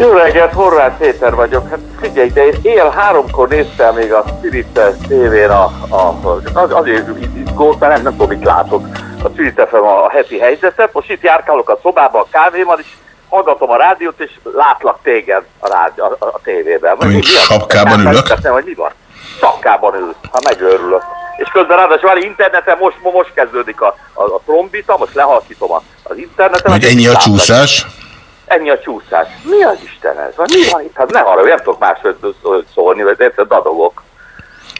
Jó reggelt, Horváth Péter vagyok. Hát figyelj, de én él háromkor néztem még a Spirit TV-n a, a, az, azért izgult, mert nem, nem tudom, mit látok. A Spirit FM a, heti helyzetet. Most itt járkálok a szobában a kávémal, és hallgatom a rádiót, és látlak téged a, rádi, a, a, tévében. Vagy Mint sapkában ülök? Nem, vagy mi van? Sapkában ül. Hát megőrülök. És közben ráadásul várj, interneten most, most kezdődik a, a, a trombita, most lehalkítom az interneten. Hogy ennyi a Látlak. Ennyi a csúszás. Mi az Isten ez? Vagy mi van itt? Hát ne arra, nem tudok máshogy szólni, vagy egyszer dadogok.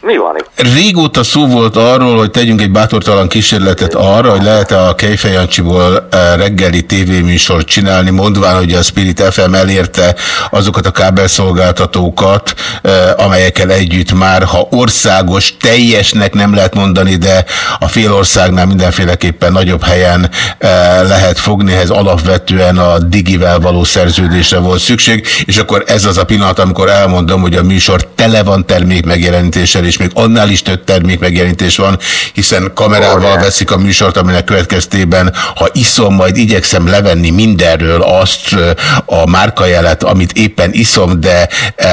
Mi van itt? Régóta szó volt arról, hogy tegyünk egy bátortalan kísérletet arra, hogy lehet-e a Kejfej Jancsiból eh, reggeli tévéműsort csinálni, mondván, hogy a Spirit FM elérte azokat a kábelszolgáltatókat, eh, amelyekkel együtt már, ha országos, teljesnek nem lehet mondani, de a félországnál mindenféleképpen nagyobb helyen eh, lehet fogni, ehhez alapvetően a digivel való szerződésre volt szükség, és akkor ez az a pillanat, amikor elmondom, hogy a műsor tele van termék megjelenítéssel, és még annál is több termék megjelenítés van, hiszen kamerával veszik a műsort, aminek következtében, ha iszom, majd igyekszem levenni mindenről azt a márkajelet, amit éppen iszom, de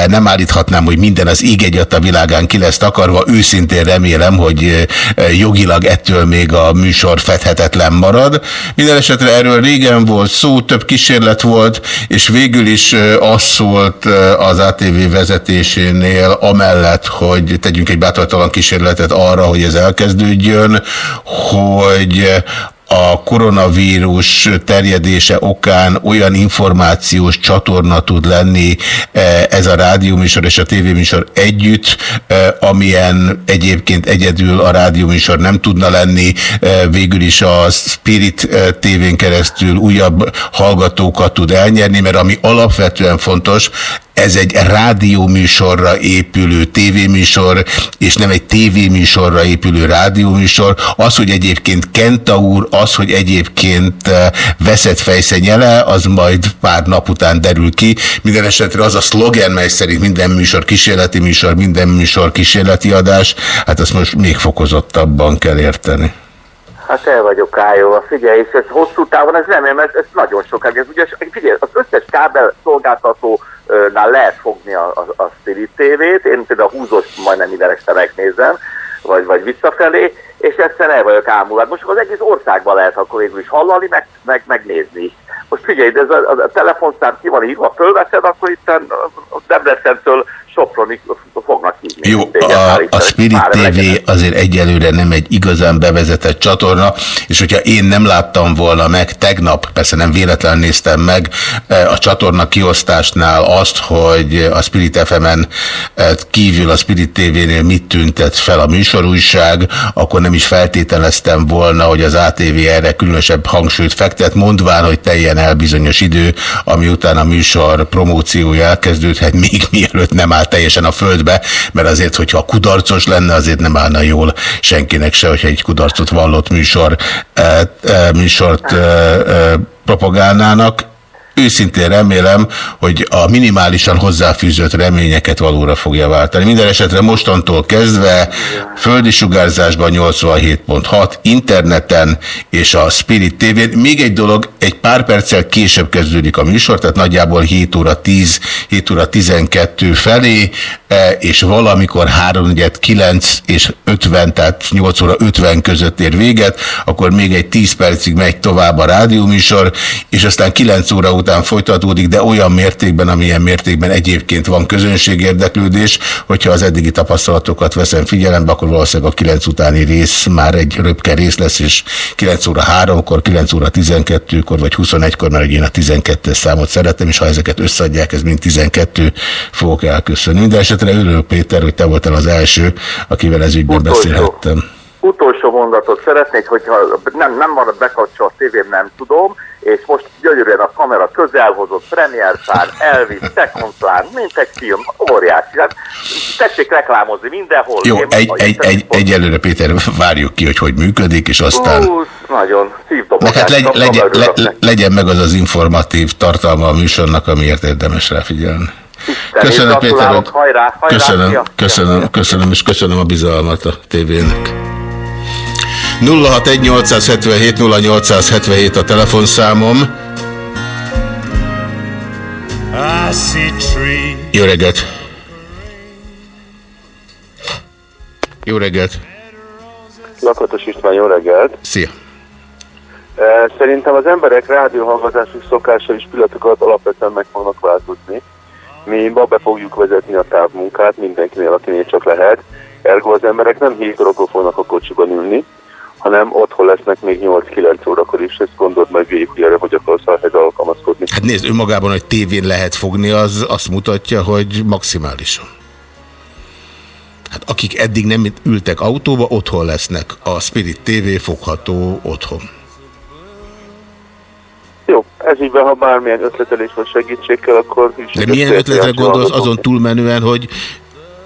nem állíthatnám, hogy minden az egyat a világán ki lesz takarva. Őszintén remélem, hogy jogilag ettől még a műsor fedhetetlen marad. Minden esetre erről régen volt szó, több kísérlet volt, és végül is az szólt az ATV vezetésénél amellett, hogy tegyünk egy bátortalan kísérletet arra, hogy ez elkezdődjön, hogy a koronavírus terjedése okán olyan információs csatorna tud lenni eh, ez a rádióműsor és a tévéműsor együtt, eh, amilyen egyébként egyedül a rádióműsor nem tudna lenni. Eh, Végül is a Spirit tévén keresztül újabb hallgatókat tud elnyerni, mert ami alapvetően fontos, ez egy rádióműsorra épülő tévéműsor, és nem egy tévéműsorra épülő rádióműsor. Az, hogy egyébként Kenta úr, az, hogy egyébként eh, veszett fejszenyele, az majd pár nap után derül ki. Minden esetre az a szlogen, mely szerint minden műsor kísérleti műsor, minden műsor kísérleti adás, hát azt most még fokozottabban kell érteni. Hát el vagyok álljóva, figyelj, és ez hosszú távon, ez nem, ez, ez nagyon sokáig. Ez ugye, figyelj, az összes kábel szolgáltatónál lehet fogni a, a, a Spirit TV-t, én például a húzós majdnem minden este megnézem, vagy, vagy visszafelé, és egyszerűen el vagyok ámulva. Most az egész országban lehet akkor végül is hallani, meg, meg, megnézni. Most figyelj, de ez a, a, a telefonszám ki van írva, fölveszed, akkor itt Debrecentől Sopronig fognak hívni. Jó, a, a Spirit TV azért egyelőre nem egy igazán bevezetett csatorna, és hogyha én nem láttam volna meg tegnap, persze nem véletlen néztem meg eh, a csatorna kiosztásnál azt, hogy a Spirit FM-en eh, kívül a Spirit TV-nél mit tüntet fel a műsorújság, akkor nem is feltételeztem volna, hogy az ATV erre különösebb hangsúlyt fektet, mondván, hogy teljen el bizonyos idő, ami után a műsor promóciója elkezdődhet, még mielőtt nem áll teljesen a földbe, mert azért, hogyha kudarcos lenne, azért nem állna jól senkinek se, hogyha egy kudarcot vallott műsor, eh, eh, műsort eh, propagálnának. Őszintén remélem, hogy a minimálisan hozzáfűzött reményeket valóra fogja váltani. Minden esetre mostantól kezdve földi sugárzásban 87.6, interneten és a Spirit TV-n. Még egy dolog, egy pár perccel később kezdődik a műsor, tehát nagyjából 7 óra 10, 7 óra 12 felé, eh, és valamikor 3 9 és 50, tehát 8 óra 50 között ér véget, akkor még egy 10 percig megy tovább a rádióműsor, és aztán 9 óra után után folytatódik, de olyan mértékben, amilyen mértékben egyébként van közönségérdeklődés, hogyha az eddigi tapasztalatokat veszem figyelembe, akkor valószínűleg a 9 utáni rész már egy röpke rész lesz, és 9 óra 3-kor, 9 óra 12-kor, vagy 21-kor, mert én a 12 számot szeretem, és ha ezeket összeadják, ez mind 12, fogok elköszönni. Minden esetre örülök, Péter, hogy te voltál az első, akivel ez ügyben Utolsó. beszélhettem. Utolsó mondatot szeretnék, hogyha nem, nem marad bekapcsolt a tévém, nem tudom, és most gyönyörűen a kamera közelhozott, Premier szár, Elvis, Tekontlán, mint egy film, óriási. Hát, tessék reklámozni mindenhol. Jó, Én egy, egy, egy, egyelőre, Péter, várjuk ki, hogy hogy működik, és aztán... Ú, nagyon szívdobogás. Hát legy, legyen, le, legyen meg az az informatív tartalma a műsornak, amiért érdemes rá figyelni. Isten, Köszönöm, Péter. Hajrá, hajrá, Köszönöm, szia. köszönöm, köszönöm, és köszönöm a bizalmat a tévének. 061 0877 a telefonszámom. Jó reggelt! Jó reggelt! Lakatos István, jó reggelt! Szia! Eh, Szerintem az emberek rádióhallgatási szokása és pillanatokat alapvetően meg fognak változni. Mi ma be fogjuk vezetni a távmunkát mindenkinél, akinél csak lehet. Ergo az emberek nem 7 órakor fognak a kocsiban ülni, hanem otthon lesznek még 8-9 órakor is. Ezt gondold meg végig, hogy erre hogy akarsz ahhez alkalmazkodni. Hát nézd, önmagában, hogy tévén lehet fogni, az azt mutatja, hogy maximálisan. Hát akik eddig nem ültek autóba, otthon lesznek. A Spirit TV fogható otthon. Jó, ez ígyben, ha bármilyen ötletelés vagy segítség kell, akkor... is De milyen ötletre gondolsz azon túlmenően, hogy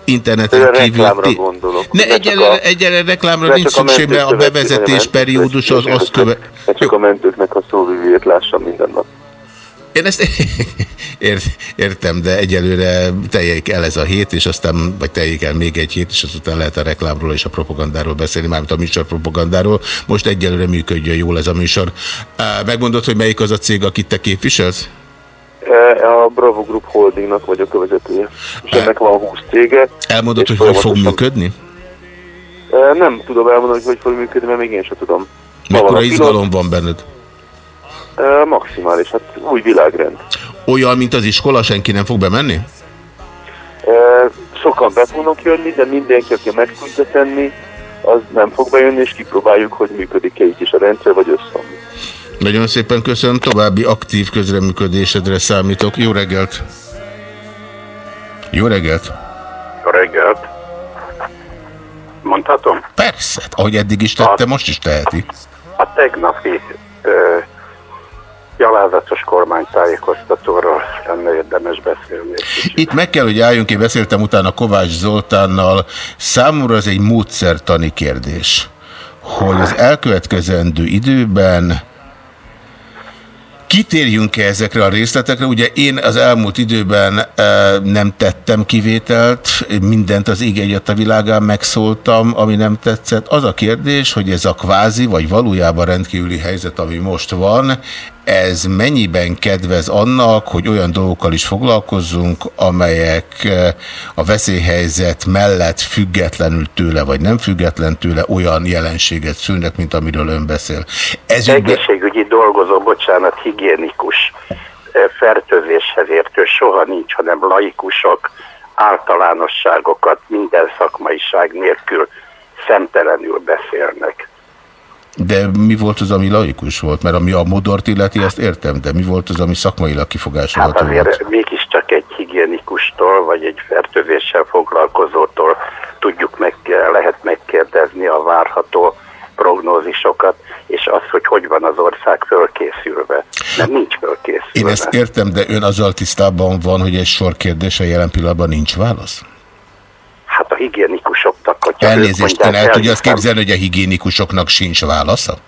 interneten kívül... reklámra gondolok. Ne egyelőre, egyelőre reklámra nincs szükség, mert a bevezetés periódus az azt követ... Csak a mentőknek a szóvivét lássam minden nap. Én ezt ért, értem, de egyelőre teljék el ez a hét, és aztán, vagy teljék el még egy hét, és azután lehet a reklámról és a propagandáról beszélni, mármint a műsor propagandáról. Most egyelőre működjön jól ez a műsor. Megmondod, hogy melyik az a cég, akit te képviselsz? E, A Bravo Group Holdingnak vagyok a vezetője. És ennek van 20 cége. Elmondod, hogy hogy fog működni? E, Nem tudom elmondani, hogy hogy fog működni, mert még én sem tudom. Mekkora izgalom van benned? e, Maximális, hát új világrend. Olyan, mint az iskola, senki nem fog bemenni? Sokan be fognak jönni, de mindenki, aki meg tudja tenni, az nem fog bejönni, és kipróbáljuk, hogy működik-e így is a rendszer, vagy összeomlik. Nagyon szépen köszönöm, további aktív közreműködésedre számítok. Jó reggelt! Jó reggelt! Jó reggelt. Mondhatom? Persze, hát ahogy eddig is tette, most is teheti. A tegnapi ö, gyalázatos kormánytájékoztatóról lenne érdemes beszélni. Itt meg kell, hogy álljunk, én beszéltem utána Kovács Zoltánnal, számomra ez egy módszertani kérdés, hogy az elkövetkezendő időben Kitérjünk-e ezekre a részletekre? Ugye én az elmúlt időben e, nem tettem kivételt, mindent az ég egyet a világán megszóltam, ami nem tetszett. Az a kérdés, hogy ez a kvázi, vagy valójában rendkívüli helyzet, ami most van, ez mennyiben kedvez annak, hogy olyan dolgokkal is foglalkozzunk, amelyek a veszélyhelyzet mellett függetlenül tőle, vagy nem független tőle olyan jelenséget szülnek, mint amiről ön beszél. Ez Egészségügyi dolgozó, bocsánat, higiénikus fertőzéshez értő soha nincs, hanem laikusok általánosságokat minden szakmaiság nélkül szemtelenül beszélnek. De mi volt az, ami laikus volt? Mert ami a modort illeti, azt értem, de mi volt az, ami szakmailag Hát kifogásolható azért volt? mégiscsak egy higiénikustól, vagy egy fertőzéssel foglalkozótól tudjuk meg, lehet megkérdezni a várható prognózisokat, és az, hogy hogy van az ország fölkészülve. Nem nincs fölkészülve. Én ezt értem, de ön azzal tisztában van, hogy egy sor kérdése jelen pillanatban nincs válasz? Hát a ők Elnézést, mondják el tudja azt képzelni, hogy a higiénikusoknak sincs válasza?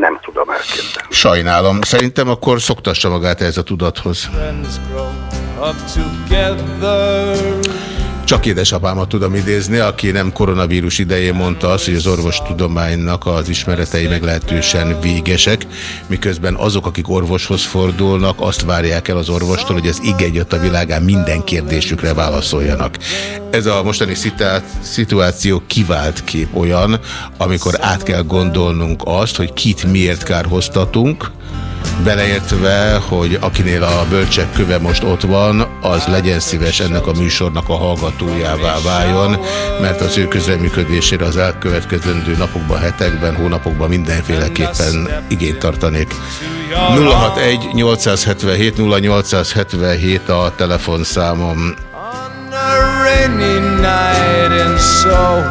Nem tudom elképzelni. Sajnálom. Szerintem akkor szoktassa magát ez a tudathoz. Csak édesapámat tudom idézni, aki nem koronavírus idején mondta azt, hogy az orvostudománynak az ismeretei meglehetősen végesek, miközben azok, akik orvoshoz fordulnak, azt várják el az orvostól, hogy az igényet a világán minden kérdésükre válaszoljanak. Ez a mostani szituáció kivált kép olyan, amikor át kell gondolnunk azt, hogy kit miért kárhoztatunk, beleértve, hogy akinél a bölcsek köve most ott van, az legyen szíves ennek a műsornak a hallgatójává váljon, mert az ő közreműködésére az elkövetkezendő napokban, hetekben, hónapokban mindenféleképpen igényt tartanék. 061 877 0877 a telefonszámom. a rainy night in Soho.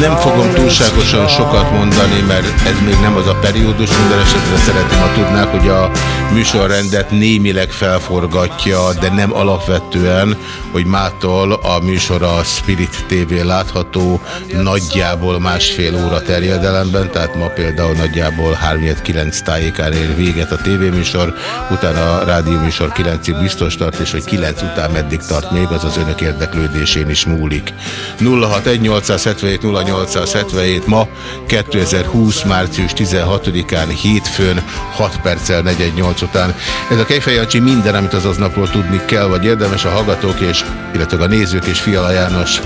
Nem fogom túlságosan sokat mondani, mert ez még nem az a periódus, minden esetre szeretném, ha tudnák, hogy a műsorrendet némileg felforgatja, de nem alapvetően, hogy mától a műsor a Spirit TV látható nagyjából másfél óra terjedelemben, tehát ma például nagyjából 3-9 tájékán ér véget a tévéműsor, utána a rádióműsor 9-ig biztos tart, és hogy 9 után meddig tart még, az az önök érdeklődésén is múlik. 061 877 0877 ma 2020. március 16-án hétfőn 6 perccel 48 után. Ez a Kejfej Jancsi minden, amit az aznapról tudni kell, vagy érdemes a hallgatók és illetve a nézők és Fiala János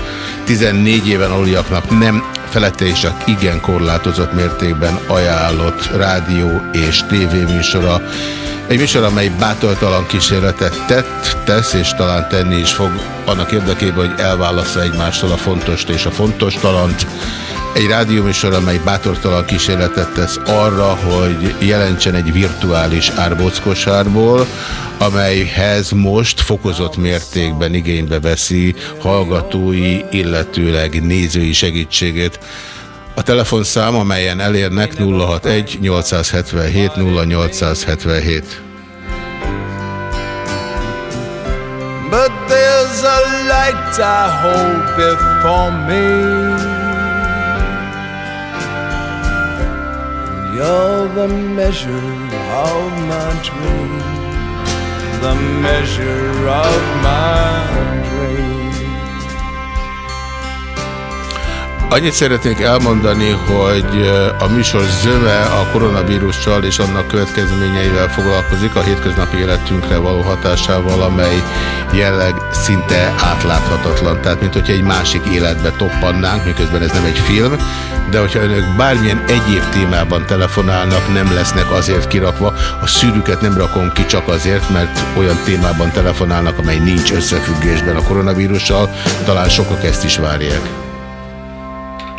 14 éven aluliaknak nem felette és csak igen korlátozott mértékben ajánlott rádió és tévéműsora. Egy műsor, amely bátortalan kísérletet tett, tesz és talán tenni is fog annak érdekében, hogy elválassza egymástól a fontost és a fontos talant. Egy rádióműsor, amely bátortalan kísérletet tesz arra, hogy jelentsen egy virtuális árbóckosárból, amelyhez most fokozott mértékben igénybe veszi hallgatói, illetőleg nézői segítségét. A telefonszám, amelyen elérnek 061 877 0877. But there's a light I hold before me. You're the measure of my dream. The measure of my dream. Annyit szeretnék elmondani, hogy a műsor zöme a koronavírussal és annak következményeivel foglalkozik a hétköznapi életünkre való hatásával, amely jelleg szinte átláthatatlan. Tehát, mint hogyha egy másik életbe toppannánk, miközben ez nem egy film, de hogyha önök bármilyen egyéb témában telefonálnak, nem lesznek azért kirakva. A szűrüket nem rakom ki csak azért, mert olyan témában telefonálnak, amely nincs összefüggésben a koronavírussal. Talán sokak ezt is várják.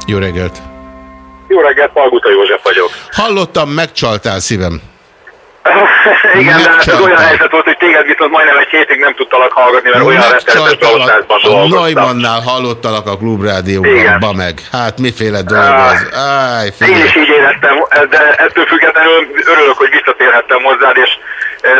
Jó reggelt! Jó reggelt, Palguta József vagyok. Hallottam, megcsaltál szívem. Igen, de hát ez olyan helyzet volt, hogy téged viszont majdnem egy hétig nem tudtalak hallgatni, mert olyan rettenetes a dolgoztam. Naimannál hallottalak a klubrádióban, meg. Hát miféle dolog ez? Áj, Én is így éreztem, de ettől függetlenül örülök, hogy visszatérhettem hozzád, és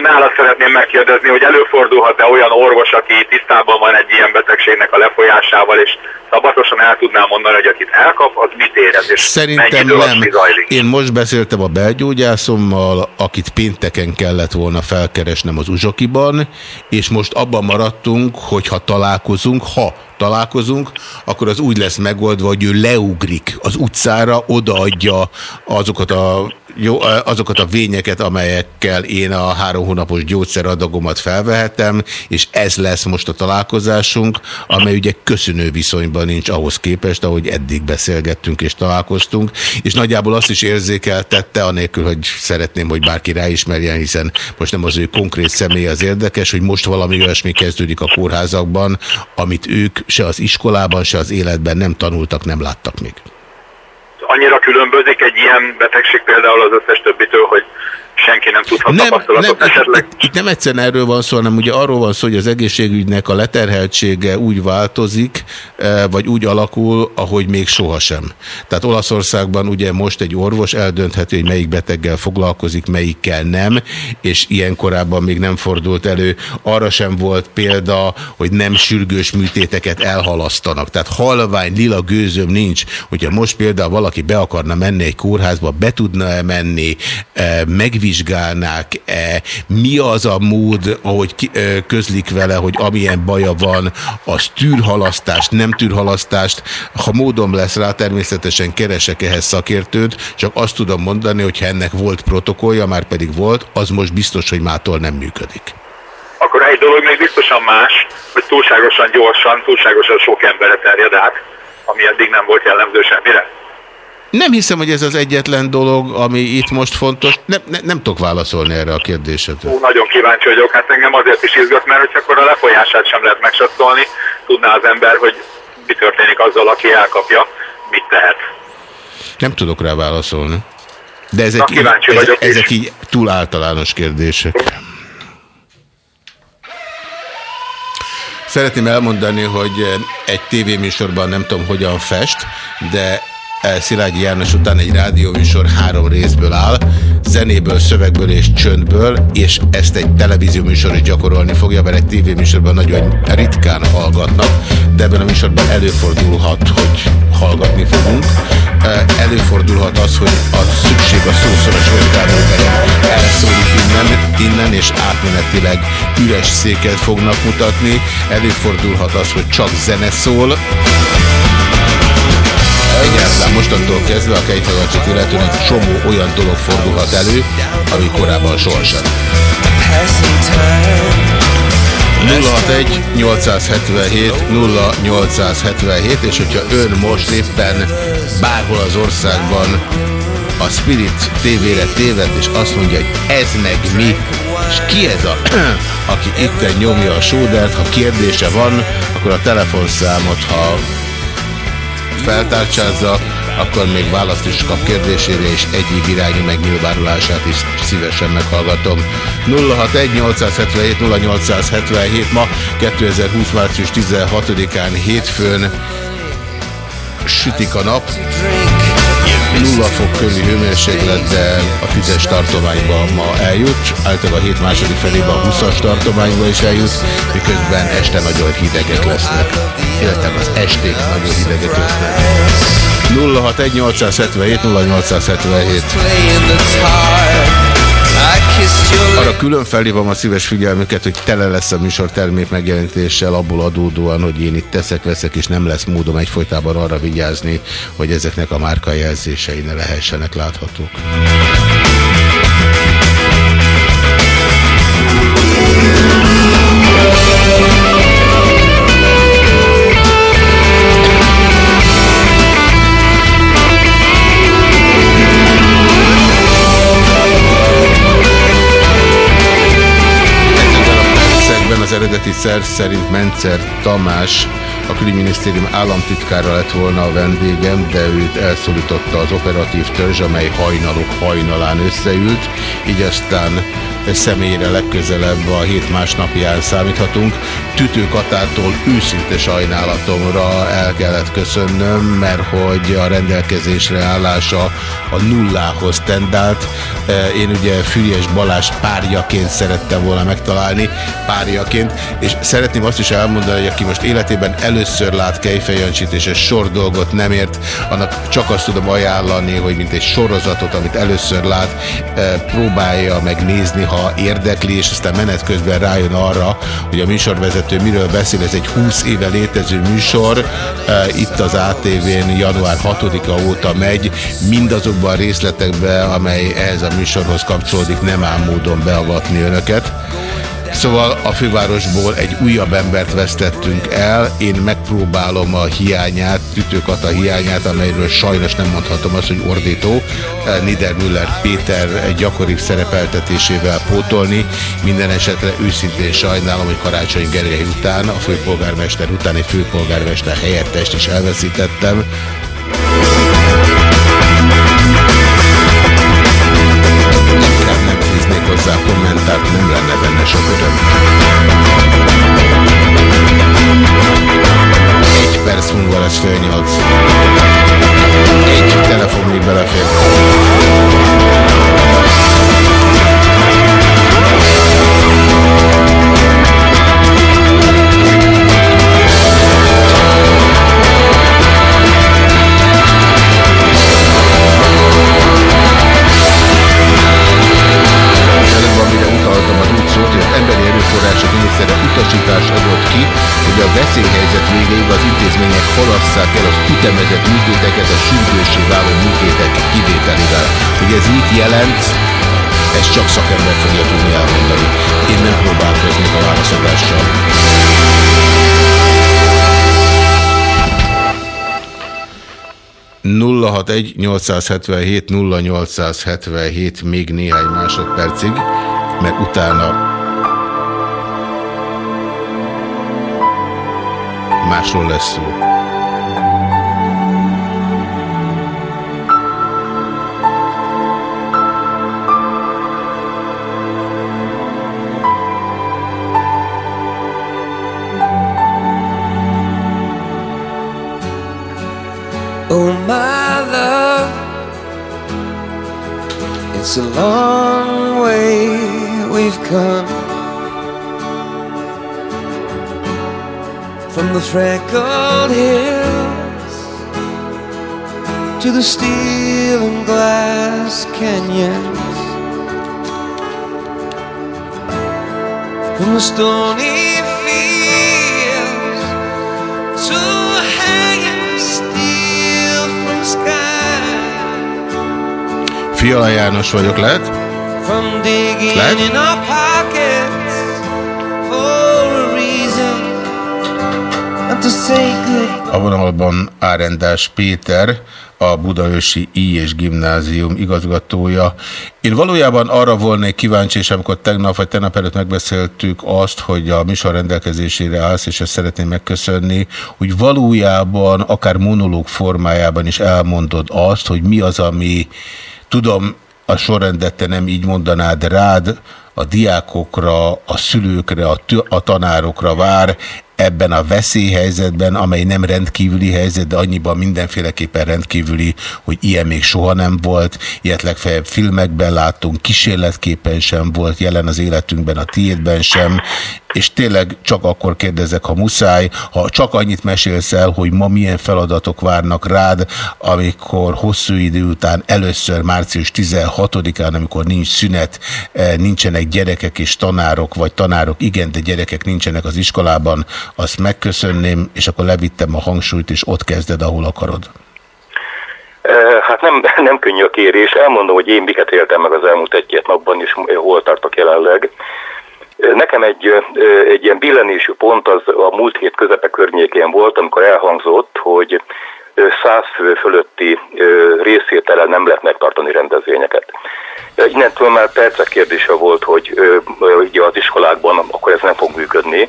nálad szeretném megkérdezni, hogy előfordulhat-e olyan orvos, aki tisztában van egy ilyen betegségnek a lefolyásával, és szabatosan el tudná mondani, hogy akit elkap, az mit érez, és Szerintem nem. Én most beszéltem a belgyógyászommal, akit pénteken kellett volna felkeresnem az uzsokiban, és most abban maradtunk, hogy ha találkozunk, ha találkozunk, akkor az úgy lesz megoldva, hogy ő leugrik az utcára, odaadja azokat a jó, azokat a vényeket, amelyekkel én a három hónapos gyógyszeradagomat felvehetem, és ez lesz most a találkozásunk, amely ugye köszönő viszonyban nincs ahhoz képest, ahogy eddig beszélgettünk és találkoztunk, és nagyjából azt is érzékeltette, anélkül, hogy szeretném, hogy bárki ráismerjen, hiszen most nem az ő konkrét személy az érdekes, hogy most valami olyasmi kezdődik a kórházakban, amit ők se az iskolában, se az életben nem tanultak, nem láttak még. Annyira különbözik egy ilyen betegség például az összes többitől, hogy senki nem tudhat Nem, nem, tapasztalatot esetleg. itt, itt nem egyszerűen erről van szó, hanem ugye arról van szó, hogy az egészségügynek a leterheltsége úgy változik, eh, vagy úgy alakul, ahogy még sohasem. Tehát Olaszországban ugye most egy orvos eldöntheti, hogy melyik beteggel foglalkozik, melyikkel nem, és ilyen korábban még nem fordult elő. Arra sem volt példa, hogy nem sürgős műtéteket elhalasztanak. Tehát halvány, lila gőzöm nincs, hogyha most például valaki be akarna menni egy kórházba, be tudna-e menni, eh, megvizsgálnák-e, mi az a mód, ahogy közlik vele, hogy amilyen baja van, az tűrhalasztást, nem tűrhalasztást. Ha módom lesz rá, természetesen keresek ehhez szakértőt, csak azt tudom mondani, hogy ennek volt protokollja, már pedig volt, az most biztos, hogy mától nem működik. Akkor egy dolog még biztosan más, hogy túlságosan gyorsan, túlságosan sok emberre terjed át. ami eddig nem volt jellemző semmire? Nem hiszem, hogy ez az egyetlen dolog, ami itt most fontos. Nem, ne, nem tudok válaszolni erre a kérdésre. Ó, nagyon kíváncsi vagyok, hát engem azért is izgat, mert hogy akkor a lefolyását sem lehet megsatszolni, tudná az ember, hogy mi történik azzal, aki elkapja, mit tehet. Nem tudok rá válaszolni. De Na, ezek, kíváncsi ezek, vagyok is. ezek így túl általános kérdések. Szeretném elmondani, hogy egy tévéműsorban nem tudom hogyan fest, de Szilágyi János után egy rádióműsor három részből áll, zenéből, szövegből és csöndből, és ezt egy televízióműsor is gyakorolni fogja, mert egy tévéműsorban nagyon ritkán hallgatnak, de ebben a műsorban előfordulhat, hogy hallgatni fogunk. Eh, Előfordulhat az, hogy a szükség a szószoros értelmében elszólít innen, innen, és átmenetileg üres széket fognak mutatni. Előfordulhat az, hogy csak zene szól. Egyáltalán mostantól kezdve a kejfejancsit illetően egy csomó olyan dolog fordulhat elő, ami korábban sohasem. 061 877 0877 és hogyha ön most éppen bárhol az országban a Spirit TV-re téved, és azt mondja, hogy ez meg mi, és ki ez a, aki itten nyomja a sódert, ha kérdése van, akkor a telefonszámot, ha feltárcsázza, akkor még választ is kap kérdésére, és egyéb irányú megnyilvánulását is szívesen meghallgatom. 061-877-0877 ma 2020. március 16-án hétfőn sütik a nap, nulla fok körüli hőmérséklet, de a 10-es tartományba ma eljut, általában a hét második felében a 20-as tartományba is eljut, miközben este nagyon hidegek lesznek, illetve az esték nagyon hidegek lesznek. 061 877 0877 arra külön felhívom a szíves figyelmüket, hogy tele lesz a műsor termék megjelenítéssel abból adódóan, hogy én itt teszek-veszek, és nem lesz módom egyfolytában arra vigyázni, hogy ezeknek a márkajelzései ne lehessenek láthatók. Az eredeti szerv szerint Mencer Tamás, a külügyminisztérium államtitkára lett volna a vendégem, de őt elszólította az operatív törzs, amely hajnalok hajnalán összeült, így aztán személyre legközelebb a hét másnapján számíthatunk. Tütőkatától őszinte sajnálatomra el kellett köszönnöm, mert hogy a rendelkezésre állása a nullához tendált. Én ugye Füriás Balázs párjaként szerettem volna megtalálni, párjaként, és szeretném azt is elmondani, hogy aki most életében először lát Kejfej és egy sor dolgot nem ért, annak csak azt tudom ajánlani, hogy mint egy sorozatot, amit először lát, próbálja megnézni, ha érdekli, és aztán menet közben rájön arra, hogy a műsorvezető miről beszél, ez egy 20 éve létező műsor, itt az ATV-n január 6-a óta megy, mindazokban a részletekben, amely ehhez a műsorhoz kapcsolódik, nem ám módon beavatni önöket. Szóval a fővárosból egy újabb embert vesztettünk el, én megpróbálom a hiányát, Tütőkata hiányát, amelyről sajnos nem mondhatom azt, hogy ordító, Niedermüller Péter gyakori szerepeltetésével pótolni. Minden esetre őszintén sajnálom, hogy Karácsony Gergely után, a főpolgármester után egy főpolgármester helyettest is elveszítettem. Inkább nem fűznék hozzá sok öröm. Egy perc múlva lesz fél nyolc. Egy telefon még belefér. Utasítást adott ki, hogy a veszélyhelyzet végéig az intézmények halasszák el az ütemezett műtéteket a sürgőssé váló műtétek kivételével. Hogy ez mit jelent, ezt csak szakember fogja tudni elmondani. Én nem próbálkoznék a válaszadással. 061 877 0877 még néhány másodpercig, mert utána másról lesz szó. Oh, my love, it's a long way we've come from the freckled hills to the steel and glass canyons, from the stony fields to hanging steel from sky. Fiala János vagyok, lehet? From digging Lehet? in our A vonalban Árendás Péter, a Budaörsi I és Gimnázium igazgatója. Én valójában arra volnék kíváncsi, és amikor tegnap vagy tegnap előtt megbeszéltük azt, hogy a műsor rendelkezésére állsz, és ezt szeretném megköszönni, hogy valójában akár monológ formájában is elmondod azt, hogy mi az, ami tudom, a sorrendet te nem így mondanád rád, a diákokra, a szülőkre, a, a tanárokra vár ebben a veszélyhelyzetben, amely nem rendkívüli helyzet, de annyiban mindenféleképpen rendkívüli, hogy ilyen még soha nem volt, ilyet legfeljebb filmekben láttunk, kísérletképpen sem volt jelen az életünkben, a tiédben sem, és tényleg csak akkor kérdezek, ha muszáj, ha csak annyit mesélsz el, hogy ma milyen feladatok várnak rád, amikor hosszú idő után először március 16-án, amikor nincs szünet, eh, nincsenek gyerekek és tanárok, vagy tanárok igen, de gyerekek nincsenek az iskolában, azt megköszönném, és akkor levittem a hangsúlyt, és ott kezded, ahol akarod. Hát nem, nem könnyű a kérés. Elmondom, hogy én miket éltem meg az elmúlt egy-két napban, és hol tartok jelenleg. Nekem egy, egy ilyen billenésű pont az a múlt hét közepe környékén volt, amikor elhangzott, hogy száz fő fölötti részételen nem lehet megtartani rendezvényeket. Innentől már percek kérdése volt, hogy ugye az iskolákban akkor ez nem fog működni.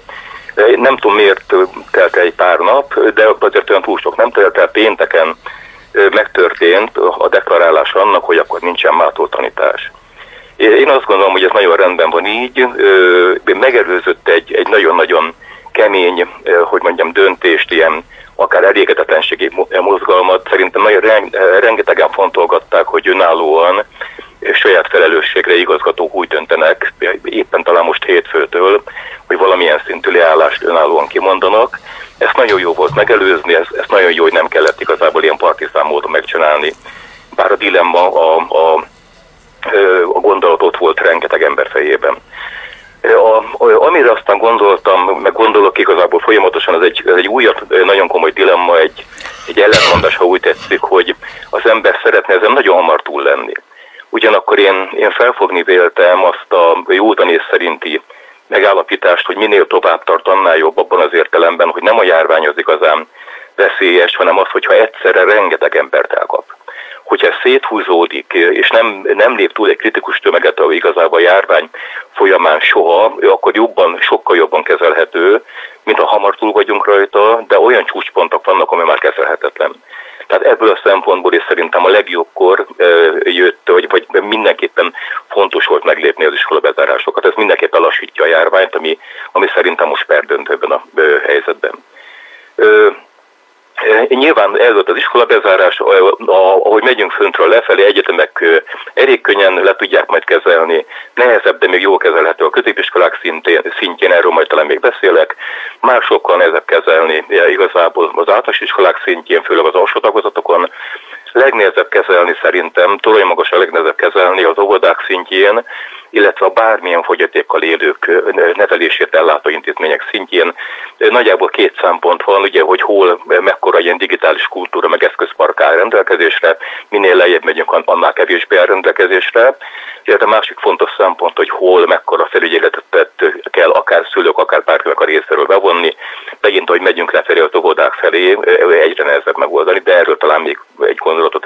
Nem tudom miért telt el egy pár nap, de azért olyan túl sok nem telt el pénteken megtörtént a deklarálás annak, hogy akkor nincsen mától tanítás. Én azt gondolom, hogy ez nagyon rendben van így. Megelőzött egy, egy nagyon-nagyon kemény, hogy mondjam, döntést, ilyen akár elégedetlenségi mo- mozgalmat. Szerintem nagyon ren- rengetegen fontolgatták, hogy önállóan saját felelősségre igazgatók úgy döntenek, éppen talán most hétfőtől, hogy valamilyen szintű leállást önállóan kimondanak. Ezt nagyon jó volt megelőzni, ezt, ezt nagyon jó, hogy nem kellett igazából ilyen partizán módon megcsinálni. Bár a dilemma, a, a, a gondolat ott volt rengeteg ember fejében. A, amire aztán gondoltam, meg gondolok igazából folyamatosan, ez egy, ez egy újabb, nagyon komoly dilemma, egy, egy ellentmondás, ha úgy tetszik, hogy az ember szeretne ezen nagyon hamar túl lenni. Ugyanakkor én, én felfogni véltem azt a józanész szerinti megállapítást, hogy minél tovább tart, annál jobb abban az értelemben, hogy nem a járvány az igazán veszélyes, hanem az, hogyha egyszerre rengeteg embert elkap. Hogyha ez széthúzódik, és nem, nem lép túl egy kritikus tömeget, ahol igazából a járvány folyamán soha, akkor jobban, sokkal jobban kezelhető, mint ha hamar túl vagyunk rajta, de olyan csúcspontok vannak, ami már kezelhetetlen. Tehát ebből a szempontból is szerintem a legjobbkor ö, jött, vagy, vagy mindenképpen fontos volt meglépni az iskola bezárásokat. Ez mindenképpen lassítja a járványt, ami, ami szerintem most perdöntő ebben a ö, helyzetben. Ö, E, Nyilván ez volt az iskola bezárás, ahogy megyünk föntről lefelé, egyetemek elég könnyen le tudják majd kezelni, nehezebb, de még jól kezelhető a középiskolák szintén, szintjén, erről majd talán még beszélek, már sokkal nehezebb kezelni igazából az általános iskolák szintjén, főleg az alsó tagozatokon. legnehezebb kezelni szerintem, torony magas a legnehezebb kezelni az óvodák szintjén, illetve a bármilyen fogyatékkal élők nevelését ellátó intézmények szintjén. Nagyjából két szempont van, ugye, hogy hol ilyen digitális kultúra meg eszközpark áll rendelkezésre, minél lejjebb megyünk, an- annál kevésbé áll rendelkezésre. Illetve a másik fontos szempont, hogy hol mekkora felügyeletet kell akár szülők, akár bárkinek a részéről bevonni. Megint, hogy megyünk lefelé az óvodák felé, egyre nehezebb megoldani, de erről talán még egy gondolatot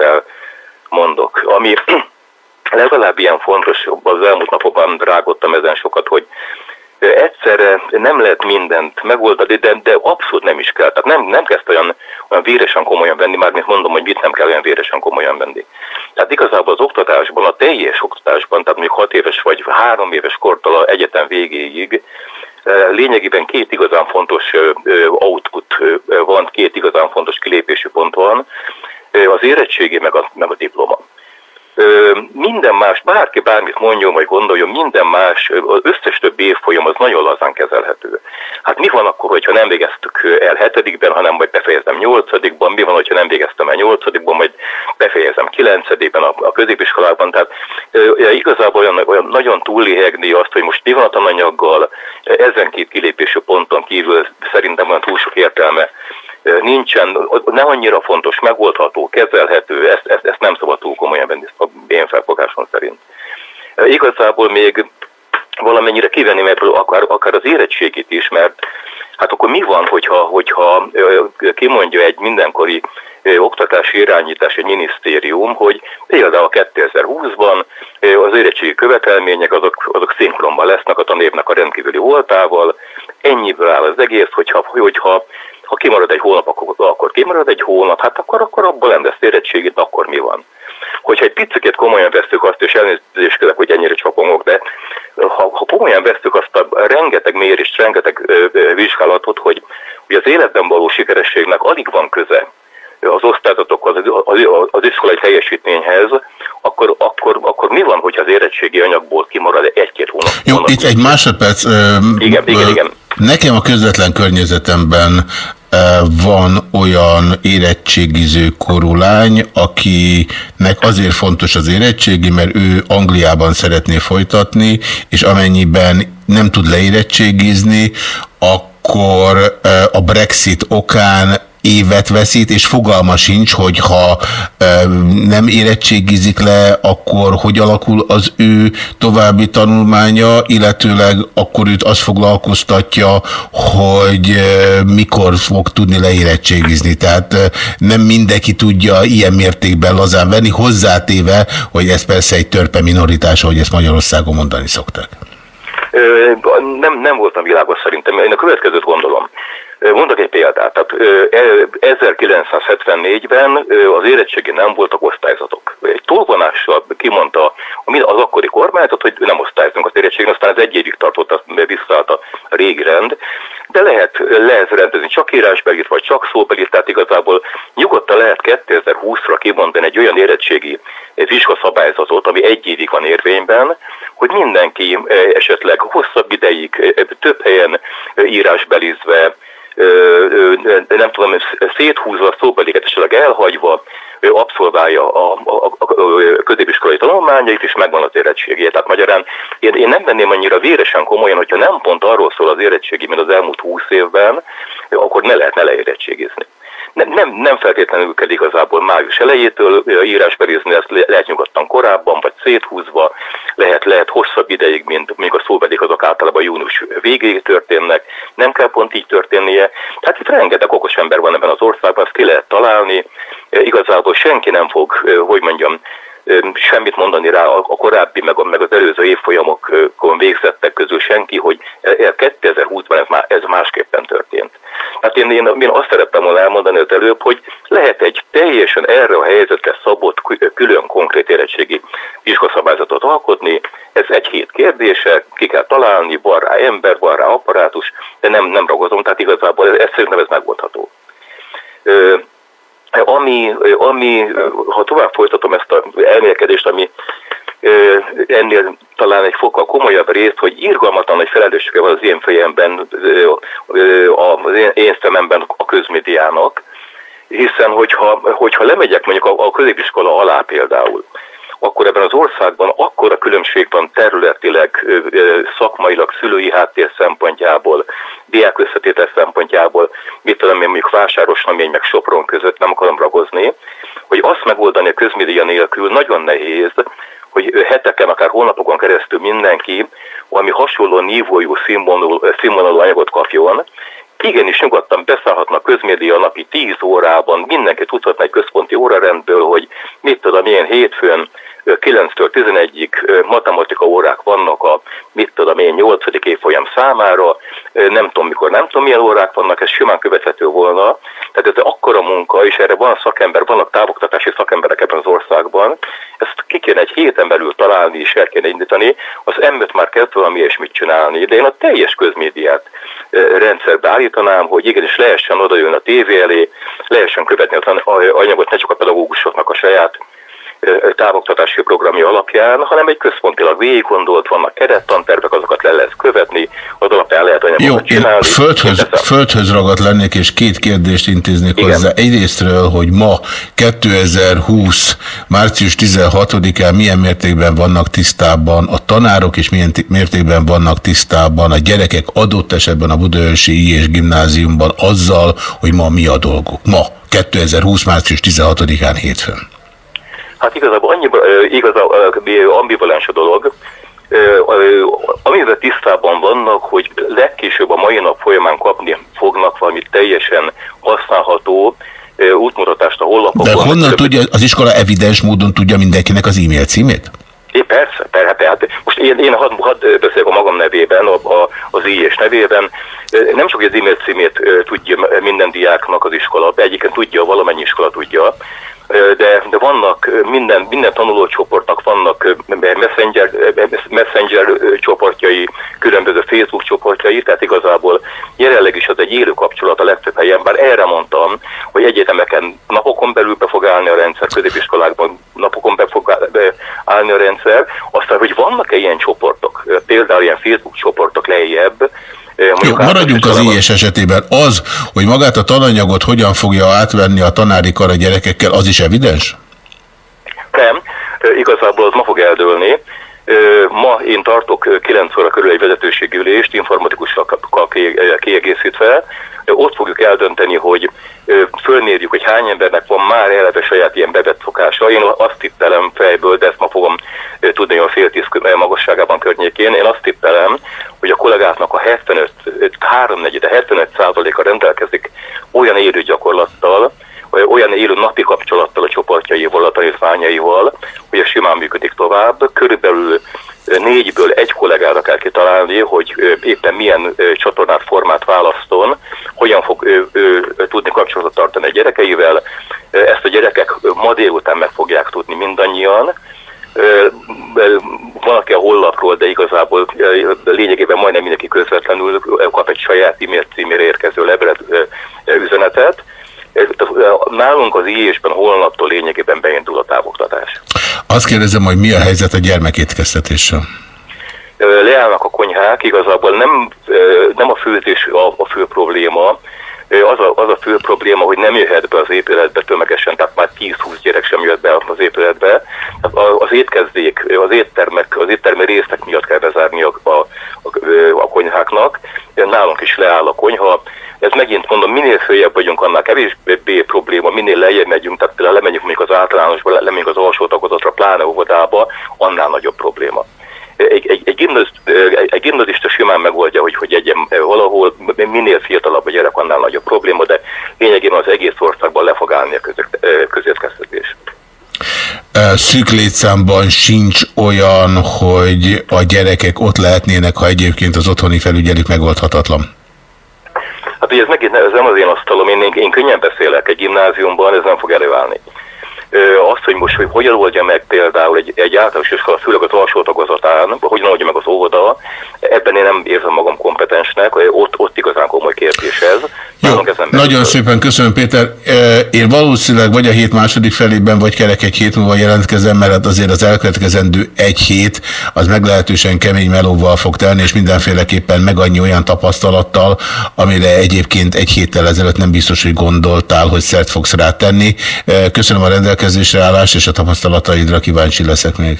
elmondok. Ami legalább ilyen fontos, az elmúlt napokban rágottam ezen sokat, hogy egyszerre nem lehet mindent megoldani, de, de abszolút nem is kell. Tehát nem, nem kezd komolyan venni, már mint mondom, hogy mit nem kell olyan véresen komolyan venni. Tehát igazából az oktatásban, a teljes oktatásban, tehát még 6 éves vagy 3 éves kortól a egyetem végéig, lényegében két igazán fontos output van, két igazán fontos kilépési pont van, az érettségi meg a, meg a diploma. Minden más, bárki bármit mondjon vagy gondoljon, minden más, az összes 9-ben a, a középiskolákban, tehát e, igazából olyan, olyan nagyon túllihegni azt, hogy most mi van a tananyaggal, ezen két kilépési ponton kívül szerintem olyan túl sok értelme nincsen, nem annyira fontos, megoldható, kezelhető, ezt, ezt, ezt nem szabad túl komolyan venni, a én felfogásom szerint. E, igazából még valamennyire kivenni, mert akár, akár az érettségét is, mert hát akkor mi van, hogyha, hogyha kimondja egy mindenkori oktatási irányítás, egy minisztérium, hogy például 2020-ban ö, az érettségi követelmények azok, azok szinkronban lesznek a tanévnek a rendkívüli voltával, ennyiből áll az egész, hogyha, hogyha ha kimarad egy hónap, akkor, akkor kimarad egy hónap, hát akkor, akkor abból nem lesz érettségét, akkor mi van? Hogyha egy picit komolyan vesztük azt, és elnézést kérek, hogy ennyire csapongok, de ha, ha komolyan vesztük azt a rengeteg mérést, rengeteg ö, ö, vizsgálatot, hogy, hogy az életben való sikerességnek alig van köze az osztályzatokhoz, az, az, az iskolai teljesítményhez, akkor, akkor, akkor mi van, hogy az érettségi anyagból kimarad egy-két hónap? Jó, itt egy másodperc. ö, Igen, ö, igen, igen. Nekem a közvetlen környezetemben van olyan érettségiző korú lány, akinek azért fontos az érettségi, mert ő Angliában szeretné folytatni, és amennyiben nem tud leérettségizni, akkor a Brexit okán évet veszít, és fogalma sincs, hogy ha nem érettségizik le, akkor hogy alakul az ő további tanulmánya, illetőleg akkor őt azt foglalkoztatja, hogy mikor fog tudni leérettségizni. Tehát nem mindenki tudja ilyen mértékben lazán venni, hozzátéve, hogy ez persze egy törpe minoritás, ahogy ezt Magyarországon mondani szokták. Nem, nem voltam világos szerintem. Én a következőt gondolom. Mondok egy példát. Tehát ö, e- 1974-ben ö, az érettségi nem voltak osztályzatok. Egy tolvonással kimondta az akkori kormányzat, hogy nem osztályzunk az érettségén, aztán ez egy évig tartott, azt visszaállt a régi rend, de lehet, lehet rendezni csak írásbelit, vagy csak szóbelit, tehát igazából nyugodtan lehet 2020-ra kimondani egy olyan érettségi vizsgaszabályzatot, ami egy évig van érvényben, hogy mindenki esetleg hosszabb ideig, több helyen írásbelizve, nem tudom, széthúzva, szóbeliket esetleg elhagyva, ő abszolválja a, a, a, a középiskolai tanulmányait, és megvan az érettségét. Tehát magyarán én, én nem venném annyira véresen komolyan, hogyha nem pont arról szól az érettségi, mint az elmúlt húsz évben, akkor ne lehetne leérettségizni. Nem, nem, nem feltétlenül kell igazából május elejétől ö, írásbelizni, ezt le- lehet nyugodtan korábban, vagy széthúzva, lehet, lehet hosszabb ideig, mint még a szóbelik azok általában június végéig történnek, nem kell pont így történnie. Tehát itt rengeteg okos ember van ebben az országban, ezt ki lehet találni, igazából senki nem fog, hogy mondjam, semmit mondani rá a korábbi, meg, meg az előző évfolyamokon végzettek közül senki, hogy e- e- 2020-ban ez, má, ez másképpen történt. Hát én, én, én azt szerettem volna elmondani az előbb, hogy lehet egy teljesen erre a helyzetre szabott kü- külön konkrét érettségi vizsgaszabályzatot alkotni, ez egy hét kérdése, ki kell találni, van rá ember, van rá apparátus, de nem, nem ragozom, tehát igazából ez, ez szerintem ez megoldható. Ami, ami, ha tovább folytatom ezt az elmélkedést, ami ennél talán egy fokkal komolyabb részt, hogy irgalmatlan nagy felelőssége van az én fejemben, az én szememben a közmédiának, Hiszen, hogyha, hogyha lemegyek mondjuk a, a középiskola alá például, akkor ebben az országban akkora különbség van területileg, szakmailag, szülői háttér szempontjából, diák összetétel szempontjából, mit tudom én mondjuk Vásáros Namény meg Sopron között, nem akarom ragozni, hogy azt megoldani a közmédia nélkül nagyon nehéz, hogy heteken, akár hónapokon keresztül mindenki valami hasonló nívójú színvonalú, színvonalú anyagot kapjon, igenis nyugodtan beszállhatnak közmédia napi 10 órában, mindenki tudhatna egy központi órarendből, hogy mit tudom, milyen hétfőn 9-től 11-ig ö, matematika órák vannak a, mit tudom én, 8. évfolyam számára, nem tudom mikor, nem tudom milyen órák vannak, ez simán követhető volna. Tehát ez akkora munka, és erre van szakember, vannak távoktatási szakemberek ebben az országban, ezt ki kéne egy héten belül találni és el kéne indítani, az m már kezd valami ilyesmit csinálni, de én a teljes közmédiát rendszerbe állítanám, hogy igenis lehessen odajönni a tévé elé, lehessen követni az an- anyagot ne csak a pedagógusoknak a saját távoktatási programja alapján, hanem egy központilag végig gondolt, vannak kerettantervek, azokat le lehet követni, az alapján lehet Jó, anyagokat én csinálni. földhöz, földhöz ragadt lennék, és két kérdést intéznék Igen. hozzá. Egyrésztről, hogy ma 2020. március 16-án milyen mértékben vannak tisztában a tanárok, és milyen mértékben vannak tisztában a gyerekek adott esetben a Budaörsi és gimnáziumban azzal, hogy ma mi a dolguk. Ma, 2020. március 16-án hétfőn. Hát igazából annyiban ö, igazából ambivalens a dolog, amivel tisztában vannak, hogy legkésőbb a mai nap folyamán kapni fognak valami teljesen használható útmutatást a honlapokon. De honnan tudja, az iskola evidens módon tudja mindenkinek az e-mail címét? É, persze, persze, tehát most én, én hadd had beszéljek a magam nevében, a, a, az IES nevében. Nem csak az e-mail címét tudja minden diáknak az iskola, egyébként tudja, valamennyi iskola tudja, de, de vannak minden, minden tanulócsoportnak vannak messenger, messenger csoportjai, különböző Facebook csoportjai, tehát igazából jelenleg is az egy élő kapcsolat a legtöbb helyen, bár erre mondtam, hogy egyetemeken napokon belül be fog állni a rendszer, középiskolákban napokon be fog állni a rendszer, aztán, hogy vannak-e ilyen csoportok, például ilyen Facebook csoportok lejjebb, Jó, maradjunk az ilyes esetében. Az, hogy magát a tananyagot hogyan fogja átvenni a tanári kar a gyerekekkel, az is evidens? Nem, igazából az ma fog eldőlni. Ma én tartok ö, 9 óra körül egy vezetőségi ülést, ö, kiegészítve. Ott fogjuk eldönteni, hogy fölmérjük, hogy hány embernek van már eleve saját ilyen bevett szokása. Én azt tippelem fejből, de ezt ma fogom tudni a fél tíz magasságában környékén. Én azt tippelem, hogy a kollégáknak a 75, ö, háromnegyede, 75 százaléka rendelkezik olyan élő gyakorlattal, olyan élő napi kapcsolattal a csoportjaival, a tanítványaival, hogy ez simán működik tovább. Körülbelül négyből egy kollégára kell kitalálni, hogy éppen milyen csatornát, formát választon, hogyan fog ő, ő, tudni kapcsolatot tartani a gyerekeivel. Ezt a gyerekek ma délután meg fogják tudni mindannyian. Van, aki a hollapról, de igazából lényegében majdnem mindenki közvetlenül kap egy saját e-mail címére érkező levelet, üzenetet. Nálunk az IES-ben holnaptól lényegében beindul a távoktatás. Azt kérdezem, hogy mi a helyzet a gyermekétkeztetéssel? Leállnak a konyhák, igazából nem, nem a főzés a, a fő probléma, az a, az a fő probléma, hogy nem jöhet be az épületbe tömegesen, tehát már 10-20 gyerek sem jött be az épületbe. Az étkezdék, az éttermek, az éttermi részek miatt kell bezárni a, a, a, a konyháknak. Nálunk is leáll a konyha. Ez megint mondom, minél följebb vagyunk, annál kevésbé probléma, minél lejjebb megyünk, tehát például lemegyünk még az általánosba, le- lemegyünk az alsó tagozatra, pláne óvodába, annál nagyobb probléma egy, egy, egy, gimnaz, egy, egy gimnazista simán megoldja, hogy, hogy egyen valahol, minél fiatalabb a gyerek, annál nagyobb probléma, de lényegében az egész országban le fog állni a közök- közétkeztetés. Ö, Szűk létszámban sincs olyan, hogy a gyerekek ott lehetnének, ha egyébként az otthoni felügyelük megoldhatatlan. Hát ugye ez megint ez nem az én asztalom, én, én könnyen beszélek egy gimnáziumban, ez nem fog előállni. Azt, hogy most hogy hogyan oldja meg például egy, egy általános iskola, főleg az alsó tagozatán, hogyan oldja meg az óvoda, ebben én nem érzem magam kompetensnek, ott, ott igazán komoly kérdés ez. Jó, nagyon szépen köszönöm Péter. Én valószínűleg vagy a hét második felében, vagy kerek egy hét múlva jelentkezem, mert hát azért az elkövetkezendő egy hét az meglehetősen kemény melóval fog telni, és mindenféleképpen meg annyi olyan tapasztalattal, amire egyébként egy héttel ezelőtt nem biztos, hogy gondoltál, hogy szert fogsz rátenni. Köszönöm a rendelkezésre állást, és a tapasztalataidra kíváncsi leszek még.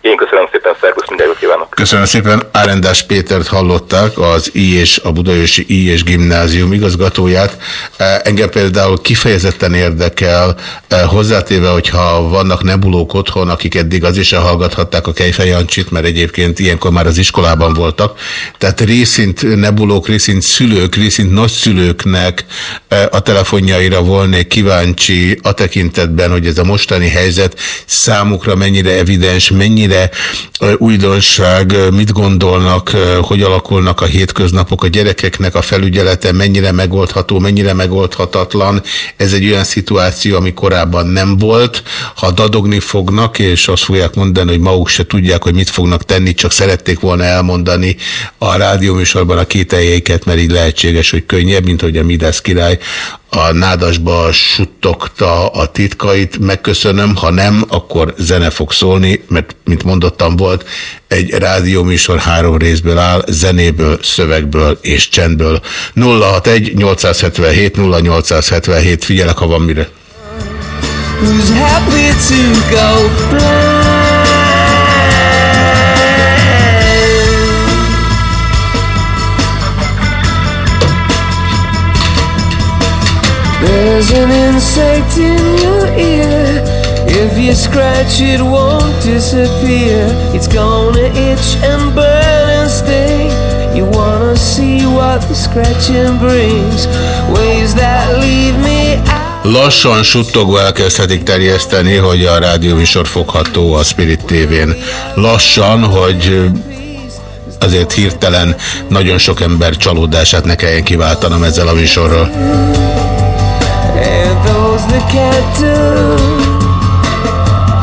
Én köszönöm szépen, szervusz, minden jót kívánok. Köszönöm szépen. Árendás Pétert hallották, az I és a Budaörsi I és Gimnázium igazgatóját. E, engem például kifejezetten érdekel, e, hozzátéve, hogyha vannak nebulók otthon, akik eddig az is hallgathatták a Kejfej Jancsit, mert egyébként ilyenkor már az iskolában voltak. Tehát részint nebulók, részint szülők, részint nagyszülőknek e, a telefonjaira volnék kíváncsi a tekintetben, hogy ez a mostani helyzet számukra mennyire evidens, mennyire mennyire újdonság, mit gondolnak, hogy alakulnak a hétköznapok, a gyerekeknek a felügyelete mennyire megoldható, mennyire megoldhatatlan. Ez egy olyan szituáció, ami korábban nem volt. Ha dadogni fognak, és azt fogják mondani, hogy maguk se tudják, hogy mit fognak tenni, csak szerették volna elmondani a rádióműsorban a kételjeiket, mert így lehetséges, hogy könnyebb, mint hogy a Midász király a nádasba suttogta a titkait, megköszönöm, ha nem, akkor zene fog szólni, mert, mint mondottam, volt egy rádióműsor három részből áll, zenéből, szövegből és csendből. 061 877 0877, figyelek, ha van mire. Who's happy to go There's an insect in your ear. If you scratch it won't disappear. It's gonna itch and burn and sting. You wanna see what the scratching brings. Ways that leave me. Lassan suttogva elkezdhetik terjeszteni, hogy a rádióműsor fogható a Spirit TV-n. Lassan, hogy azért hirtelen nagyon sok ember csalódását ne kelljen kiváltanom ezzel a műsorral. Those can't do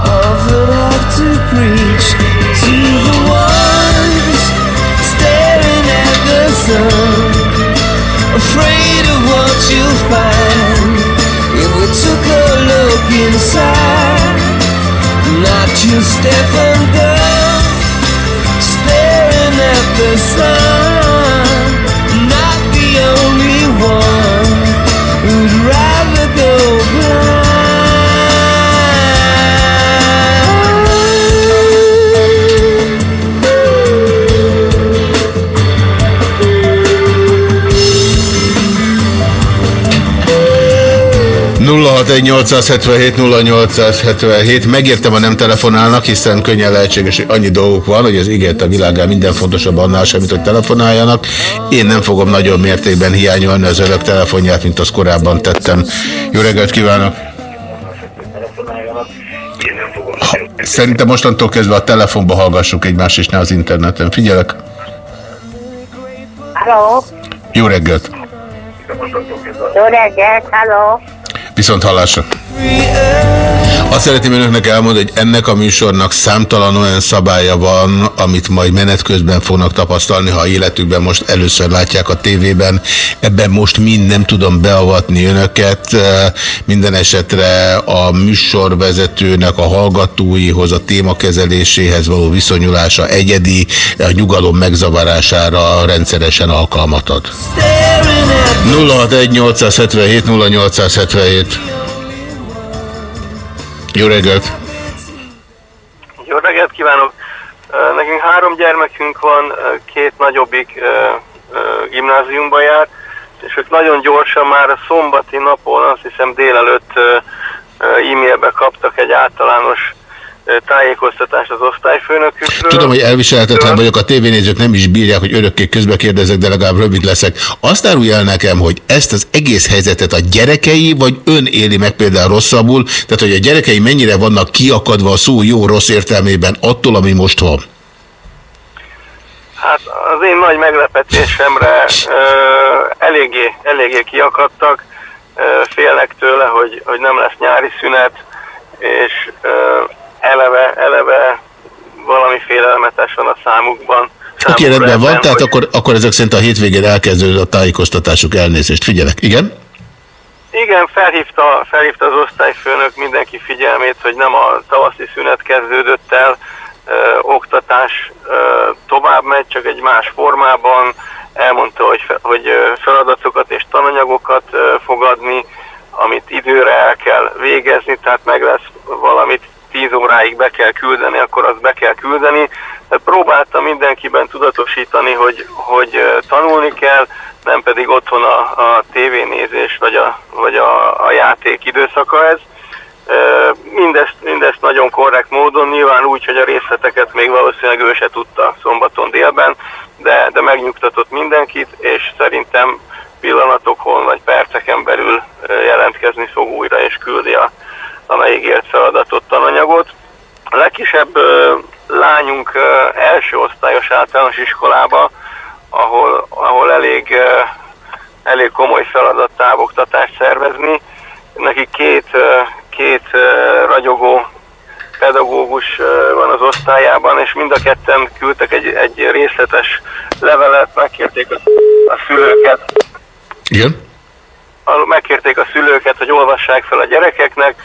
often have to preach to the ones staring at the sun, afraid of what you'll find if we took a look inside. Not just step and staring at the sun, not the only one 061 0877 megértem, a nem telefonálnak, hiszen könnyen lehetséges, hogy annyi dolgok van, hogy az ígért a világán minden fontosabb annál sem, mint hogy telefonáljanak. Én nem fogom nagyobb mértékben hiányolni az önök telefonját, mint azt korábban tettem. Jó reggelt kívánok! Ha, szerintem mostantól kezdve a telefonba hallgassuk egymást, és ne az interneten. Figyelek! Halló! Jó reggelt! Jó reggelt, halló! Viszont hallásra. Azt szeretném önöknek elmondani, hogy ennek a műsornak számtalan olyan szabálya van, amit majd menet közben fognak tapasztalni, ha életükben most először látják a tévében. Ebben most mind nem tudom beavatni önöket. Minden esetre a műsorvezetőnek a hallgatóihoz, a témakezeléséhez való viszonyulása egyedi, a nyugalom megzavarására rendszeresen alkalmat ad. 061 877 0877 Jó reggelt! Jó reggelt kívánok! Nekünk három gyermekünk van, két nagyobbik gimnáziumba jár, és ők nagyon gyorsan már a szombati napon, azt hiszem délelőtt e-mailbe kaptak egy általános tájékoztatást az osztályfőnökükről. Tudom, hogy elviselhetetlen vagyok, a tévénézők nem is bírják, hogy örökké közbe kérdezek, de legalább rövid leszek. Azt árulj el nekem, hogy ezt az egész helyzetet a gyerekei, vagy ön éli meg például rosszabbul, tehát hogy a gyerekei mennyire vannak kiakadva a szó jó-rossz értelmében attól, ami most van? Hát az én nagy meglepetésemre ö, eléggé, eléggé kiakadtak, ö, félnek tőle, hogy, hogy nem lesz nyári szünet, és ö, eleve, eleve valami félelmetes van a számukban. Oké, Számukra rendben van, ebben, tehát hogy- akkor, akkor ezek szerint a hétvégén elkezdődött a tájékoztatásuk elnézést. Figyelek, igen? Igen, felhívta, felhívta az osztályfőnök mindenki figyelmét, hogy nem a tavaszi szünet kezdődött el, ö, oktatás ö, tovább megy, csak egy más formában. Elmondta, hogy, fe, hogy feladatokat és tananyagokat ö, fogadni, amit időre el kell végezni, tehát meg lesz valamit 10 óráig be kell küldeni, akkor azt be kell küldeni. Tehát próbáltam mindenkiben tudatosítani, hogy, hogy tanulni kell, nem pedig otthon a, a tévénézés vagy a, vagy a, a játék időszaka ez. Mindezt, mindezt nagyon korrekt módon, nyilván úgy, hogy a részleteket még valószínűleg ő se tudta szombaton délben, de, de megnyugtatott mindenkit, és szerintem pillanatokon vagy perceken belül jelentkezni fog újra, és küldi a, a megígért feladatot, tananyagot. A legkisebb lányunk első osztályos általános iskolába, ahol, ahol elég, elég komoly feladat távoktatást szervezni. Neki két, két ragyogó pedagógus van az osztályában, és mind a ketten küldtek egy, egy részletes levelet, megkérték a, a szülőket, Igen? megkérték a szülőket, hogy olvassák fel a gyerekeknek,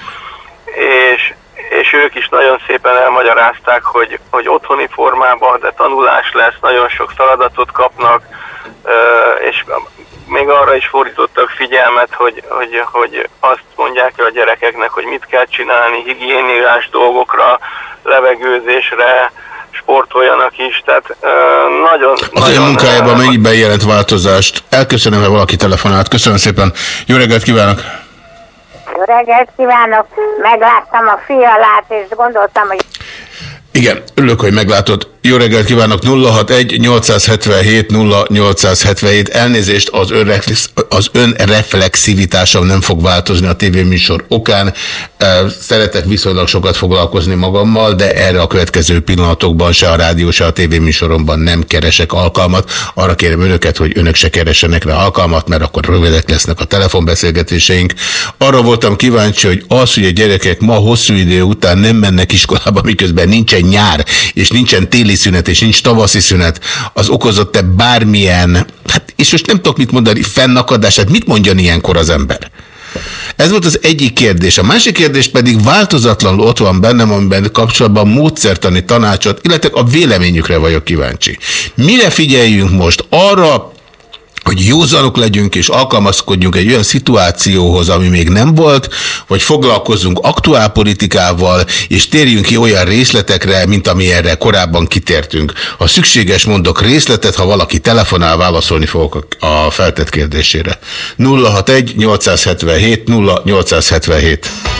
és, és ők is nagyon szépen elmagyarázták, hogy, hogy otthoni formában, de tanulás lesz, nagyon sok feladatot kapnak, és még arra is fordítottak figyelmet, hogy, hogy, hogy azt mondják el a gyerekeknek, hogy mit kell csinálni, higiéniás dolgokra, levegőzésre, sportoljanak is, tehát nagyon... Az ön nagyon, munkájában ö, mennyiben jelent változást? Elköszönöm, ha valaki telefonált. Köszönöm szépen. Jó reggelt kívánok! Jó reggelt kívánok! Megláttam a fialát, és gondoltam, hogy Igen, örülök, hogy meglátod. Jó reggelt kívánok, 061 877 0877. Elnézést, az, önreflex, az önreflexivitásom nem fog változni a tévéműsor okán. Szeretek viszonylag sokat foglalkozni magammal, de erre a következő pillanatokban se a rádió, se a tévéműsoromban nem keresek alkalmat. Arra kérem önöket, hogy önök se keressenek rá alkalmat, mert akkor rövidek lesznek a telefonbeszélgetéseink. Arra voltam kíváncsi, hogy az, hogy a gyerekek ma hosszú idő után nem mennek iskolába, miközben nincsen nyár, és nincsen téli szünet, és nincs tavaszi szünet, az okozott-e bármilyen, hát és most nem tudok mit mondani, fennakadás, hát mit mondjon ilyenkor az ember? Ez volt az egyik kérdés. A másik kérdés pedig változatlanul ott van bennem, amiben kapcsolatban módszertani tanácsot, illetve a véleményükre vagyok kíváncsi. Mire figyeljünk most? Arra, hogy józanok legyünk és alkalmazkodjunk egy olyan szituációhoz, ami még nem volt, vagy foglalkozzunk aktuálpolitikával, és térjünk ki olyan részletekre, mint ami erre korábban kitértünk. Ha szükséges, mondok részletet, ha valaki telefonál, válaszolni fogok a feltett kérdésére. 061 877 0877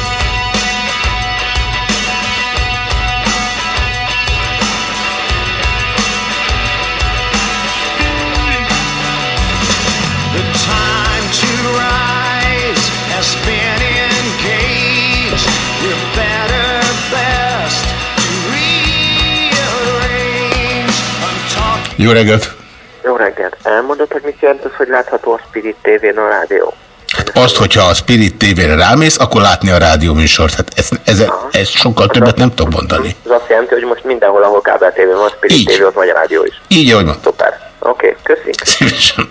Jó reggelt! Jó reggelt. Elmondod, hogy mit jelent az, hogy látható a Spirit TV-n a rádió? Azt, hogyha a Spirit TV-re rámész, akkor látni a rádióműsort. Hát ez, ez, ez sokkal többet nem tudok mondani. Ez azt jelenti, hogy most mindenhol, ahol kábel TV van, Spirit Így. TV, ott vagy a rádió is. Így, ahogy mondtam. Szuper. Oké, okay, köszi. Szívesen.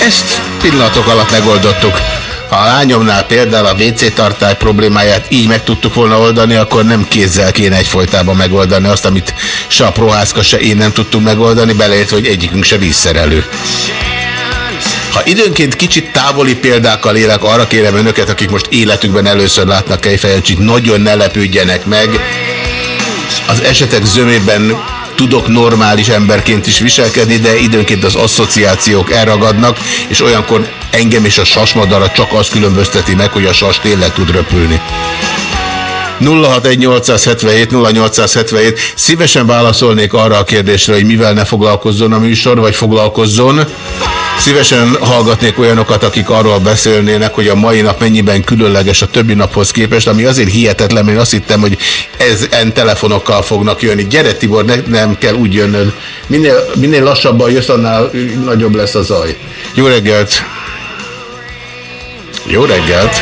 Ezt pillanatok alatt megoldottuk. A lányomnál például a WC tartály problémáját így meg tudtuk volna oldani, akkor nem kézzel kéne egyfolytában megoldani azt, amit se a prohászka, se én nem tudtunk megoldani, beleértve, hogy egyikünk se vízszerelő. Ha időnként kicsit távoli példákkal élek, arra kérem önöket, akik most életükben először látnak Kejfejancsit, nagyon ne lepődjenek meg. Az esetek zömében tudok normális emberként is viselkedni, de időnként az asszociációk elragadnak, és olyankor engem és a sasmadara csak az különbözteti meg, hogy a sas tényleg tud röpülni. 061 0877 Szívesen válaszolnék arra a kérdésre, hogy mivel ne foglalkozzon a műsor, vagy foglalkozzon. Szívesen hallgatnék olyanokat, akik arról beszélnének, hogy a mai nap mennyiben különleges a többi naphoz képest, ami azért hihetetlen, mert én azt hittem, hogy ez en telefonokkal fognak jönni. Gyere Tibor, ne, nem kell úgy jönnöd. Minél, minél lassabban jössz, annál nagyobb lesz a zaj. Jó reggelt! Jó reggelt!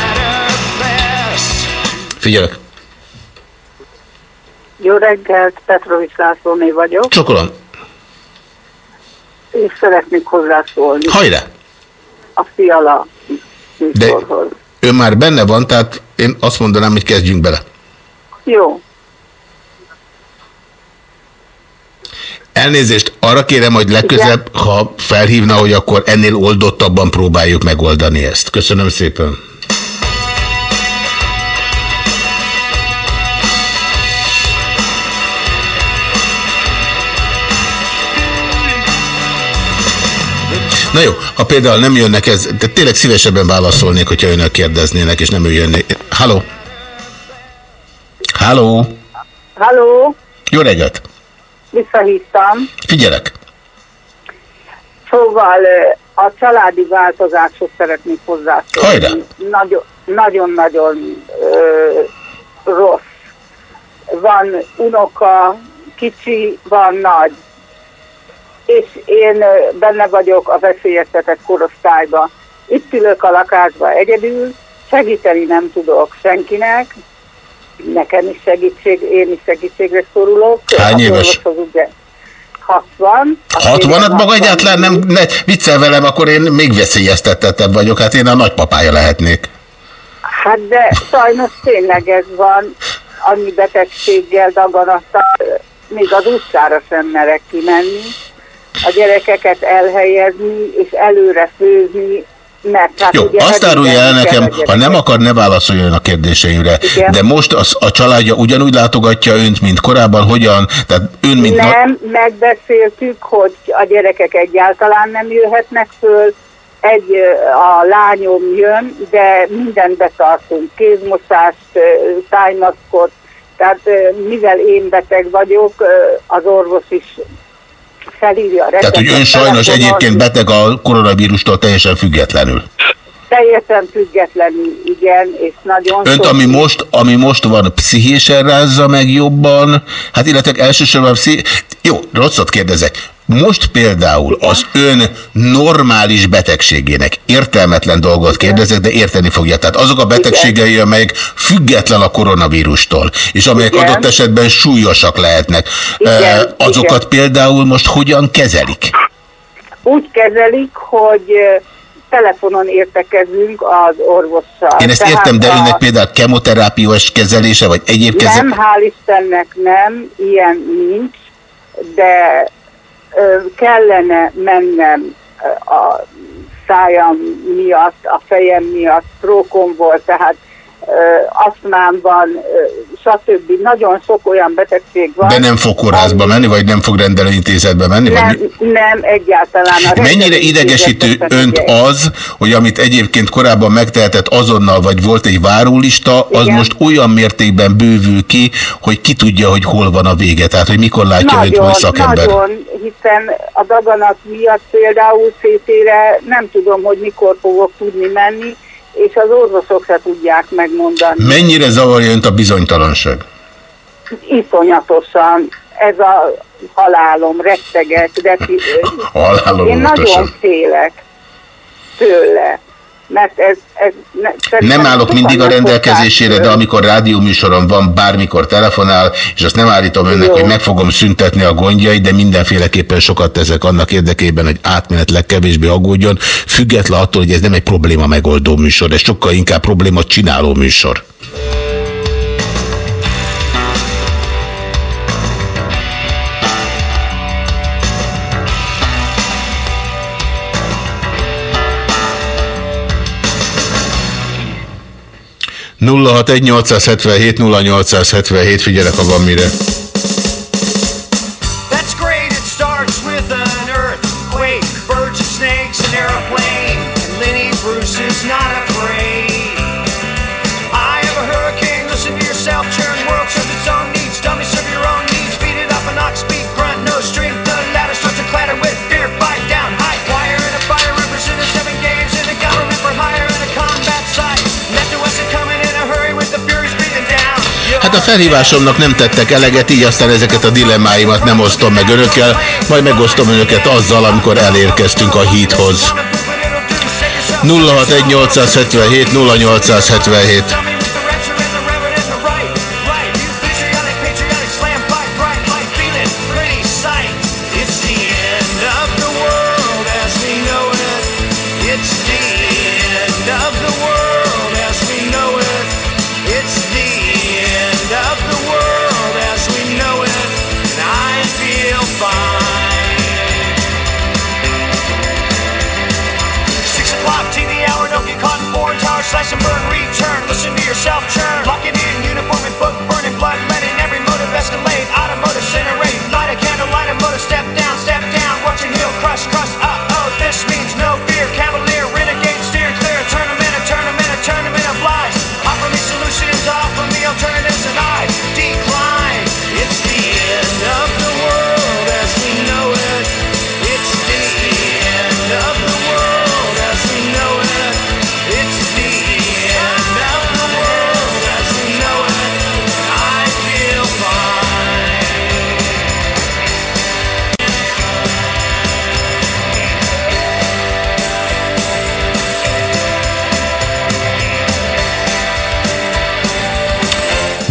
Figyelek. Jó reggelt, Petrovics Lászlóné vagyok, Csokolom. És szeretnék hozzászólni Hajrá! a fiala De ő már benne van, tehát én azt mondanám, hogy kezdjünk bele. Jó, Elnézést, arra kérem, hogy legközelebb, ha felhívna, hogy akkor ennél oldottabban próbáljuk megoldani ezt. Köszönöm szépen. Na jó, ha például nem jönnek ez, de tényleg szívesebben válaszolnék, hogyha önök kérdeznének, és nem ő jönné. Halló? Halló? halló, Jó reggelt! visszahívtam. Figyelek! Szóval a családi változáshoz szeretnék hozzászólni. Nagyon-nagyon rossz. Van unoka, kicsi, van nagy. És én benne vagyok a veszélyeztetett korosztályba. Itt ülök a lakásba egyedül, segíteni nem tudok senkinek, nekem is segítség, én is segítségre szorulok. Hány éves? ugye 60. 60-at maga egyáltalán nem, ne, viccel velem, akkor én még veszélyeztetettebb vagyok, hát én a nagypapája lehetnék. Hát de sajnos tényleg ez van, annyi betegséggel daganattal, még az utcára sem merek kimenni, a gyerekeket elhelyezni és előre főzni, mert hát Jó, ugye azt árulja el nekem, ha nem akar, ne válaszoljon a kérdéseimre. Igen. De most az, a családja ugyanúgy látogatja önt, mint korábban, hogyan? Tehát ön, mint... na- Nem, megbeszéltük, hogy a gyerekek egyáltalán nem jöhetnek föl, egy a lányom jön, de mindent betartunk, kézmosást, tájmaszkot, tehát mivel én beteg vagyok, az orvos is felírja a Tehát, hogy ön receptet, sajnos egyébként beteg a koronavírustól teljesen függetlenül. Teljesen függetlenül, igen, és nagyon Önt, ami most, ami most van, pszichésen rázza meg jobban, hát illetve elsősorban pszichi... Jó, rosszat kérdezek. Most például az ön normális betegségének értelmetlen dolgot kérdezek, de érteni fogja. Tehát azok a betegségei, amelyek független a koronavírustól, és amelyek Igen. adott esetben súlyosak lehetnek, Igen, azokat igen. például most hogyan kezelik? úgy kezelik, hogy telefonon értekezünk az orvossal. Én ezt Tehát értem, de a- önnek például kemoterápiós kezelése, vagy egyéb kezelése? Nem, hál' Istennek nem, ilyen nincs, de kellene mennem a szájam miatt, a fejem miatt, trókom volt, tehát ö, asztmám van, stb. Nagyon sok olyan betegség van. De nem fog kórházba menni, vagy nem fog rendelőintézetbe menni? Vagy mi? nem, nem, egyáltalán. A Mennyire idegesítő önt az, hogy amit egyébként korábban megtehetett azonnal, vagy volt egy várólista, az Igen. most olyan mértékben bővül ki, hogy ki tudja, hogy hol van a vége, tehát hogy mikor látja önt majd szakember. Nagyon, hiszen a daganat miatt például CT-re nem tudom, hogy mikor fogok tudni menni, és az orvosok se tudják megmondani. Mennyire zavarja önt a bizonytalanság? Iszonyatosan. Ez a halálom, rettegek, de Halálom én nagyon félek tőle. Mert ez, ez ne, Nem állok mindig a rendelkezésére, de amikor rádióműsorom van, bármikor telefonál, és azt nem állítom önnek, Jó. hogy meg fogom szüntetni a gondjait, de mindenféleképpen sokat teszek annak érdekében, hogy átmenetleg kevésbé aggódjon, független attól, hogy ez nem egy probléma megoldó műsor, ez sokkal inkább probléma csináló műsor. Nulla hat egy 877 0877 figyelek, ha van mire. Felhívásomnak nem tettek eleget, így aztán ezeket a dilemmáimat nem osztom meg önökkel, majd megosztom önöket azzal, amikor elérkeztünk a híthoz. 061 877 0877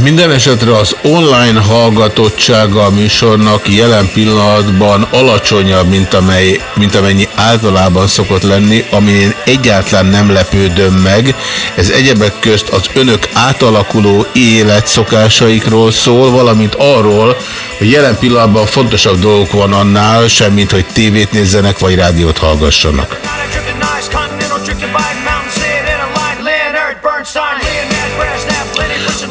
Minden esetre az online hallgatottsága a műsornak jelen pillanatban alacsonyabb, mint, amely, mint amennyi általában szokott lenni, ami én egyáltalán nem lepődöm meg. Ez egyebek közt az önök átalakuló életszokásaikról szól, valamint arról, hogy jelen pillanatban fontosabb dolgok van annál, semmint hogy tévét nézzenek vagy rádiót hallgassanak.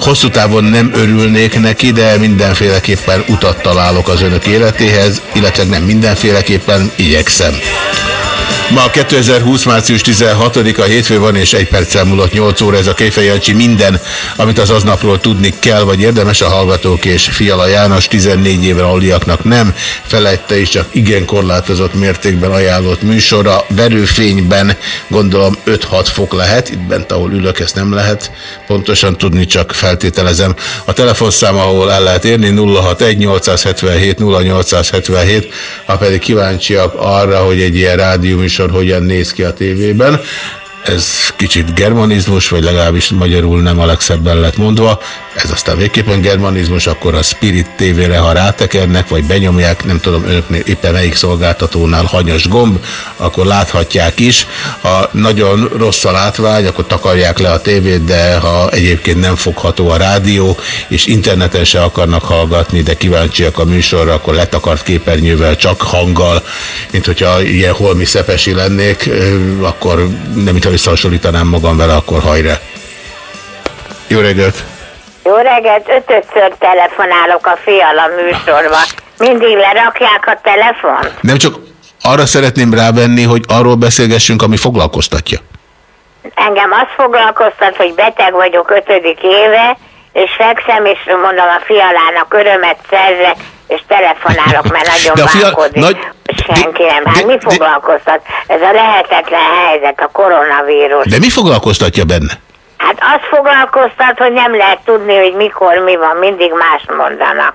Hosszú távon nem örülnék neki, de mindenféleképpen utat találok az önök életéhez, illetve nem mindenféleképpen igyekszem. Ma 2020. március 16-a hétfő van, és egy perccel múlott 8 óra ez a Jancsi. Minden, amit az aznapról tudni kell, vagy érdemes a hallgatók és Fiala János 14 éven aluliaknak nem felejte és csak igen korlátozott mértékben ajánlott műsora. Verőfényben gondolom 5-6 fok lehet, itt bent ahol ülök ezt nem lehet pontosan tudni, csak feltételezem. A telefonszám, ahol el lehet érni 061 877 0877, ha pedig kíváncsiak arra, hogy egy ilyen rádióműsor hogyan néz ki a tévében. Ez kicsit germanizmus, vagy legalábbis magyarul nem a legszebben lett mondva. Ez aztán végképpen germanizmus, akkor a Spirit TV-re, ha rátekernek, vagy benyomják, nem tudom önöknél éppen melyik szolgáltatónál hanyas gomb, akkor láthatják is. Ha nagyon rossz a látvány, akkor takarják le a tévét, de ha egyébként nem fogható a rádió, és interneten se akarnak hallgatni, de kíváncsiak a műsorra, akkor letakart képernyővel, csak hanggal, mint hogyha ilyen holmi szepesi lennék, akkor nem mintha összehasonlítanám magam vele, akkor hajrá. Jó reggelt! Jó reggelt, ötödször telefonálok a fiala műsorba. Mindig lerakják a telefon? Nem csak arra szeretném rávenni, hogy arról beszélgessünk, ami foglalkoztatja. Engem azt foglalkoztat, hogy beteg vagyok ötödik éve, és fekszem, és mondom a fialának örömet szerzek, és telefonálok, mert nagyon De a fia- bánkodik. nagy- Senki nem. Hát mi foglalkoztat? Ez a lehetetlen helyzet, a koronavírus. De mi foglalkoztatja benne? Hát azt foglalkoztat, hogy nem lehet tudni, hogy mikor mi van, mindig más mondanak.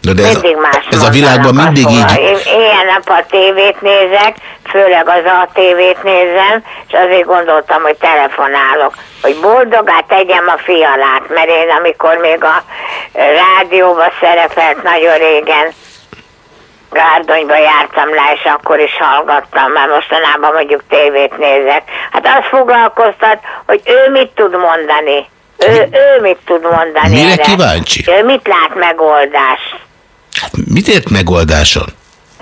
Na de ez, mindig más ez a világban mindig így. Én éjjel-nap a tévét nézek, főleg az a tévét nézem, és azért gondoltam, hogy telefonálok, hogy boldogát tegyem a fialát, mert én amikor még a rádióba szerepelt nagyon régen, Gárdonyba jártam le, és akkor is hallgattam, mert mostanában mondjuk tévét nézek. Hát azt foglalkoztat, hogy ő mit tud mondani. Ő, ő mit tud mondani Mire erre? kíváncsi? Ő mit lát megoldást? Mit ért megoldáson?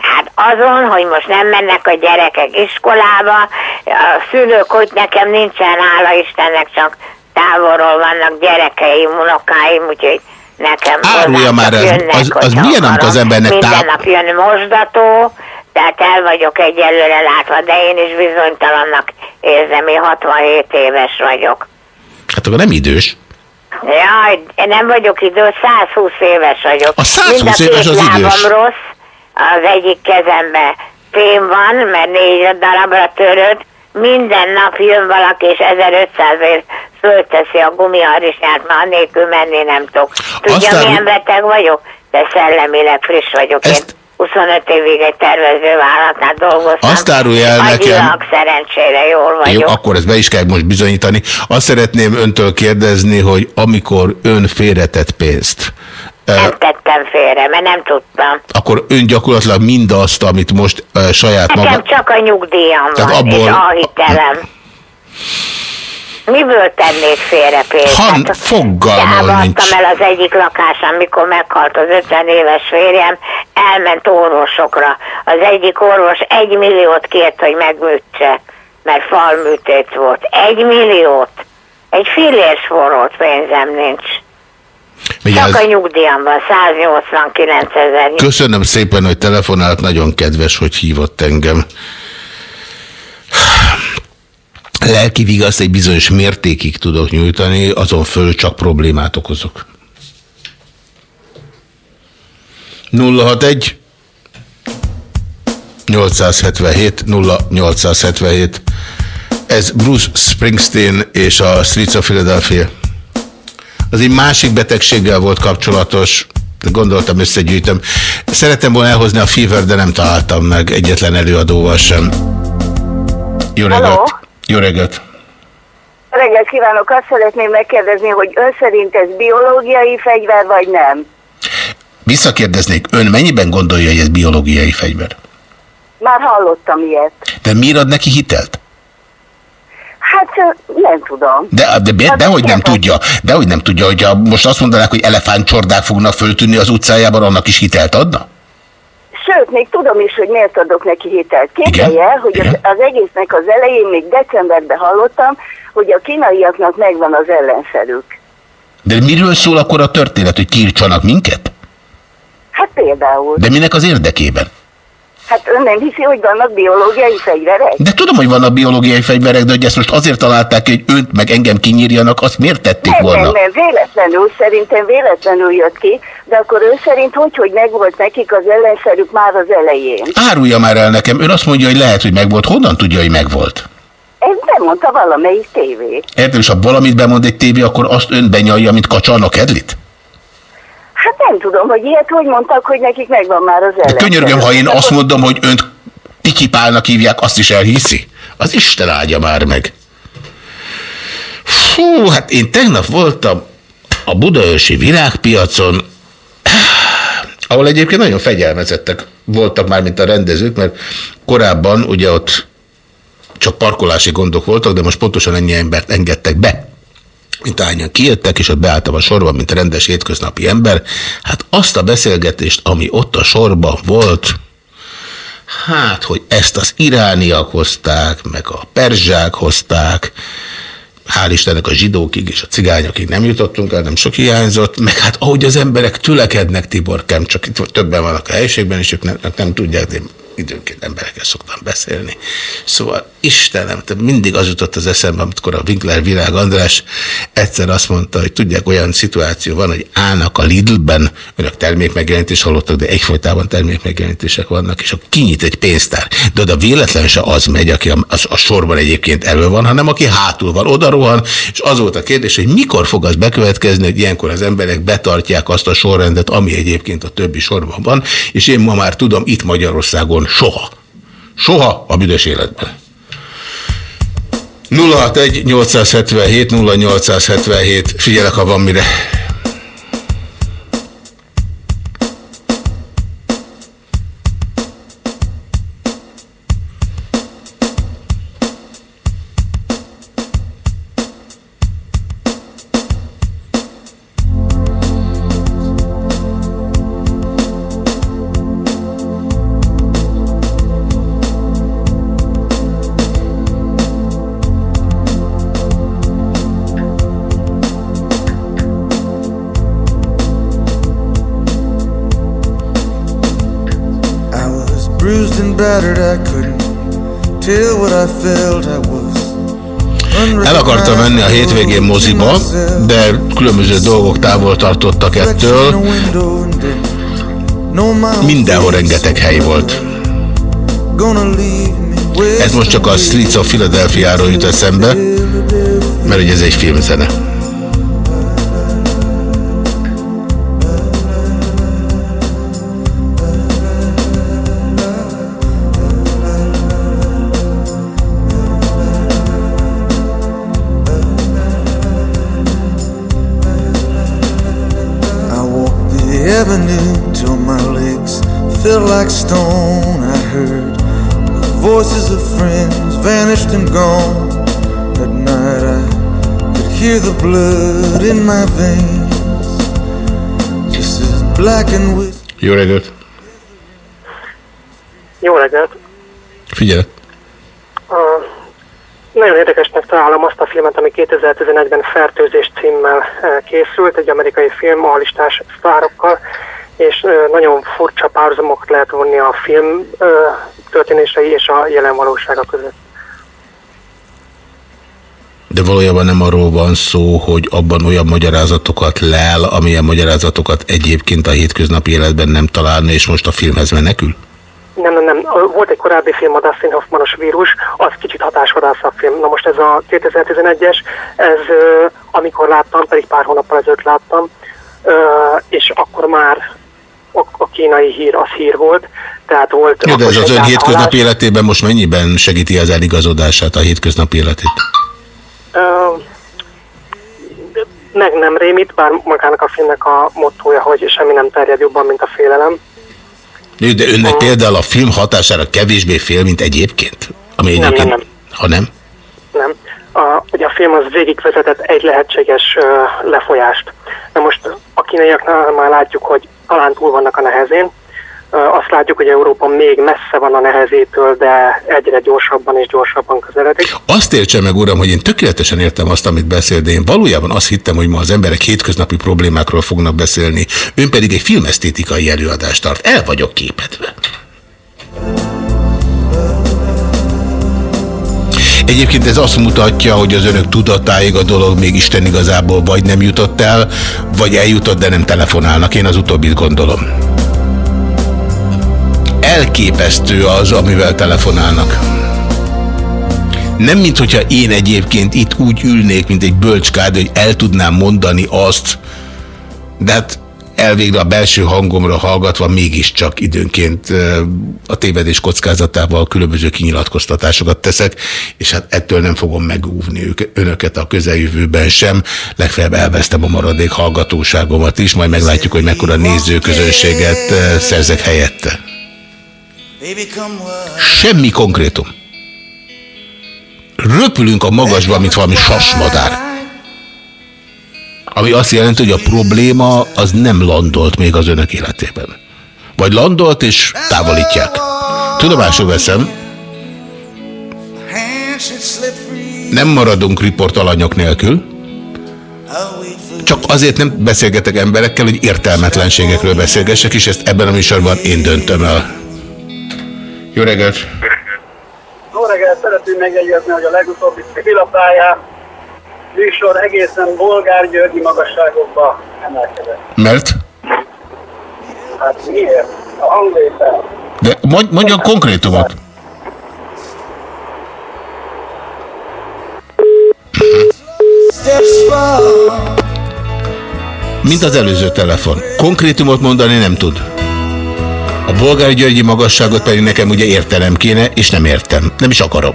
Hát azon, hogy most nem mennek a gyerekek iskolába, a szülők, hogy nekem nincsen, hála Istennek, csak távolról vannak gyerekeim, unokáim, úgyhogy nekem Árulja már ez- jönnek, az- az milyen, amit az akarom. embernek Minden tá- nap jön mosdató, tehát el vagyok egyelőre látva, de én is bizonytalannak érzem, én 67 éves vagyok. Hát akkor nem idős. Jaj, én nem vagyok idő, 120 éves vagyok. A 120 Mind a éves az idős. rossz, az egyik kezembe fém van, mert négy darabra törött, minden nap jön valaki, és 1500 ért fölteszi a gumiharisnyát, mert annélkül menni nem tudok. Tudja, Aztán- milyen beteg vagyok? De szellemileg friss vagyok. Én 25 évig egy tervezővállalatnál dolgoztam. Azt árulja el nekem- szerencsére jól vagyok. Jó, akkor ezt be is kell most bizonyítani. Azt szeretném öntől kérdezni, hogy amikor ön félretett pénzt, Nem tettem félre, mert nem tudtam. akkor ön gyakorlatilag mindazt, amit most eh, saját Nekem maga... csak a nyugdíjam Tehát van, abból- és a hitelem. Miből tennék félre pénzt? Han, Hát, fogalmam nincs. el az egyik lakásom, amikor meghalt az 50 éves férjem, elment orvosokra. Az egyik orvos egy milliót kért, hogy megműtse, mert falműtét volt. Egy milliót. Egy fillér forrót pénzem nincs. Vigyázz. Csak a nyugdíjam van, 189 ezer. Köszönöm szépen, hogy telefonált, nagyon kedves, hogy hívott engem. Lelki vigaszt egy bizonyos mértékig tudok nyújtani, azon föl csak problémát okozok. 061 877 0877 Ez Bruce Springsteen és a Streets of Philadelphia. Az egy másik betegséggel volt kapcsolatos, gondoltam összegyűjtöm. Szeretem volna elhozni a Fever, de nem találtam meg egyetlen előadóval sem. Jó reggelt! Halló? Jó reggelt! Reggelt kívánok, azt szeretném megkérdezni, hogy ön szerint ez biológiai fegyver, vagy nem? Visszakérdeznék, ön mennyiben gondolja, hogy ez biológiai fegyver? Már hallottam ilyet. De miért ad neki hitelt? Hát nem tudom. De, de, de, Hát dehogy nem tudja, dehogy nem tudja, hogyha most azt mondanák, hogy elefántcsordák fognak föltűnni az utcájában, annak is hitelt adna? Sőt, még tudom is, hogy miért adok neki hitelt. Képzelje el, hogy az, az egésznek az elején még decemberben hallottam, hogy a kínaiaknak megvan az ellenszerük. De miről szól akkor a történet, hogy kiírtsanak minket? Hát például. De minek az érdekében? Hát ön nem hiszi, hogy vannak biológiai fegyverek? De tudom, hogy vannak biológiai fegyverek, de hogy ezt most azért találták hogy őt meg engem kinyírjanak, azt miért tették Nem, volna? nem, nem, véletlenül, szerintem véletlenül jött ki, de akkor ő szerint hogy, hogy megvolt nekik az ellenszerük már az elején? Árulja már el nekem, ön azt mondja, hogy lehet, hogy megvolt. Honnan tudja, hogy megvolt? Ez nem mondta valamelyik tévé. Értem, és ha valamit bemond egy tévé, akkor azt ön benyalja, mint kacsa a kedlit? Hát nem tudom, hogy ilyet hogy mondtak, hogy nekik megvan már az De ellenszerük. könyörgöm, ha én azt mondom, hogy önt Pikipálnak hívják, azt is elhiszi? Az Isten áldja már meg. Fú, hát én tegnap voltam a Budaörsi virágpiacon, ahol egyébként nagyon fegyelmezettek voltak már, mint a rendezők, mert korábban ugye ott csak parkolási gondok voltak, de most pontosan ennyi embert engedtek be mint ahányan kijöttek, és ott beálltam a sorban, mint rendes hétköznapi ember. Hát azt a beszélgetést, ami ott a sorban volt, hát, hogy ezt az irániak hozták, meg a perzsák hozták, hál' Istennek a zsidókig és a cigányokig nem jutottunk el, nem sok hiányzott, meg hát ahogy az emberek tülekednek, Tiborkám, csak itt többen vannak a helyiségben, és ők nem, nem tudják, de én időnként emberekkel szoktam beszélni. Szóval Istenem, te mindig az jutott az eszembe, amikor a Winkler Virág András egyszer azt mondta, hogy tudják, olyan szituáció van, hogy állnak a Lidlben, önök termékmegjelenítést hallottak, de egyfolytában termékmegjelenítések vannak, és akkor kinyit egy pénztár. De oda véletlen se az megy, aki a, a, a sorban egyébként elő van, hanem aki hátul van, oda rohan, és az volt a kérdés, hogy mikor fog az bekövetkezni, hogy ilyenkor az emberek betartják azt a sorrendet, ami egyébként a többi sorban van, és én ma már tudom itt Magyarországon soha. Soha a büdös életben. 061 877 0877 Figyelek, ha van mire. Moziba, de különböző dolgok távol tartottak ettől. Mindenhol rengeteg hely volt. Ez most csak a Streets of Philadelphia-ról jut eszembe, mert ugye ez egy filmzene. In my veins, just as black and with. Jó reggelt! Jó reggelt! Figyelj! Uh, nagyon érdekesnek találom azt a filmet, ami 2011-ben Fertőzés címmel eh, készült, egy amerikai film a listás sztárokkal, és eh, nagyon furcsa párhuzamokat lehet vonni a film eh, történései és a jelen valósága között. De valójában nem arról van szó, hogy abban olyan magyarázatokat lel, amilyen magyarázatokat egyébként a hétköznapi életben nem találna, és most a filmhez menekül? Nem, nem, nem. Volt egy korábbi film, a Dustin Hoffmanos vírus, az kicsit hatásvadászabb film. Na most ez a 2011-es, ez amikor láttam, pedig pár hónappal ezelőtt láttam, és akkor már a, kínai hír az hír volt, tehát volt... Jó, de ez az ön hétköznapi életében most mennyiben segíti az eligazodását, a hétköznapi életét? Meg nem rémít, bár magának a filmnek a mottója, hogy semmi nem terjed jobban, mint a félelem. De önnek például a film hatására kevésbé fél, mint egyébként? Ami Nem, egyébként... nem, nem. Ha nem? Nem. A, ugye a film az végigvezetett egy lehetséges ö, lefolyást. Na most a kínaiaknál már látjuk, hogy talán túl vannak a nehezén. Azt látjuk, hogy Európa még messze van a nehezétől, de egyre gyorsabban és gyorsabban közeledik. Azt értse meg, uram, hogy én tökéletesen értem azt, amit beszél, de én valójában azt hittem, hogy ma az emberek hétköznapi problémákról fognak beszélni. Ön pedig egy filmesztétikai előadást tart. El vagyok képedve. Egyébként ez azt mutatja, hogy az önök tudatáig a dolog még Isten igazából vagy nem jutott el, vagy eljutott, de nem telefonálnak. Én az utóbbit gondolom. Elképesztő az, amivel telefonálnak. Nem, mint hogyha én egyébként itt úgy ülnék, mint egy bölcskád, hogy el tudnám mondani azt, de hát elvégre a belső hangomra hallgatva mégiscsak időnként a tévedés kockázatával különböző kinyilatkoztatásokat teszek, és hát ettől nem fogom megúvni önöket a közeljövőben sem. Legfeljebb elvesztem a maradék hallgatóságomat is, majd meglátjuk, hogy mekkora nézőközönséget szerzek helyette. Semmi konkrétum. Röpülünk a magasba, mint valami sasmadár. Ami azt jelenti, hogy a probléma az nem landolt még az önök életében. Vagy landolt és távolítják. Tudomásul veszem, nem maradunk riportalanyok nélkül, csak azért nem beszélgetek emberekkel, hogy értelmetlenségekről beszélgessek, és ezt ebben a műsorban én döntöm el. Jó reggelt! Jó reggelt, szeretném megjegyezni, hogy a legutóbbi civilapályán műsor egészen bolgár györgyi magasságokba emelkedett. Mert? Hát miért? A hangvétel. De mondj, mondj a konkrétumot. Mint az előző telefon. Konkrétumot mondani nem tud. A bolgári györgyi magasságot pedig nekem ugye értenem kéne, és nem értem. Nem is akarom.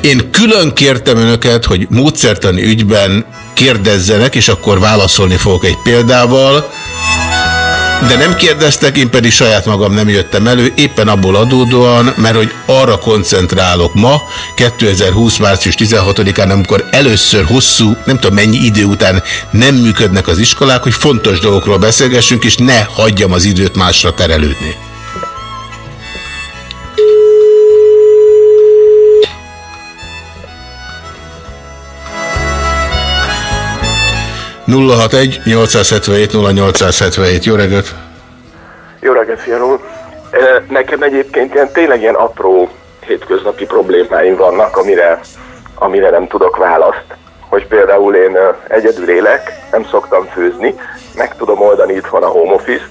Én külön kértem önöket, hogy módszertani ügyben kérdezzenek, és akkor válaszolni fogok egy példával, de nem kérdeztek, én pedig saját magam nem jöttem elő, éppen abból adódóan, mert hogy arra koncentrálok ma, 2020. március 16-án, amikor először hosszú, nem tudom mennyi idő után nem működnek az iskolák, hogy fontos dolgokról beszélgessünk, és ne hagyjam az időt másra terelődni. Nulla 877 0877. Jó reggelt! Jó reggelt, fianul! Nekem egyébként ilyen, tényleg ilyen apró hétköznapi problémáim vannak, amire, amire nem tudok választ. Hogy például én egyedül élek, nem szoktam főzni, meg tudom oldani itthon a home office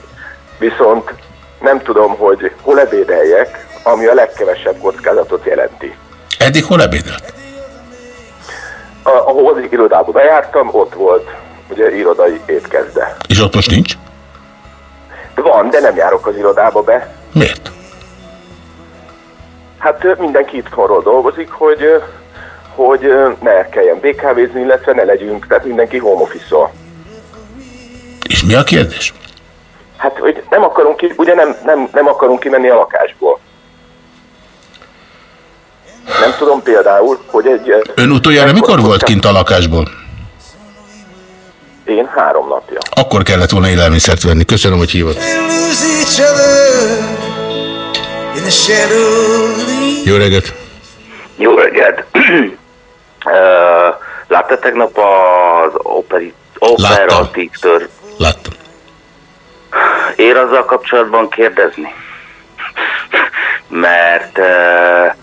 viszont nem tudom, hogy hol ebédeljek, ami a legkevesebb kockázatot jelenti. Eddig hol ebédelt? A, ahol az irodába bejártam, ott volt ugye irodai étkezde. És ott most nincs? Van, de nem járok az irodába be. Miért? Hát mindenki itthonról dolgozik, hogy, hogy ne kelljen BKV-zni, illetve ne legyünk, tehát mindenki home office És mi a kérdés? Hát, hogy nem akarunk ki, ugye nem, nem, nem akarunk kimenni a lakásból. Nem tudom például, hogy egy... Ön utoljára mikor volt kint a lakásból? Én három napja. Akkor kellett volna élelmiszert venni. Köszönöm, hogy hívott. Jó reggelt! Jó reggelt! Látta tegnap az operi, operatív tör... Láttam. Ér azzal kapcsolatban kérdezni? Mert uh,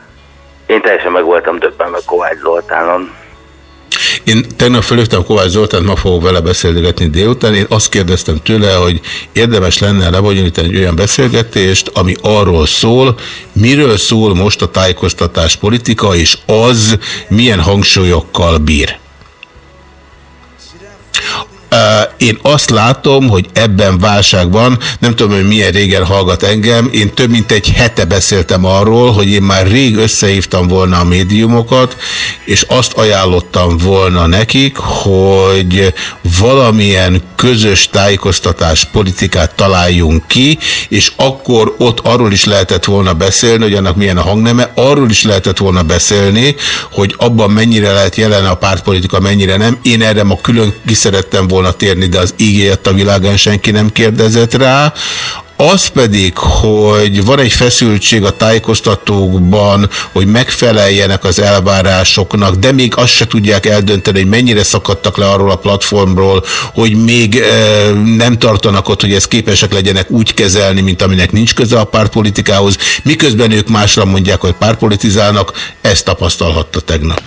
én teljesen meg voltam döbbenve Kovács Zoltánon. Én tegnap fölöttem Kovács Zoltánt, ma fogok vele beszélgetni délután. Én azt kérdeztem tőle, hogy érdemes lenne lebonyolítani egy olyan beszélgetést, ami arról szól, miről szól most a tájékoztatás politika, és az milyen hangsúlyokkal bír. Én azt látom, hogy ebben válság van, nem tudom, hogy milyen régen hallgat engem, én több mint egy hete beszéltem arról, hogy én már rég összehívtam volna a médiumokat, és azt ajánlottam volna nekik, hogy valamilyen közös tájékoztatás politikát találjunk ki, és akkor ott arról is lehetett volna beszélni, hogy annak milyen a hangneme, arról is lehetett volna beszélni, hogy abban mennyire lehet jelen a pártpolitika, mennyire nem. Én erre ma külön ki szerettem volna térni, de az ígért a világon senki nem kérdezett rá. Az pedig, hogy van egy feszültség a tájékoztatókban, hogy megfeleljenek az elvárásoknak, de még azt se tudják eldönteni, hogy mennyire szakadtak le arról a platformról, hogy még e, nem tartanak ott, hogy ezt képesek legyenek úgy kezelni, mint aminek nincs köze a pártpolitikához, miközben ők másra mondják, hogy pártpolitizálnak, ezt tapasztalhatta tegnap.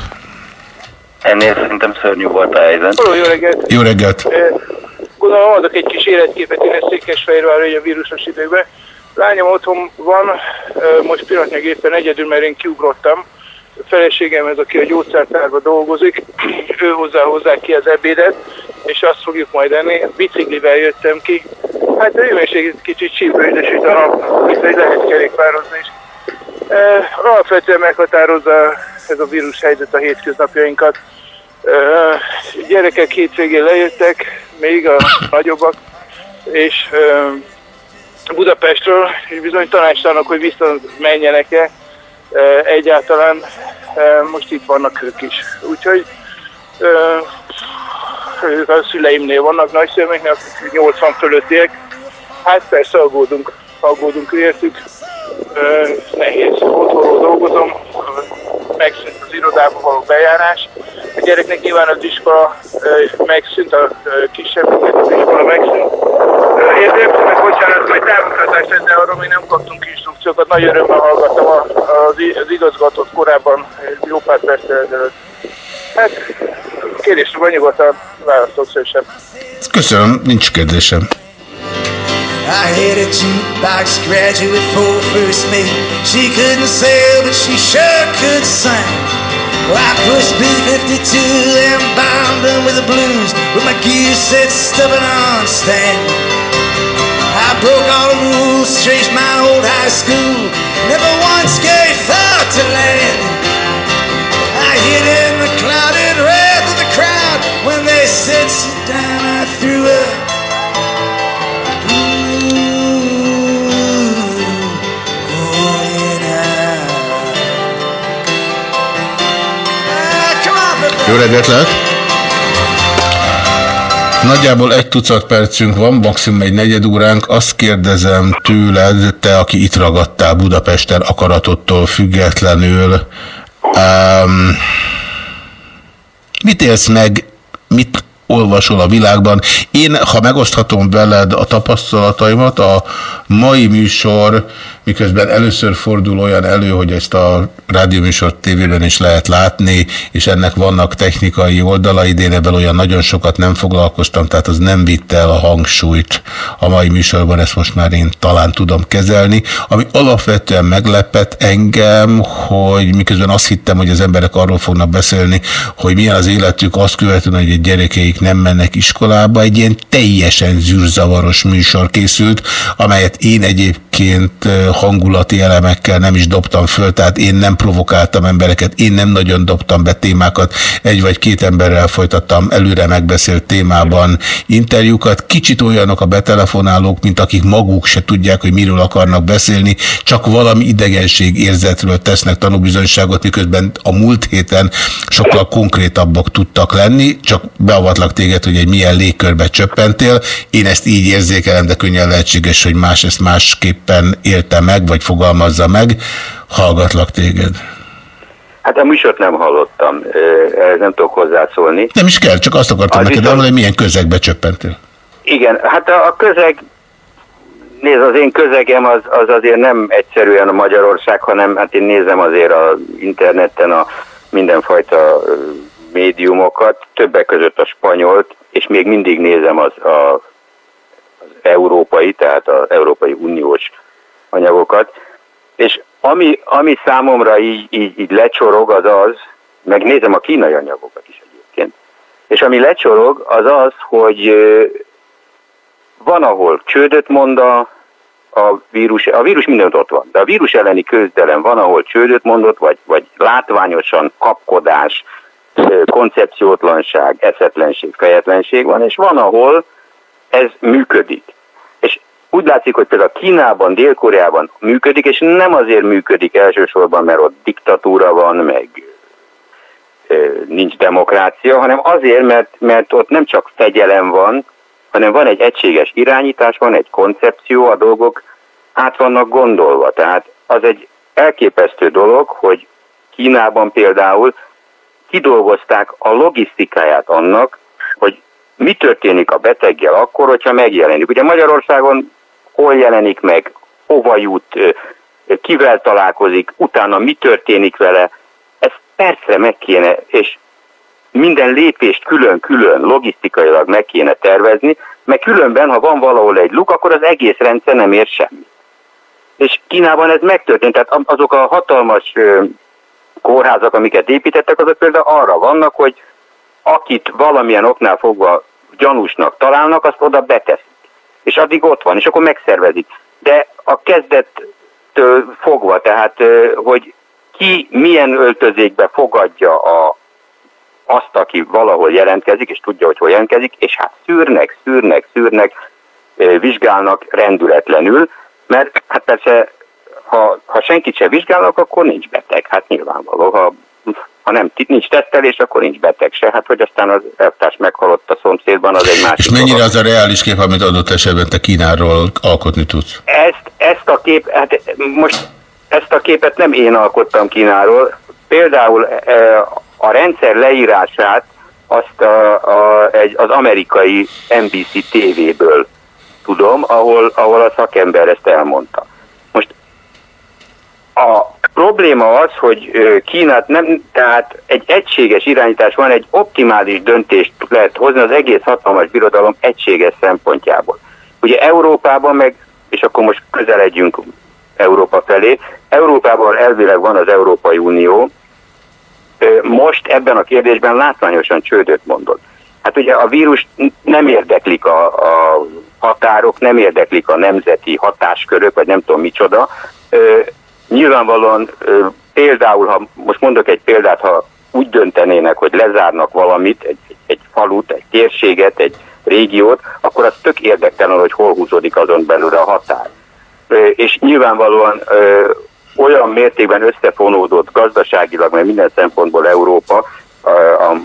Ennél szerintem szörnyű volt a helyzet. Jó reggelt! Jó reggelt! Gondolom adok egy kis életképet, én ezt Székesfehérvár, hogy a vírusos időkben. Lányom otthon van, most pillanatnyilag éppen egyedül, mert én kiugrottam. A feleségem ez, aki a gyógyszertárban dolgozik, ő hozzá hozzá ki az ebédet, és azt fogjuk majd enni. Biciklivel jöttem ki. Hát a hőmérséklet kicsit csípőidesít a nap, úgyhogy lehet kerékpározni is. Alapvetően meghatározza ez a vírus helyzet a hétköznapjainkat. Gyerekek hétvégén lejöttek, még a nagyobbak, és Budapestről, és bizony tanácstalanok, hogy visszamenjenek-e egyáltalán. Most itt vannak ők is. Úgyhogy ők a szüleimnél vannak, nagyszülőmeknél, akik 80 fölöttiek. Hát persze aggódunk, aggódunk értük. Nehéz, otthonról dolgozom, megszűnt az irodába való bejárás. A gyereknek nyilván az iskola megszűnt, a kisebbnek az iskola megszűnt. Érdelemszerűen, bocsánat, majd támogatást de arról még nem kaptunk instrukciókat. Nagy örömmel hallgattam az, az igazgatót korábban, jó pár perccel ezelőtt. Hát, kérésre van nyugodtan, választok szősebb. Köszönöm, nincs kérdésem. I had a jukebox graduate for first mate. She couldn't sail, but she sure could sing. Well, I pushed B-52 and bound them with the blues with my gear set stubborn on stand. I broke all the rules, traced my old high school, never once gave thought to land. Jó reggelt lehet! Nagyjából egy tucat percünk van, maximum egy negyed óránk. Azt kérdezem tőled, te, aki itt ragadtál Budapesten akaratottól függetlenül, um, mit élsz meg, mit olvasol a világban. Én, ha megoszthatom veled a tapasztalataimat, a mai műsor, miközben először fordul olyan elő, hogy ezt a rádióműsor tévében is lehet látni, és ennek vannak technikai oldalai, én ebben olyan nagyon sokat nem foglalkoztam, tehát az nem vitte el a hangsúlyt a mai műsorban, ezt most már én talán tudom kezelni. Ami alapvetően meglepett engem, hogy miközben azt hittem, hogy az emberek arról fognak beszélni, hogy milyen az életük, azt követően, hogy egy gyerekeik nem mennek iskolába, egy ilyen teljesen zűrzavaros műsor készült, amelyet én egyébként hangulati elemekkel nem is dobtam föl, tehát én nem provokáltam embereket, én nem nagyon dobtam be témákat, egy vagy két emberrel folytattam előre megbeszélt témában interjúkat, kicsit olyanok a betelefonálók, mint akik maguk se tudják, hogy miről akarnak beszélni, csak valami idegenség érzetről tesznek tanúbizonyságot, miközben a múlt héten sokkal konkrétabbak tudtak lenni, csak beavatlak téged, hogy egy milyen légkörbe csöppentél. Én ezt így érzékelem, de könnyen lehetséges, hogy más ezt másképp másképpen élte meg, vagy fogalmazza meg. Hallgatlak téged. Hát a műsort nem hallottam, nem tudok hozzászólni. Nem is kell, csak azt akartam Az neked viszont- hogy milyen közegbe csöppentél. Igen, hát a, a közeg, nézd, az én közegem az, az azért nem egyszerűen a Magyarország, hanem hát én nézem azért az interneten a mindenfajta médiumokat, többek között a spanyolt, és még mindig nézem az, a, az európai, tehát az Európai Uniós anyagokat, és ami, ami számomra így, így, így lecsorog az az, meg nézem a kínai anyagokat is egyébként, és ami lecsorog az az, hogy van, ahol csődöt mond a, a vírus, a vírus mindent ott van, de a vírus elleni küzdelem van, ahol csődöt mondott, vagy, vagy látványosan kapkodás, koncepciótlanság, eszetlenség, fejetlenség van, és van, ahol ez működik. És úgy látszik, hogy például Kínában, Dél-Koreában működik, és nem azért működik elsősorban, mert ott diktatúra van, meg nincs demokrácia, hanem azért, mert, mert ott nem csak fegyelem van, hanem van egy egységes irányítás, van egy koncepció, a dolgok át vannak gondolva. Tehát az egy elképesztő dolog, hogy Kínában például kidolgozták a logisztikáját annak, hogy mi történik a beteggel akkor, hogyha megjelenik. Ugye Magyarországon hol jelenik meg, hova jut, kivel találkozik, utána mi történik vele, ezt persze meg kéne, és minden lépést külön-külön logisztikailag meg kéne tervezni, mert különben, ha van valahol egy luk, akkor az egész rendszer nem ér semmit. És Kínában ez megtörtént, tehát azok a hatalmas kórházak, amiket építettek, azok például arra vannak, hogy akit valamilyen oknál fogva gyanúsnak találnak, azt oda beteszik. És addig ott van, és akkor megszervezik. De a kezdettől fogva, tehát hogy ki milyen öltözékbe fogadja a, azt, aki valahol jelentkezik, és tudja, hogy hol jelentkezik, és hát szűrnek, szűrnek, szűrnek, vizsgálnak rendületlenül, mert hát persze, ha, ha senkit se vizsgálnak, akkor nincs beteg, hát nyilvánvaló. Ha, ha nem, nincs tesztelés, akkor nincs beteg se. Hát, hogy aztán az elvtárs meghalott a szomszédban, az egy másik És mennyire az a reális kép, amit adott esetben te Kínáról alkotni tudsz? ezt, ezt a kép, hát most ezt a képet nem én alkottam Kínáról, például e, a rendszer leírását azt a, a, egy, az amerikai NBC TV-ből tudom, ahol, ahol a szakember ezt elmondta. Most a probléma az, hogy Kínát nem, tehát egy egységes irányítás van, egy optimális döntést lehet hozni az egész hatalmas birodalom egységes szempontjából. Ugye Európában meg, és akkor most közeledjünk Európa felé, Európában elvileg van az Európai Unió, most ebben a kérdésben látványosan csődöt mondott. Hát ugye a vírus nem érdeklik a, a határok, nem érdeklik a nemzeti hatáskörök, vagy nem tudom micsoda. Nyilvánvalóan például, ha most mondok egy példát, ha úgy döntenének, hogy lezárnak valamit, egy, egy falut, egy térséget, egy régiót, akkor az tök érdektelen, hogy hol húzódik azon belül a határ. És nyilvánvalóan olyan mértékben összefonódott gazdaságilag, mert minden szempontból Európa a, a,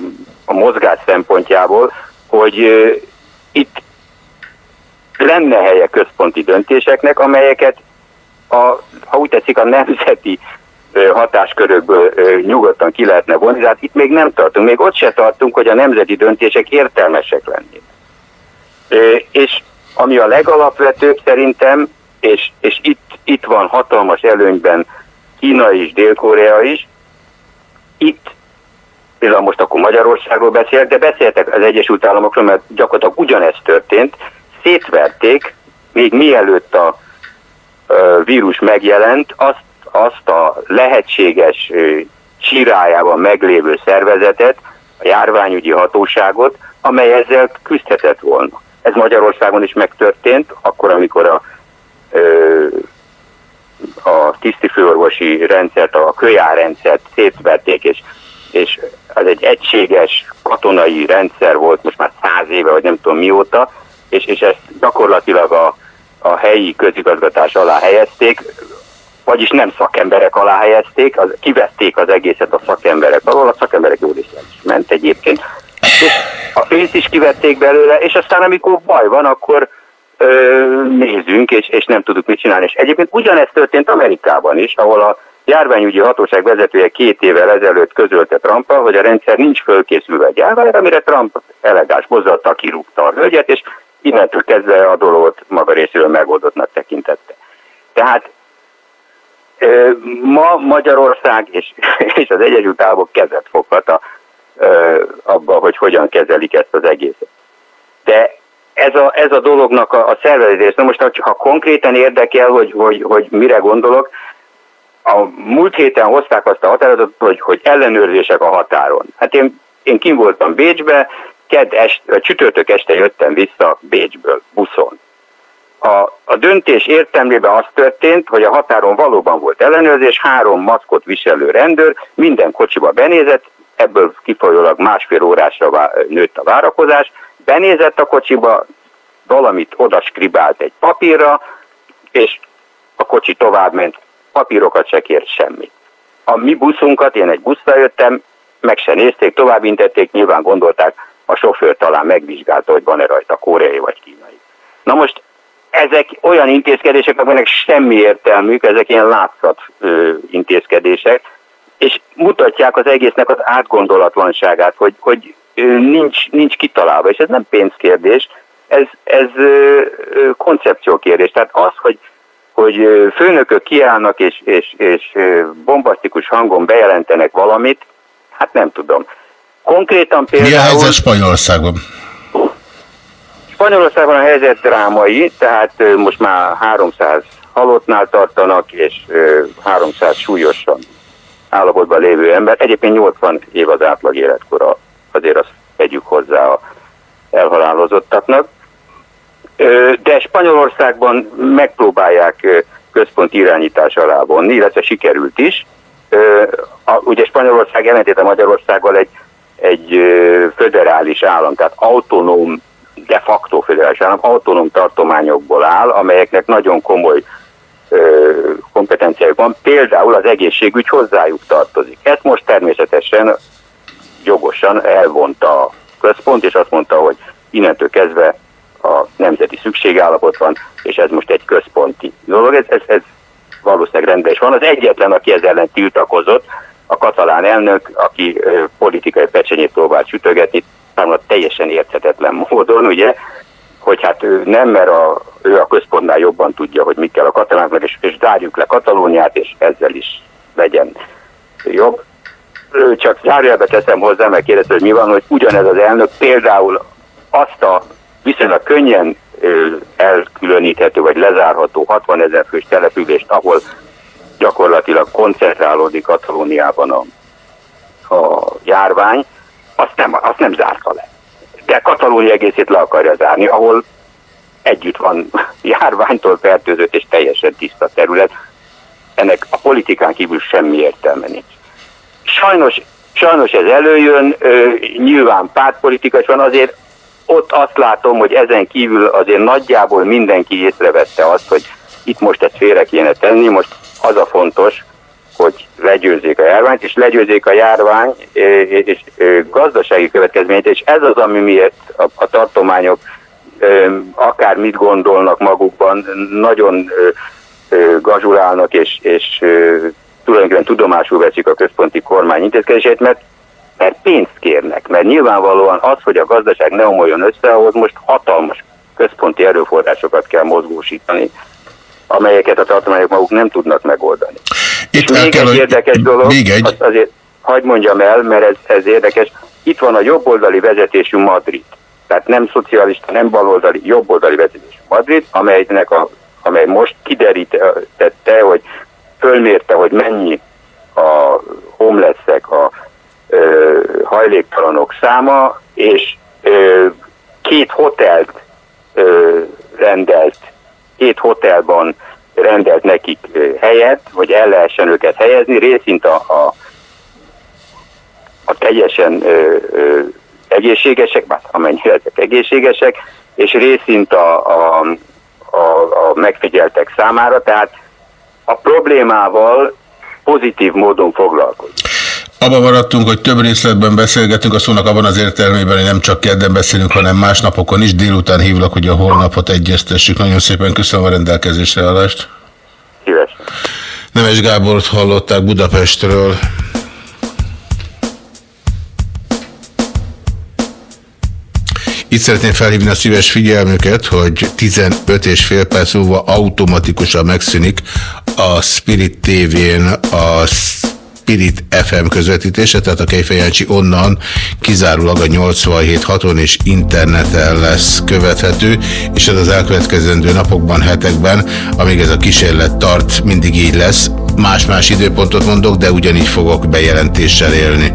a mozgás szempontjából, hogy itt lenne helye központi döntéseknek, amelyeket a, ha úgy tetszik, a nemzeti hatáskörökből nyugodtan ki lehetne vonni, de hát itt még nem tartunk. Még ott se tartunk, hogy a nemzeti döntések értelmesek lennének. És ami a legalapvetőbb szerintem, és, és itt, itt van hatalmas előnyben Kína és Dél-Korea is, itt például most akkor Magyarországról beszélt, de beszéltek az Egyesült Államokról, mert gyakorlatilag ugyanez történt, szétverték, még mielőtt a vírus megjelent, azt, azt a lehetséges csirájában meglévő szervezetet, a járványügyi hatóságot, amely ezzel küzdhetett volna. Ez Magyarországon is megtörtént, akkor, amikor a, a tisztifőorvosi rendszert, a kölyárrendszert szétverték, és, és ez egy egységes katonai rendszer volt most már száz éve, vagy nem tudom mióta, és, és ezt gyakorlatilag a, a helyi közigazgatás alá helyezték, vagyis nem szakemberek alá helyezték, az, kivették az egészet a szakemberek alól, a szakemberek jól is ment egyébként. A pénzt is kivették belőle, és aztán amikor baj van, akkor ö, nézünk, és, és nem tudunk mit csinálni. És egyébként ugyanezt történt Amerikában is, ahol a járványügyi hatóság vezetője két évvel ezelőtt közölte trump hogy a rendszer nincs fölkészülve egy amire Trump elegáns mozzattal kirúgta a hölgyet, és innentől kezdve a dolgot maga részéről megoldottnak tekintette. Tehát ma Magyarország és, és az Egyesült Államok kezet foghat a, abba, hogy hogyan kezelik ezt az egészet. De ez a, ez a dolognak a, a szervezés. Na most, ha konkrétan érdekel, hogy, hogy, hogy mire gondolok, a múlt héten hozták azt a határozatot, hogy, hogy ellenőrzések a határon. Hát én, én kim voltam Bécsbe, kedd est, csütörtök este jöttem vissza Bécsből, buszon. A, a döntés értelmében az történt, hogy a határon valóban volt ellenőrzés, három maszkot viselő rendőr, minden kocsiba benézett, ebből kifolyólag másfél órásra nőtt a várakozás, benézett a kocsiba, valamit odaskribált egy papírra, és a kocsi továbbment, papírokat se kért semmit. A mi buszunkat, én egy buszra jöttem, meg se nézték, tovább intették, nyilván gondolták, a sofőr talán megvizsgálta, hogy van-e rajta koreai vagy kínai. Na most ezek olyan intézkedések, amelynek semmi értelmük, ezek ilyen látszat ö, intézkedések, és mutatják az egésznek az átgondolatlanságát, hogy, hogy nincs, nincs kitalálva, és ez nem pénzkérdés, ez, ez koncepciókérdés. Tehát az, hogy, hogy főnökök kiállnak és, és, és bombasztikus hangon bejelentenek valamit, hát nem tudom. Konkrétan például... Mi a helyzet Spanyolországban? Spanyolországban a helyzet drámai, tehát most már 300 halottnál tartanak, és 300 súlyosan állapotban lévő ember. Egyébként 80 év az átlag életkora azért azt tegyük hozzá a elhalálozottaknak. De Spanyolországban megpróbálják központ irányítás alá vonni, illetve sikerült is. Ugye Spanyolország a Magyarországgal egy, egy föderális állam, tehát autonóm, de facto föderális állam, autonóm tartományokból áll, amelyeknek nagyon komoly kompetenciájuk van, például az egészségügy hozzájuk tartozik. Ezt most természetesen jogosan elvonta a központ, és azt mondta, hogy innentől kezdve a nemzeti szükségállapot van, és ez most egy központi dolog. Ez, ez, ez valószínűleg rendben is van. Az egyetlen, aki ez ellen tiltakozott, a katalán elnök, aki politikai pecsenyét próbált sütögetni, számomra teljesen érthetetlen módon, ugye, hogy hát ő nem, mert a, ő a központnál jobban tudja, hogy mit kell a katalánoknak, és, és zárjuk le Katalóniát, és ezzel is legyen jobb. Csak zárójelbe teszem hozzá, meg kérdezte, hogy mi van, hogy ugyanez az elnök például azt a viszonylag könnyen elkülöníthető vagy lezárható 60 ezer fős települést, ahol gyakorlatilag koncentrálódik Katalóniában a, a járvány, azt nem, azt nem zárta le. De Katalónia egészét le akarja zárni, ahol együtt van járványtól fertőzött és teljesen tiszta terület. Ennek a politikán kívül semmi értelme nincs. Sajnos, sajnos ez előjön, nyilván pártpolitika van, azért ott azt látom, hogy ezen kívül azért nagyjából mindenki észrevette azt, hogy itt most ezt félre kéne tenni, most az a fontos, hogy legyőzzék a járványt, és legyőzzék a járvány és gazdasági következményt, és ez az, ami miért a, a tartományok akár mit gondolnak magukban, nagyon gazsulálnak és, és tulajdonképpen tudomásul veszik a központi kormány intézkedését, mert, mert pénzt kérnek, mert nyilvánvalóan az, hogy a gazdaság ne omoljon össze, ahhoz most hatalmas központi erőforrásokat kell mozgósítani, amelyeket a tartományok maguk nem tudnak megoldani. Itt még kell, egy érdekes dolog, még egy... Azt azért hagyd mondjam el, mert ez, ez érdekes, itt van a jobboldali vezetésű Madrid. Tehát nem szocialista, nem baloldali, jobboldali vezetésű Madrid, amelynek a, amely most kiderítette, hogy fölmérte, hogy mennyi a homelessek, a ö, hajléktalanok száma, és ö, két hotelt ö, rendelt, két hotelban rendelt nekik helyet, hogy el lehessen őket helyezni, részint a, a, a teljesen ö, ö, egészségesek, bár amennyire ezek egészségesek, és részint a, a, a, a megfigyeltek számára, tehát a problémával pozitív módon foglalkozik. Abban maradtunk, hogy több részletben beszélgetünk a szónak abban az értelmében, hogy nem csak kedden beszélünk, hanem más napokon is. Délután hívlak, hogy a holnapot egyeztessük. Nagyon szépen köszönöm a rendelkezésre állást. Szívesen. Nemes Gábort hallották Budapestről. Itt szeretném felhívni a szíves figyelmüket, hogy 15 és fél perc múlva automatikusan megszűnik a Spirit TV-n a Spirit FM közvetítése, tehát a Kejfejancsi onnan kizárólag a 87.6-on és interneten lesz követhető, és ez az elkövetkezendő napokban, hetekben, amíg ez a kísérlet tart, mindig így lesz. Más-más időpontot mondok, de ugyanígy fogok bejelentéssel élni.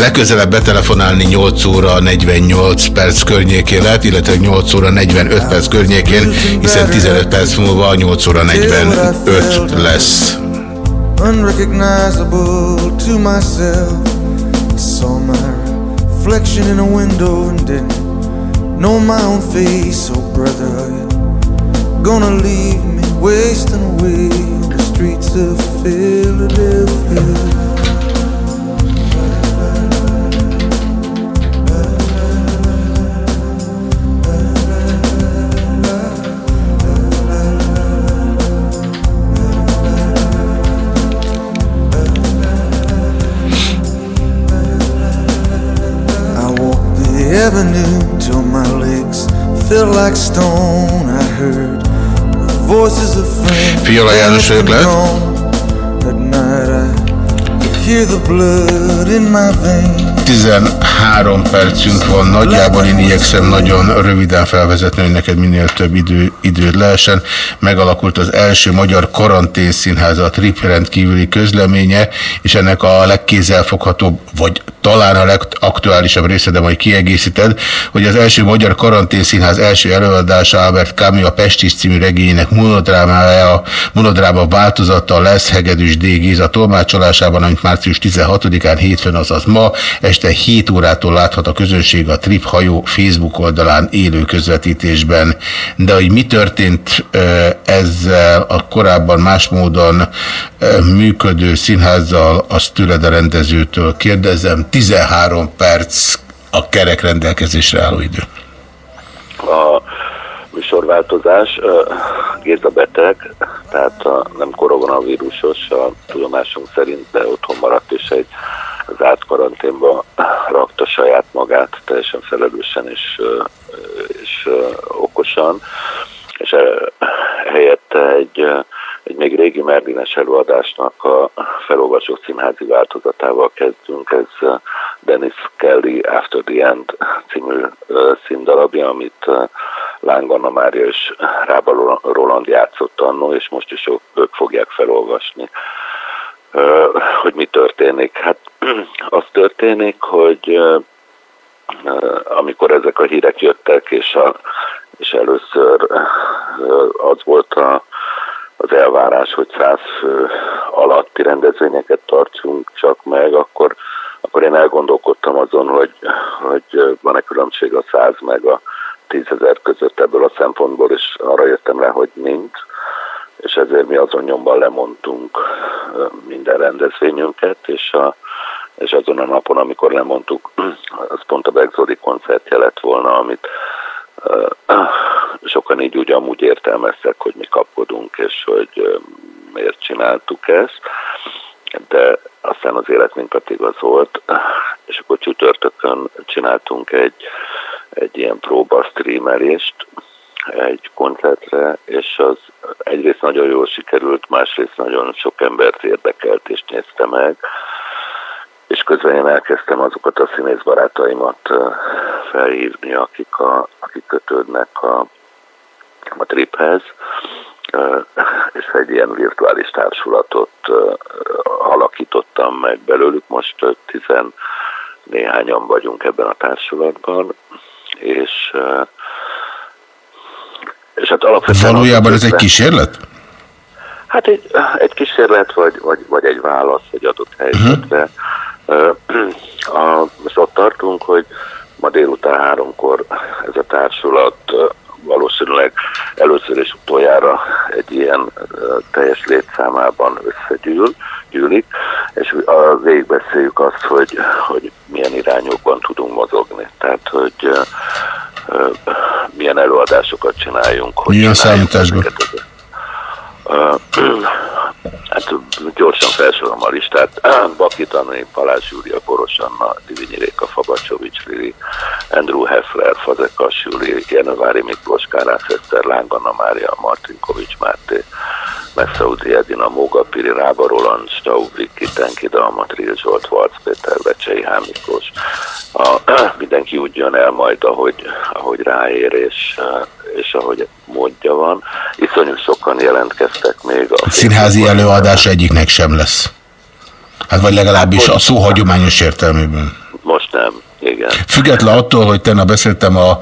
Legközelebb betelefonálni 8 óra 48 perc környékén lehet, illetve 8 óra 45 perc környékén, hiszen 15 perc múlva 8 óra 45 lesz. reflection in a window and didn't know my own face. Oh, brother, gonna leave me wasting away on the streets of Philadelphia? The avenue till my legs felt like stone. I heard the voices of friends. Vagyok, lehet? At night I could hear the blood in my veins. 13 percünk van nagyjából, én igyekszem nagyon röviden felvezetni, hogy neked minél több idő, időd lehessen. Megalakult az első magyar karanténszínháza, a TRIP rendkívüli közleménye, és ennek a legkézzelfoghatóbb, vagy talán a legaktuálisabb része, de majd kiegészíted, hogy az első magyar karanténszínház első előadása Albert Camus a Pestis című regényének monodrámája, monodráma változata lesz Hegedűs D. Géza tolmácsolásában, amit március 16-án hétfőn, azaz ma, este 7 órától láthat a közönség a Trip hajó Facebook oldalán élő közvetítésben. De hogy mi történt ezzel a korábban más módon működő színházzal, azt tőled a rendezőtől kérdezem. 13 perc a kerek rendelkezésre álló idő. a műsorváltozás. Géza beteg, tehát nem koronavírusos, a tudomásunk szerint, de otthon maradt, és egy zárt karanténba rakta saját magát teljesen felelősen és, és okosan, és helyette egy, egy még régi Merlines előadásnak a felolvasott színházi változatával kezdünk. Ez Dennis Kelly After the End című színdarabja, amit Láng Anna Mária és Rába Roland játszott annó, és most is ők, fogják felolvasni. Hogy mi történik? Hát az történik, hogy amikor ezek a hírek jöttek, és, a, és először az volt a, az elvárás, hogy száz alatti rendezvényeket tartsunk csak meg, akkor, akkor én elgondolkodtam azon, hogy, hogy van-e különbség a száz meg a tízezer között ebből a szempontból, és arra jöttem rá, hogy nincs, és ezért mi azon nyomban lemondtunk minden rendezvényünket, és, a, és azon a napon, amikor lemondtuk, az pont a Begzoli koncertje lett volna, amit sokan így úgy amúgy értelmeztek, hogy mi kapkodunk, és hogy miért csináltuk ezt, de aztán az élet minket igazolt, és akkor csütörtökön csináltunk egy, egy ilyen próba streamelést egy koncertre, és az egyrészt nagyon jól sikerült, másrészt nagyon sok embert érdekelt és nézte meg, és közben én elkezdtem azokat a színész barátaimat felhívni, akik, a, akik kötődnek a, a triphez, és egy ilyen virtuális társulatot alakítottam meg belőlük. Most tizen néhányan vagyunk ebben a társulatban, és, és hát alapvetően... Valójában ez egy kísérlet? Hát egy, egy kísérlet, vagy, vagy, vagy egy válasz egy adott helyzetre. Uh-huh. A, most ott tartunk, hogy ma délután háromkor ez a társulat valószínűleg először és utoljára egy ilyen teljes létszámában összegyűl, gyűlik, és végigbeszéljük azt, hogy, hogy milyen irányokban tudunk mozogni. Tehát, hogy milyen előadásokat csináljunk. Hogy Mi a számításban? gyorsan felsorolom a listát. Baki Tanai, Palás Júlia, Boros Anna, Divinyi Réka, Fabacsovics Lili, Andrew Heffler, Fazekas Júli, Jenövári Miklós, Kárász Eszter, Lángana Mária, Martinkovics Máté, Messzaudi Edina, Móga Piri, Rába Roland, Staub, Viki, Tenki Dalma, Trill Zsolt, Valc Péter, Becsei Hán. A, mindenki úgy jön el majd, ahogy, ahogy ráér, és, és ahogy módja van. Iszonyú sokan jelentkeztek még a Színházi előadás egyiknek sem lesz. Hát vagy legalábbis a szó hagyományos értelmében. Most nem, igen. Független attól, hogy tegnap beszéltem a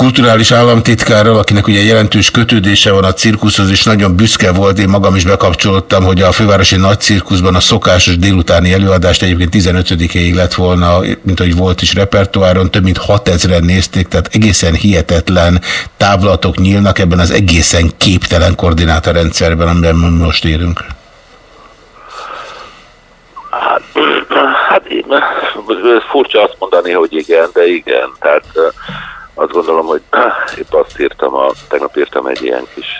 kulturális államtitkárral, akinek ugye jelentős kötődése van a cirkuszhoz, és nagyon büszke volt, én magam is bekapcsolódtam, hogy a fővárosi nagy cirkuszban a szokásos délutáni előadást egyébként 15-ig lett volna, mint ahogy volt is repertoáron, több mint 6000-en nézték, tehát egészen hihetetlen távlatok nyílnak ebben az egészen képtelen koordinátorrendszerben, amiben most érünk. Hát, hát furcsa azt mondani, hogy igen, de igen. Tehát azt gondolom, hogy épp azt írtam, a, tegnap írtam egy ilyen kis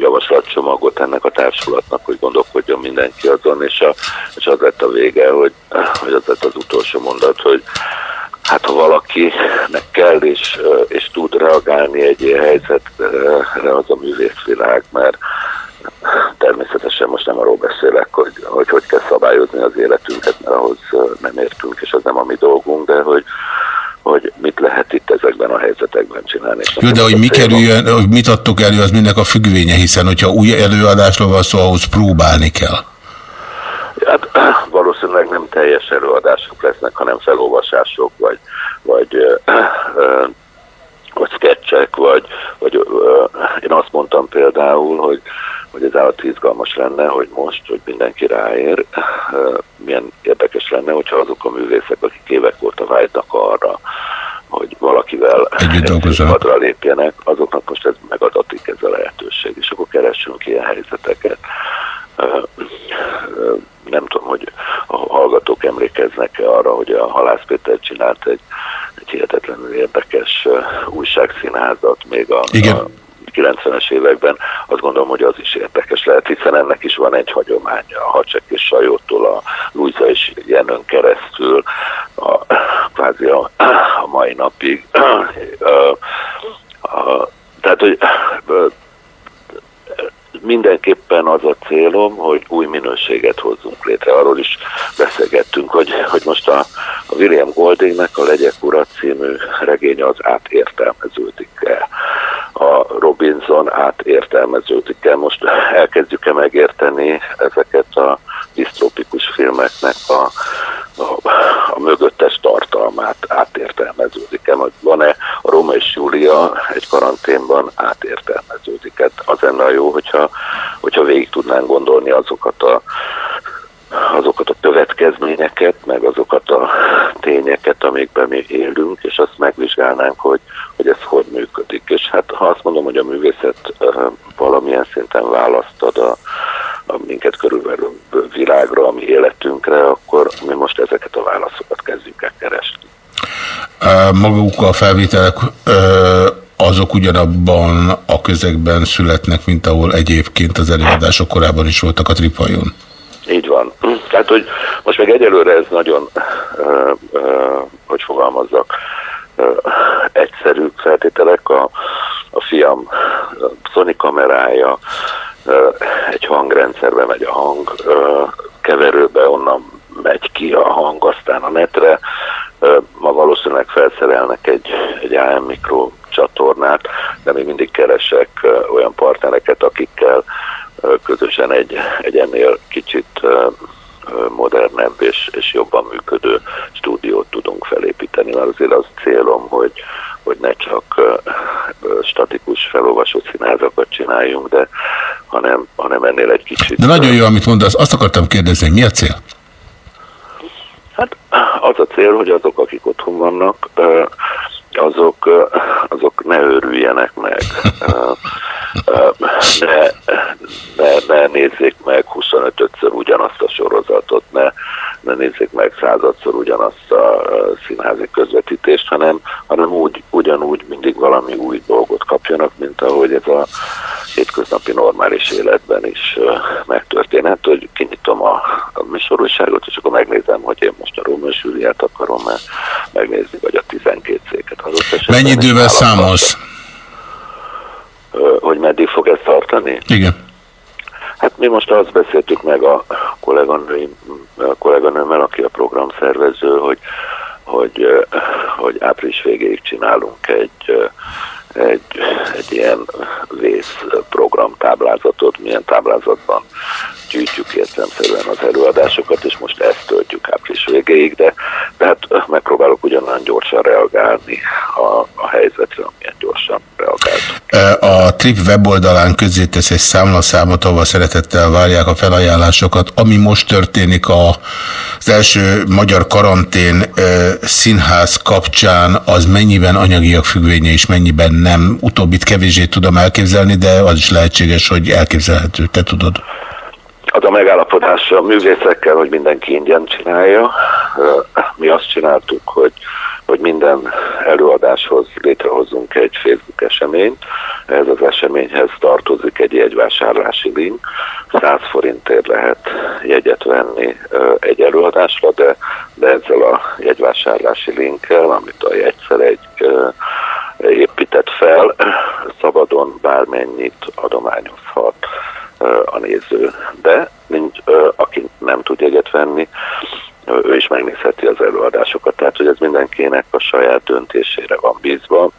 javaslatcsomagot ennek a társulatnak, hogy gondolkodjon mindenki azon, és, a, és az lett a vége, hogy, hogy az lett az utolsó mondat, hogy hát ha valakinek kell és, és tud reagálni egy ilyen helyzetre, az a művészvilág, mert természetesen most nem arról beszélek, hogy, hogy hogy kell szabályozni az életünket, mert ahhoz nem értünk, és az nem a mi dolgunk, de hogy, hogy mit lehet itt ezekben a helyzetekben csinálni. Jó, de hogy mi kerüljön, hogy mit adtok elő, az mindnek a függvénye, hiszen hogyha új előadásról van szó, ahhoz próbálni kell. Hát valószínűleg nem teljes előadások lesznek, hanem felolvasások, vagy, vagy, vagy sketchek, vagy, vagy ö, én azt mondtam például, hogy, hogy ez állat izgalmas lenne, hogy most, hogy mindenki ráér, milyen érdekes lenne, hogyha azok a művészek, akik évek óta vágynak arra, hogy valakivel Együtt lépjenek, azoknak most ez megadatik ez a lehetőség, és akkor keressünk ilyen helyzeteket. Nem tudom, hogy a hallgatók emlékeznek-e arra, hogy a Halász Péter csinált egy, egy hihetetlenül érdekes újságszínházat még a, Igen. a 90-es években, azt gondolom, hogy az is érdekes lehet, hiszen ennek is van egy hagyománya, a Hacsek és Sajótól a Luisa és Jenön keresztül, a, kvázi a, a mai napig. Ö, a, tehát, hogy mindenképpen az a célom, hogy új minőséget hozzunk létre. Arról is beszélgettünk, hogy, hogy most a, a William Goldingnek a Legyek Ura című regénye az átértelmeződik-e. A Robinson átértelmeződik el. Most elkezdjük-e megérteni ezeket a disztrópikus filmeknek a, a, a mögöttes tartalmát átértelmeződik-e? Vagy van-e a Roma és Júlia egy karanténban átértelmeződik? Hát az lenne a jó, hogyha, hogyha végig tudnánk gondolni azokat a azokat a következményeket, meg azokat a tényeket, amikben mi élünk, és azt megvizsgálnánk, hogy, hogy ez hogy működik. És hát ha azt mondom, hogy a művészet valamilyen szinten választ a, a minket körülbelül világra, a mi életünkre, akkor mi most ezeket a válaszokat kezdjük el keresni. Ö, Maguk a felvételek azok ugyanabban a közegben születnek, mint ahol egyébként az előadások korábban is voltak a Tripajon. Így van. Tehát, hogy most meg egyelőre ez nagyon, ö, ö, hogy fogalmazzak, ö, egyszerű feltételek. A, a fiam ö, Sony kamerája, ö, egy hangrendszerbe megy a hang, ö, keverőbe onnan megy ki a hang, aztán a netre. Ö, Ma valószínűleg felszerelnek egy, egy AM mikro csatornát, de még mindig keresek ö, olyan partnereket, akikkel ö, közösen egy, egy ennél kicsit modernebb és, és jobban működő stúdiót tudunk felépíteni, mert azért az célom, hogy, hogy ne csak statikus felolvasó színházakat csináljunk, de hanem, hanem ennél egy kicsit De nagyon jó, amit mondasz. Azt akartam kérdezni, hogy mi a cél? Hát az a cél, hogy azok, akik otthon vannak, ö, az, azok, ö, azok ne őrüljenek meg. Ö, ö, Ne, ne, ne nézzék meg 25-ször ugyanazt a sorozatot, ne, nézzék meg századszor ugyanazt a színházi közvetítést, hanem, hanem úgy, ugyanúgy mindig valami új dolgot kapjanak, mint ahogy ez a hétköznapi normális életben is megtörténhet, hogy kinyitom a, a műsorúságot, és akkor megnézem, hogy én most a Római Sűriát akarom-e megnézni, vagy a 12 széket. Az Mennyi idővel számolsz? Hogy meddig fog ez tartani? Igen. Hát mi most azt beszéltük meg a kolléganőim, a kolléganőmmel, aki a programszervező, hogy, hogy, hogy április végéig csinálunk egy, egy, egy ilyen vész programtáblázatot, milyen táblázatban gyűjtjük értelemszerűen az előadásokat, és most ezt töltjük április végéig, de, hát megpróbálok ugyanolyan gyorsan reagálni a, a helyzetre, amilyen gyorsan reagáltunk. A Trip weboldalán közzétesz egy számlaszámot, ahol szeretettel várják a felajánlásokat. Ami most történik a, az első magyar karantén színház kapcsán, az mennyiben anyagiak függvénye és mennyiben nem? Utóbbit kevésbé tudom elképzelni, de az is lehetséges, hogy elképzelhető. Te tudod. Az a megállapodás a művészekkel, hogy mindenki ingyen csinálja. Mi azt csináltuk, hogy, hogy minden előadáshoz létrehozunk egy Facebook eseményt. Ez az eseményhez tartozik egy jegyvásárlási link. 100 forintért lehet jegyet venni előadásra, de, de ezzel a jegyvásárlási linkkel, amit a jegyszer egy épített fel, szabadon bármennyit adományozhat a néző. De nincs, aki nem tud jegyet venni, ő is megnézheti az előadásokat, tehát hogy ez mindenkinek a saját döntésére van bízva.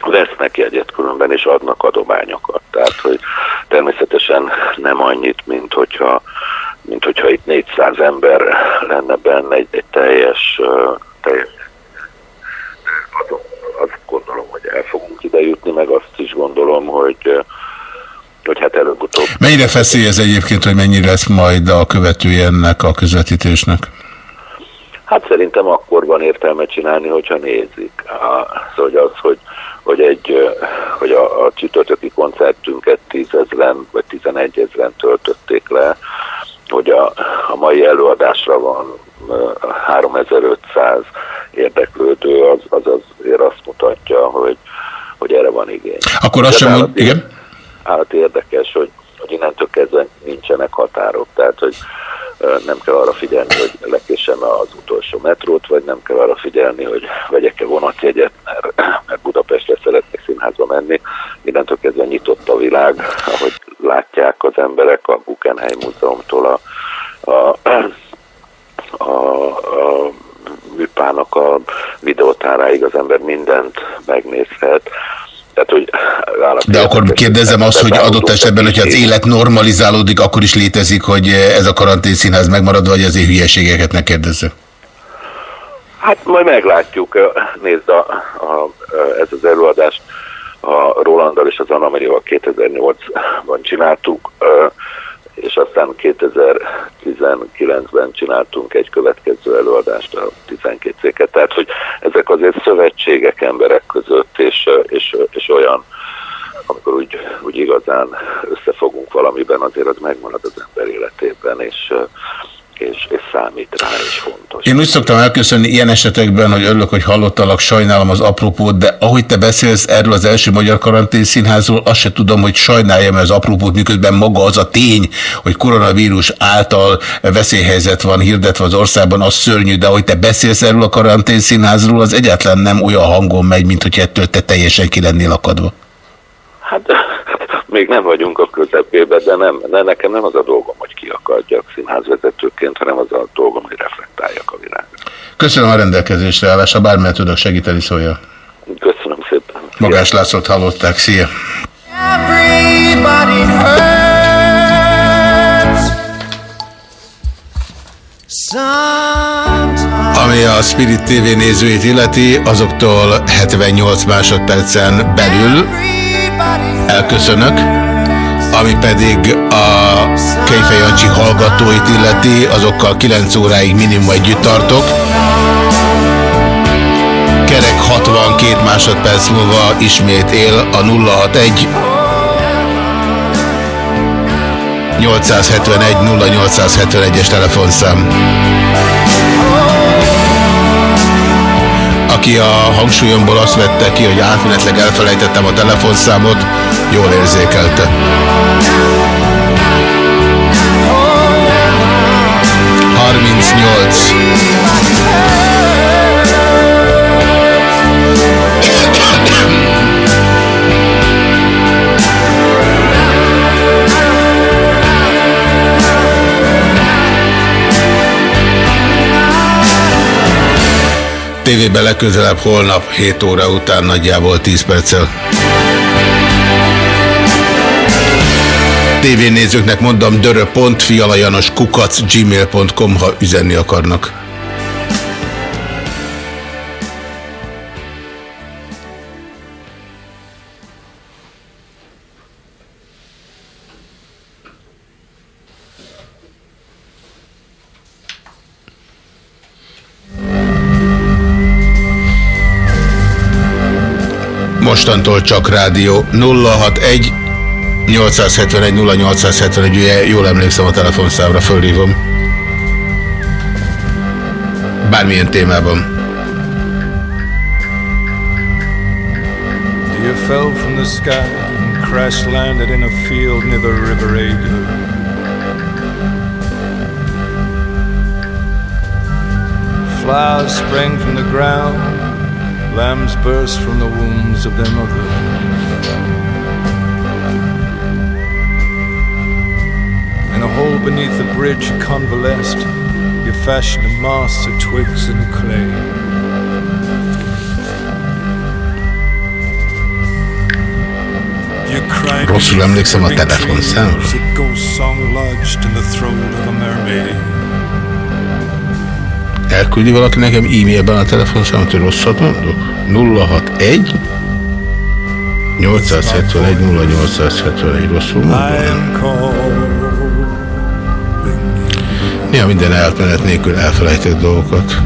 Vesznek jegyet különben, és adnak adományokat. Tehát, hogy természetesen nem annyit, mint hogyha, mint hogyha itt 400 ember lenne benne egy, egy teljes, ö, teljes azon, azt gondolom, hogy el fogunk ide jutni, meg azt is gondolom, hogy, ö, hogy hát előbb-utóbb Mennyire feszélyez egyébként, hogy mennyire lesz majd a követője ennek a közvetítésnek? Hát szerintem akkor van értelme csinálni, hogyha nézik. Szóval hogy az, hogy, hogy, egy, hogy a, a csütörtöki koncertünket 10 ezeren vagy 11 ezeren töltötték le, hogy a, a mai előadásra van ö, 3500 érdeklődő, az, az azért azt mutatja, hogy, hogy erre van igény. Akkor azt sem mond, igen? Hát érdekes, hogy, hogy innentől kezdve nincsenek határok, tehát hogy nem kell arra figyelni, hogy lekésem az utolsó metrót, vagy nem kell arra figyelni, hogy vegyek-e vonatjegyet, mert, mert Budapestre szeretnék színházba menni. Innentől kezdve nyitott a világ, ahogy látják az emberek a Guggenheim Múzeumtól a, a, a, a műpának a videótáráig az ember mindent megnézhet. Tehát, hogy De akkor kérdezem azt, hogy adott esetben, hogyha az élet normalizálódik, akkor is létezik, hogy ez a karanténszínház megmarad, vagy azért hülyeségeket ne kérdezzük? Hát majd meglátjuk. Nézd, a, a, ez az előadást a Rolandal és az Anna Marival 2008-ban csináltuk, és aztán 2019-ben csináltunk egy következő előadást a 12 széket. Tehát, hogy ezek azért szövetségek emberek között, és, és, és olyan, amikor úgy, úgy igazán összefogunk valamiben, azért az megmarad az ember életében, és, és, és számít rá, és fontos. Én úgy szoktam elköszönni ilyen esetekben, hogy örülök, hogy hallottalak, sajnálom az apropót, de ahogy te beszélsz erről az első magyar karanténszínházról, azt se tudom, hogy sajnáljam az apropót, miközben maga az a tény, hogy koronavírus által veszélyhelyzet van hirdetve az országban, az szörnyű, de ahogy te beszélsz erről a karanténszínházról, az egyáltalán nem olyan hangon megy, mint hogy ettől te teljesen ki lennél akadva. Hát még nem vagyunk a közepében, de, nem, de nekem nem az a dolgom, hogy kiakadjak színházvezetőként, hanem az a dolgom, hogy reflektáljak a világra. Köszönöm a rendelkezésre állásra, bármilyen tudok segíteni, szólja. Köszönöm szépen. Magás Lászlót hallották, szia! Everybody hurts. Sometimes. Ami a Spirit TV nézőit illeti, azoktól 78 másodpercen belül elköszönök, ami pedig a Kejfej Jancsi hallgatóit illeti, azokkal 9 óráig minimum együtt tartok. kerek 62 másodperc múlva ismét él a 061 871 0871-es telefonszám. Aki a hangsúlyomból azt vette ki, hogy átmenetleg elfelejtettem a telefonszámot, jól érzékelte. 38 Tévében legközelebb holnap 7 óra után nagyjából 10 perccel. Tévénézőknek mondom gmail.com, ha üzenni akarnak. Mostantól csak rádió 061 871 0871, ugye jól emlékszem a telefonszámra, fölhívom. Bármilyen témában. You fell from the sky and crash landed in a field near the River Ada. Flowers sprang from the ground, lambs burst from the wombs of their mother. In a hole beneath the bridge you convalesced, you fashioned a mast of twigs and clay. You cried Rosszul emlékszem a telefonszámra. Elküldi valaki nekem e-mailben a telefonszámot, hogy rosszat mondok? 061 871 0871 rosszul mondom? Néha minden eltmenet nélkül elfelejtek dolgokat.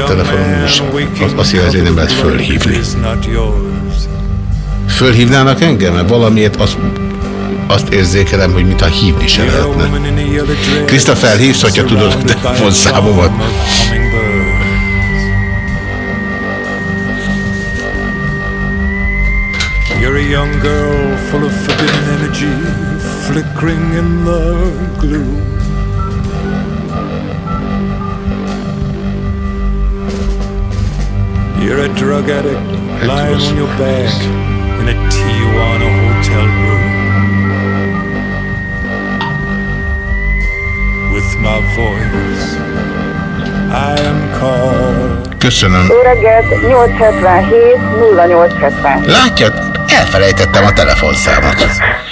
A telefonon is azt jelenti, hogy nem lehet fölhívni. Fölhívnának engem? Mert valamiért azt, azt érzékelem, hogy mintha hívni se lehetne. Krista, felhívsz, hogyha tudod a telefonszámomat. You're a young girl full of forbidden energy, flickering in the gloom. You're a drug addict lying on your back in a Tijuana hotel room. My voice, I am called. Köszönöm. Jó reggelt, 877 0870. Látja, elfelejtettem a telefonszámot.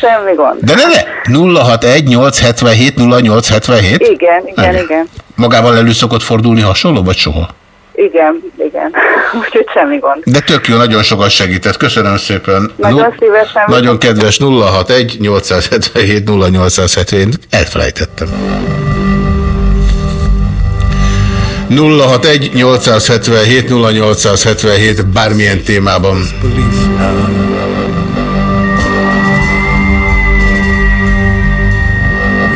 Semmi gond. De ne, ne! 061 877 0877? Igen, igen, Igen. igen. Magával elő szokott fordulni hasonló, vagy soha? Igen, igen. Úgyhogy semmi gond. De tök jó, nagyon sokat segített. Köszönöm szépen. Nagyon szívesen. Nagyon kedves 061 877 0877 elfelejtettem. 061 877 0877 bármilyen témában.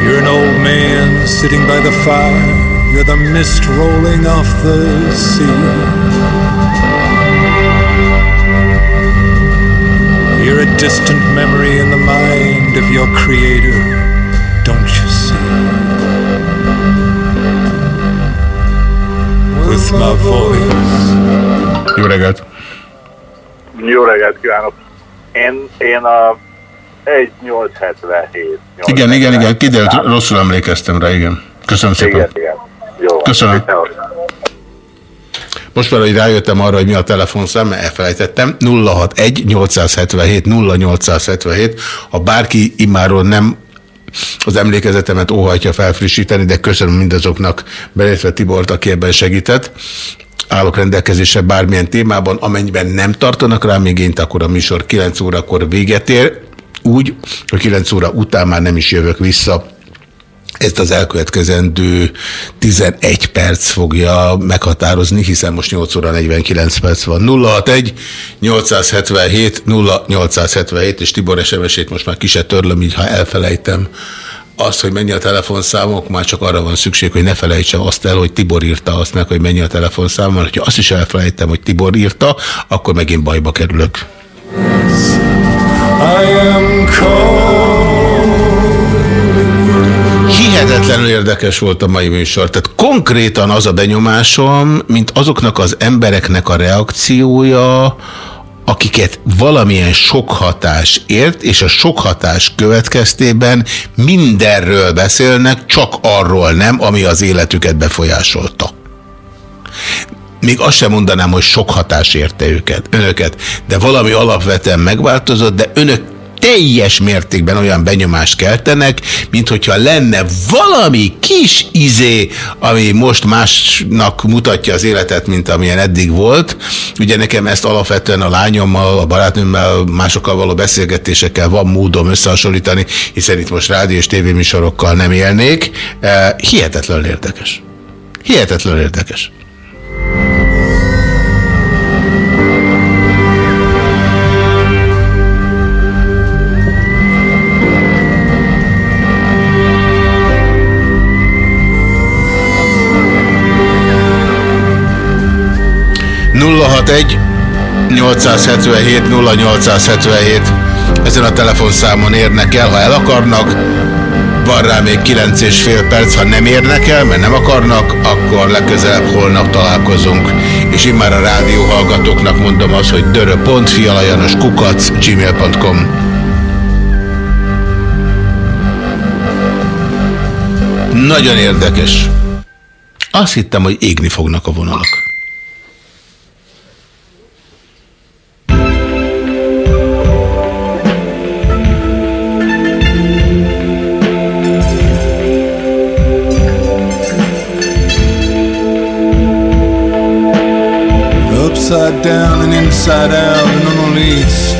You're an old man sitting by the fire. You're the mist rolling off the sea. You're a distant memory in the mind of your creator. With my voice. Jó reggelt! Jó reggelt kívánok! Én, én a 1877. Igen, igen, igen, kiderült, rosszul emlékeztem rá, igen. Köszönöm szépen. Igen, igen. Jó. Köszönöm. Most már, hogy rájöttem arra, hogy mi a telefonszám, mert elfelejtettem. 061 877 0877. Ha bárki immáról nem az emlékezetemet óhajtja felfrissíteni, de köszönöm mindazoknak, belétve Tibort, aki ebben segített. Állok rendelkezésre bármilyen témában, amennyiben nem tartanak rám igényt, akkor a műsor 9 órakor véget ér, úgy, hogy 9 óra után már nem is jövök vissza ezt az elkövetkezendő 11 perc fogja meghatározni, hiszen most 8 óra 49 perc van. 061 877 0877 és Tibor SMS-ét most már ki se törlöm, így ha elfelejtem azt, hogy mennyi a telefonszámok, már csak arra van szükség, hogy ne felejtsem azt el, hogy Tibor írta azt meg, hogy mennyi a telefonszám, mert ha azt is elfelejtem, hogy Tibor írta, akkor megint bajba kerülök. I am Hihetetlenül érdekes volt a mai műsor. Tehát konkrétan az a benyomásom, mint azoknak az embereknek a reakciója, akiket valamilyen sok hatás ért, és a sok hatás következtében mindenről beszélnek, csak arról nem, ami az életüket befolyásolta. Még azt sem mondanám, hogy sok hatás érte őket, önöket, de valami alapvetően megváltozott, de önök teljes mértékben olyan benyomást keltenek, mint hogyha lenne valami kis izé, ami most másnak mutatja az életet, mint amilyen eddig volt. Ugye nekem ezt alapvetően a lányommal, a barátnőmmel, másokkal való beszélgetésekkel van módom összehasonlítani, hiszen itt most rádió és tévéműsorokkal nem élnék. Eh, hihetetlen érdekes. Hihetetlen érdekes. Egy 877 0877 ezen a telefonszámon érnek el, ha el akarnak, van rá még 9 és fél perc, ha nem érnek el, mert nem akarnak, akkor legközelebb holnap találkozunk. És immár a rádió hallgatóknak mondom azt, hogy dörö.fialajanos kukac gmail.com Nagyon érdekes. Azt hittem, hogy égni fognak a vonalak. Upside down and inside out and on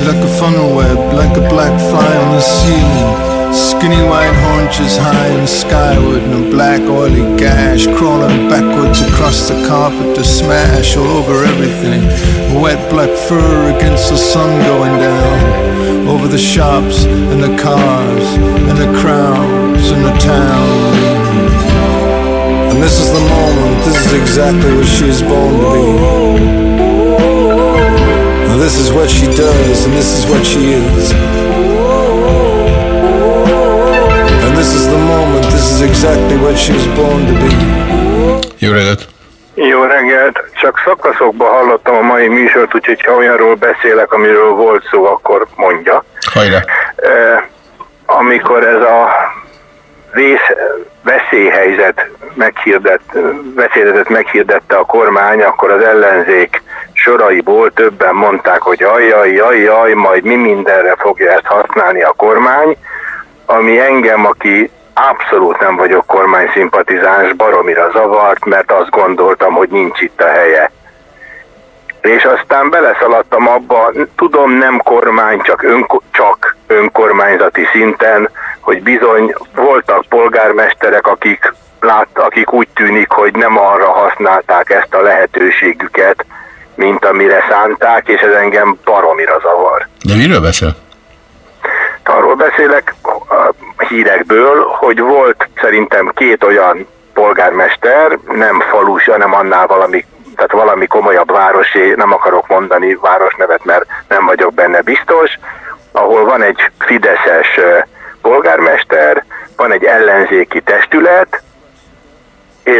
like a funnel web, like a black fly on the ceiling. Skinny white haunches high and skyward and a black oily gash crawling backwards across the carpet to smash all over everything. Wet black fur against the sun going down over the shops and the cars and the crowds and the town. And this is the moment, this is exactly what she's born to be. This is what she does, and this is what she is. And this is the moment, this is exactly what she was born to be. Jó reggelt! Jó reggelt! Csak szakaszokban hallottam a mai műsort, úgyhogy ha olyanról beszélek, amiről volt szó, akkor mondja. Hajrá! Eh, amikor ez a vész, veszélyhelyzet meghirdett, veszélyhelyzetet meghirdette a kormány, akkor az ellenzék soraiból többen mondták, hogy ajjaj, jaj, jaj, majd mi mindenre fogja ezt használni a kormány, ami engem, aki abszolút nem vagyok kormányszimpatizáns, baromira zavart, mert azt gondoltam, hogy nincs itt a helye. És aztán beleszaladtam abba, tudom nem kormány, csak, önko csak önkormányzati szinten, hogy bizony voltak polgármesterek, akik, lát, akik úgy tűnik, hogy nem arra használták ezt a lehetőségüket, mint amire szánták, és ez engem baromira zavar. De miről beszél? Arról beszélek a hírekből, hogy volt szerintem két olyan polgármester, nem falus, hanem annál valami, tehát valami komolyabb városi, nem akarok mondani városnevet, mert nem vagyok benne biztos, ahol van egy fideszes polgármester, van egy ellenzéki testület,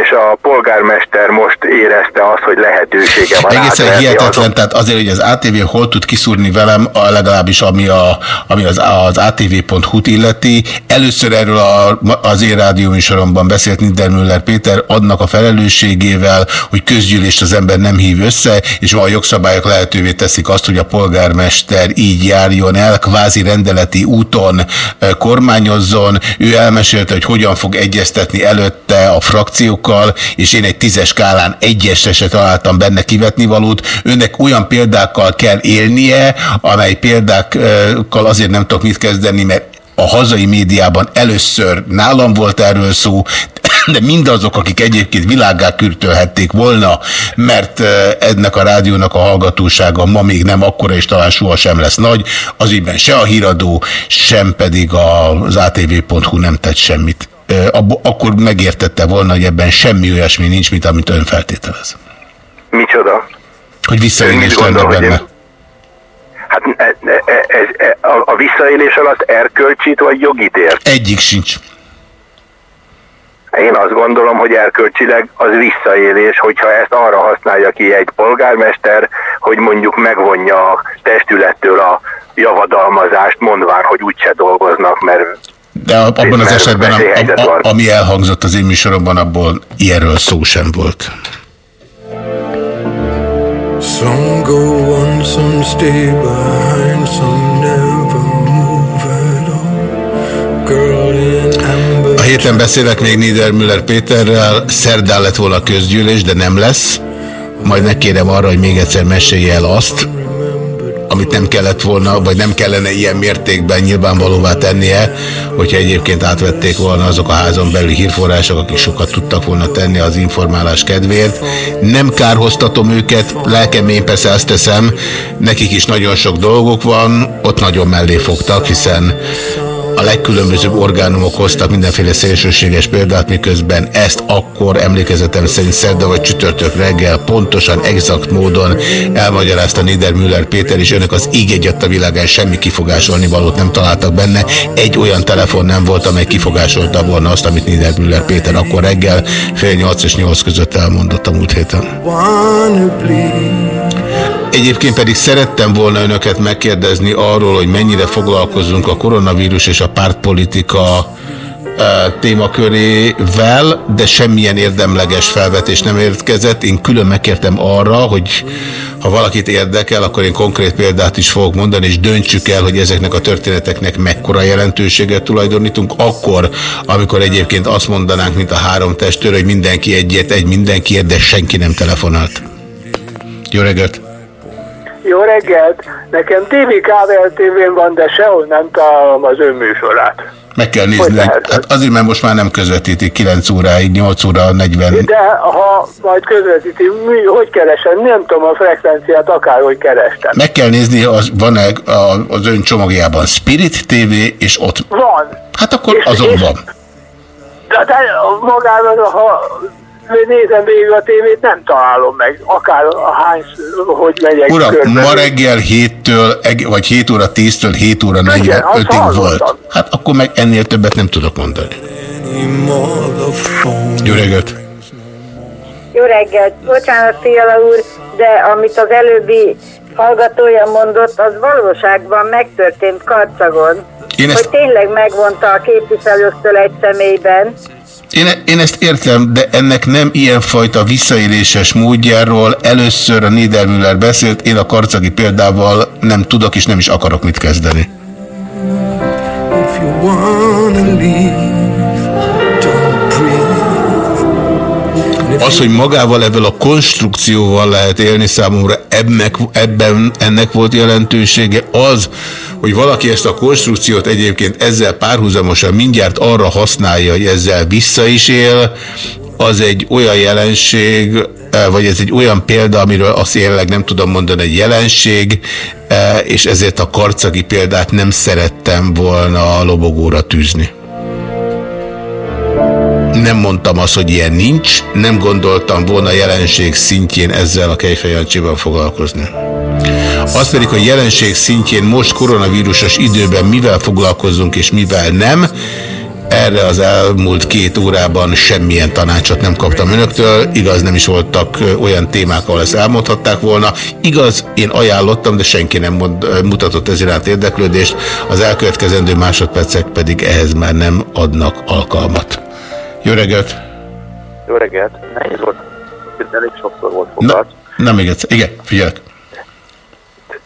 és a polgármester most érezte azt, hogy lehetősége van. Egészen hihetetlen, azon... tehát azért, hogy az ATV hol tud kiszúrni velem, a, legalábbis ami, a, ami az, az ATV.hu-t illeti. Először erről a, az én rádió műsoromban beszélt Niedermüller Péter adnak a felelősségével, hogy közgyűlést az ember nem hív össze, és ma a jogszabályok lehetővé teszik azt, hogy a polgármester így járjon el, kvázi rendeleti úton kormányozzon. Ő elmesélte, hogy hogyan fog egyeztetni előtte a frakció módosítókkal, és én egy tízes skálán egyesre se találtam benne kivetni valót. Önnek olyan példákkal kell élnie, amely példákkal azért nem tudok mit kezdeni, mert a hazai médiában először nálam volt erről szó, de mindazok, akik egyébként világá kürtölhették volna, mert ennek a rádiónak a hallgatósága ma még nem akkora, és talán soha sem lesz nagy, az ígyben se a híradó, sem pedig az atv.hu nem tett semmit. Akkor megértette volna, hogy ebben semmi olyasmi nincs, mint amit ön feltételez. Micsoda? Hogy visszaélés lenne benne. én- Hát e, e, e, ez, e, a, a visszaélés alatt erkölcsit vagy jogit ért? Egyik sincs. Én azt gondolom, hogy erkölcsileg az visszaélés, hogyha ezt arra használja ki egy polgármester, hogy mondjuk megvonja a testülettől a javadalmazást, mondván, hogy úgyse dolgoznak, mert De a- abban az esetben, veszélyhelyzet am- van. ami elhangzott az én műsoromban, abból ilyenről szó sem volt. Some go on, some stay behind, some never move at all. Girl in amber. A héten beszélek még Niedermüller Péterrel, szerdán lett volna közgyűlés, de nem lesz. Majd megkérem arra, hogy még egyszer mesélje el azt, amit nem kellett volna, vagy nem kellene ilyen mértékben nyilvánvalóvá tennie, hogyha egyébként átvették volna azok a házon belüli hírforrások, akik sokat tudtak volna tenni az informálás kedvéért. Nem kárhoztatom őket, lelkem én persze azt teszem, nekik is nagyon sok dolgok van, ott nagyon mellé fogtak, hiszen a legkülönbözőbb orgánumok hoztak mindenféle szélsőséges példát, miközben ezt akkor emlékezetem szerint szerda vagy csütörtök reggel pontosan, exakt módon elmagyarázta Niedermüller Péter, és önök az íg egyet a világán semmi kifogásolni valót nem találtak benne. Egy olyan telefon nem volt, amely kifogásolta volna azt, amit Niedermüller Péter akkor reggel fél nyolc és nyolc között elmondott a múlt héten. Bleed. Egyébként pedig szerettem volna önöket megkérdezni arról, hogy mennyire foglalkozunk a koronavírus és a pártpolitika eh, témakörével, de semmilyen érdemleges felvetés nem érkezett. Én külön megkértem arra, hogy ha valakit érdekel, akkor én konkrét példát is fogok mondani, és döntsük el, hogy ezeknek a történeteknek mekkora jelentőséget tulajdonítunk, akkor, amikor egyébként azt mondanánk, mint a három testőr, hogy mindenki egyet, egy mindenkiért, de senki nem telefonált. Jó reggelt! Jó reggelt! Nekem TV Kável TV-n van, de sehol nem találom az ön műsorát. Meg kell nézni. Hát azért, mert most már nem közvetítik 9 óráig, 8 óra 40. De ha majd közvetíti, mi, hogy keresem? Nem tudom a frekvenciát, akárhogy kerestem. Meg kell nézni, az, van-e az ön csomagjában Spirit TV, és ott. Van. Hát akkor azon van. De, de magában, ha nézem végig a tévét, nem találom meg. Akár hány, hogy megyek Uram, körbe. ma reggel 7-től, eg- vagy 7 óra 10-től 7 óra azt 45-ig hallottam. volt. Hát akkor meg ennél többet nem tudok mondani. Jó reggelt! Jó reggelt! Bocsánat, Fiala úr, de amit az előbbi hallgatója mondott, az valóságban megtörtént Karcagon. Én ezt- Hogy tényleg megvonta a képviselőktől egy személyben. Én, én ezt értem, de ennek nem ilyenfajta visszaéléses módjáról először a Niedermüller beszélt, én a karcagi példával nem tudok és nem is akarok mit kezdeni. If you wanna leave, Az, hogy magával ebből a konstrukcióval lehet élni számomra, ennek, ebben ennek volt jelentősége, az, hogy valaki ezt a konstrukciót egyébként ezzel párhuzamosan mindjárt arra használja, hogy ezzel vissza is él, az egy olyan jelenség, eh, vagy ez egy olyan példa, amiről azt jelenleg nem tudom mondani, egy jelenség, eh, és ezért a karcagi példát nem szerettem volna a lobogóra tűzni. Nem mondtam azt, hogy ilyen nincs, nem gondoltam volna jelenség szintjén ezzel a Kejfejancsiban foglalkozni. Az pedig, hogy jelenség szintjén most koronavírusos időben mivel foglalkozunk és mivel nem, erre az elmúlt két órában semmilyen tanácsot nem kaptam önöktől, igaz nem is voltak olyan témák, ahol ezt elmondhatták volna. Igaz, én ajánlottam, de senki nem mutatott ez iránt érdeklődést, az elkövetkezendő másodpercek pedig ehhez már nem adnak alkalmat. Jó reggelt! Jó reggelt! Nehéz volt. Elég sokszor volt foglalt. Nem még egyszer. Igen, figyelek.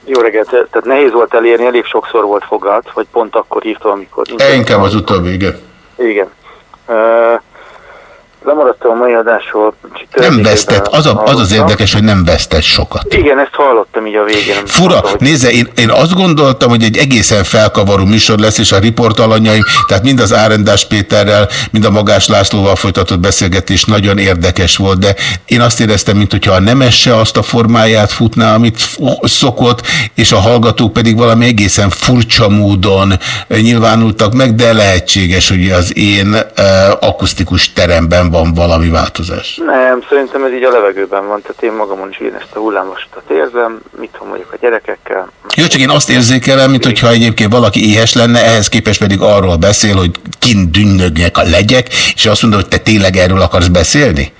Jó reggelt! Tehát nehéz volt elérni, elég sokszor volt foglalt, vagy pont akkor hívtam, amikor... Inkább az utóbbi, igen. Igen. Ö, lemaradtam a mai adásról. Nem vesztett, az, a, az az érdekes, hogy nem vesztett sokat. Igen, ezt hallottam így a végén. Fura, mondta, hogy- nézze, én, én azt gondoltam, hogy egy egészen felkavaró műsor lesz, és a riportalanyaim, tehát mind az Árendás Péterrel, mind a Magás Lászlóval folytatott beszélgetés nagyon érdekes volt, de én azt éreztem, mintha a nemesse azt a formáját futná, amit szokott, és a hallgatók pedig valami egészen furcsa módon nyilvánultak meg, de lehetséges, hogy az én eh, akusztikus teremben van valami változás. Nem, szerintem ez így a levegőben van, tehát én magamon is én ezt a hullámosat érzem, mit vagyok a gyerekekkel. Jó, csak én azt érzékelem, mint hogyha egyébként valaki éhes lenne, ehhez képest pedig arról beszél, hogy kint dünnögnek a legyek, és azt mondod, hogy te tényleg erről akarsz beszélni?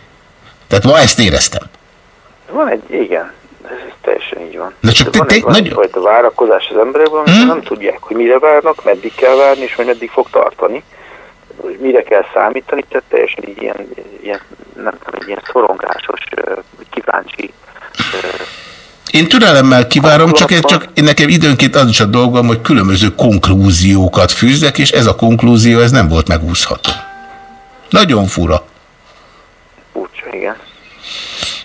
Tehát ma ezt éreztem. Van egy, igen, teljesen így van. De csak De van te- van nagyon- egyfajta várakozás az emberekben, Hmm? nem tudják, hogy mire várnak, meddig kell várni, és hogy meddig fog tartani. Hogy mire kell számítani, tehát teljesen így ilyen, ilyen nem tudom, egy ilyen szorongásos, kíváncsi Én türelemmel kivárom, csak, én, csak én nekem időnként az is a dolgom, hogy különböző konklúziókat fűzzek, és ez a konklúzió, ez nem volt megúszható. Nagyon fura. furcsa, igen.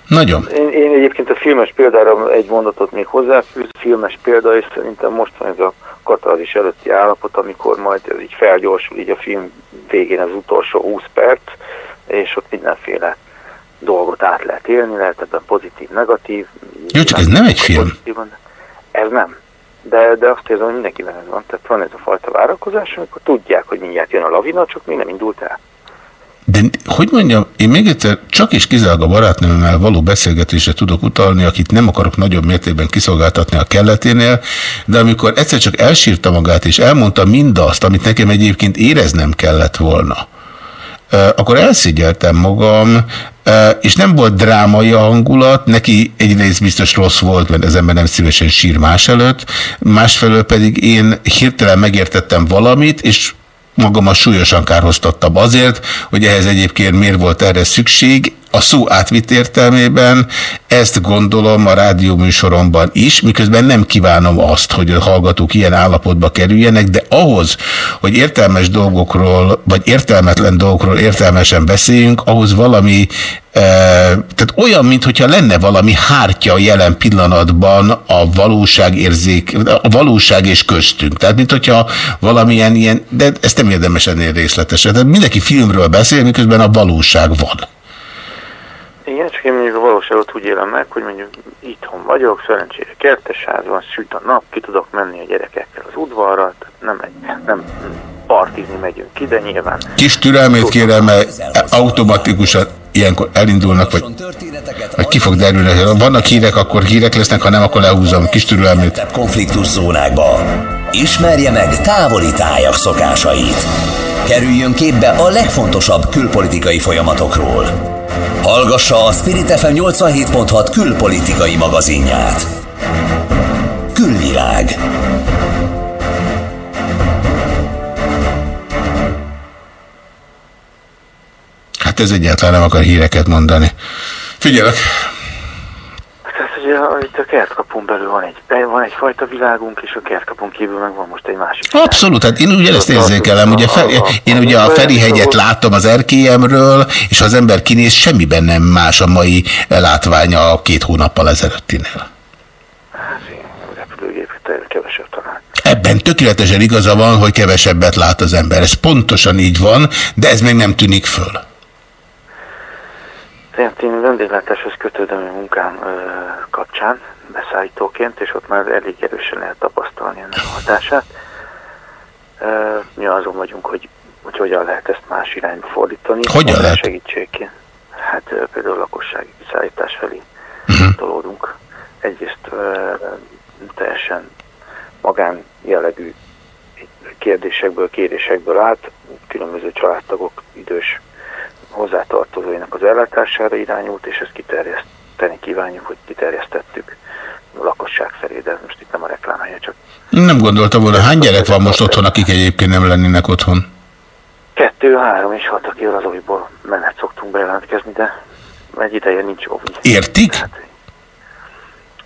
Nagyon. Én, én egyébként a filmes példára egy mondatot még hozzáfűz, filmes példa, és szerintem most van ez a katarzis előtti állapot, amikor majd ez így felgyorsul így a film végén az utolsó 20 perc, és ott mindenféle dolgot át lehet élni, lehet ebben pozitív, negatív. Jó, csak ez nem egy film. Ez nem. De, de azt érzem, hogy mindenkiben ez van. Tehát van ez a fajta várakozás, amikor tudják, hogy mindjárt jön a lavina, csak még nem indult el. De hogy mondjam, én még egyszer csak és kizárólag a barátnőmmel való beszélgetésre tudok utalni, akit nem akarok nagyobb mértékben kiszolgáltatni a kelleténél, de amikor egyszer csak elsírta magát és elmondta mindazt, amit nekem egyébként éreznem kellett volna, akkor elszigyeltem magam, és nem volt drámai hangulat, neki egyrészt biztos rossz volt, mert az ember nem szívesen sír más előtt, másfelől pedig én hirtelen megértettem valamit, és magamat súlyosan kárhoztattam azért, hogy ehhez egyébként miért volt erre szükség, a szó átvitt értelmében, ezt gondolom a rádióműsoromban is, miközben nem kívánom azt, hogy a hallgatók ilyen állapotba kerüljenek, de ahhoz, hogy értelmes dolgokról, vagy értelmetlen dolgokról értelmesen beszéljünk, ahhoz valami, e, tehát olyan, mintha lenne valami hártya jelen pillanatban a valóság érzék, a valóság és köztünk. Tehát, mint hogyha valamilyen ilyen, de ezt nem érdemes ennél részletesen. Tehát mindenki filmről beszél, miközben a valóság van. Igen, csak én mondjuk a valóságot úgy élem meg, hogy mondjuk itthon vagyok, szerencsére kertesház van, süt a nap, ki tudok menni a gyerekekkel az udvarra, tehát nem, egy, nem partizni megyünk ide nyilván. Kis türelmét kérem, mert automatikusan ilyenkor elindulnak, vagy, vagy ki fog derülni. Ha vannak hírek, akkor hírek lesznek, ha nem, akkor lehúzom. Kis türelmét. konfliktuszónákba. Ismerje meg távoli tájak szokásait. Kerüljön képbe a legfontosabb külpolitikai folyamatokról. Hallgassa a Spirit FM 87.6 külpolitikai magazinját. Külvilág. Hát ez egyáltalán nem akar híreket mondani. Figyelek. A- itt a kertkapun belül van egy, van egyfajta világunk, és a kertkapun kívül meg van most egy másik. Abszolút, hát én ugyanezt érzékelem. Ugye fe, én ugye a Ferihegyet látom az erkélyemről, és az ember kinéz, semmiben nem más a mai látványa a két hónappal ezelőttinél. repülőgépet kevesebb talán. Ebben tökéletesen igaza van, hogy kevesebbet lát az ember. Ez pontosan így van, de ez még nem tűnik föl. Tehát én vendéglátáshoz kötődöm a munkám ö, kapcsán, beszállítóként, és ott már elég erősen lehet tapasztalni ennek a hatását. Ö, mi azon vagyunk, hogy, hogy hogyan lehet ezt más irányba fordítani. Hogyan lehet? Segítségként. Hát ö, például lakossági kiszállítás felé Mhm. tolódunk. Egyrészt ö, teljesen magán jellegű kérdésekből, kérésekből állt, különböző családtagok idős hozzátartozóinak az ellátására irányult, és ezt kiterjeszteni kívánjuk, hogy kiterjesztettük a lakosság felé, de most itt nem a reklámhelye, csak Nem gondoltam volna, hány gyerek van most otthon, akik egyébként nem lennének otthon? kettő, három és hat, aki az oviból menet szoktunk bejelentkezni, de egy ideje nincs ovi. Értik?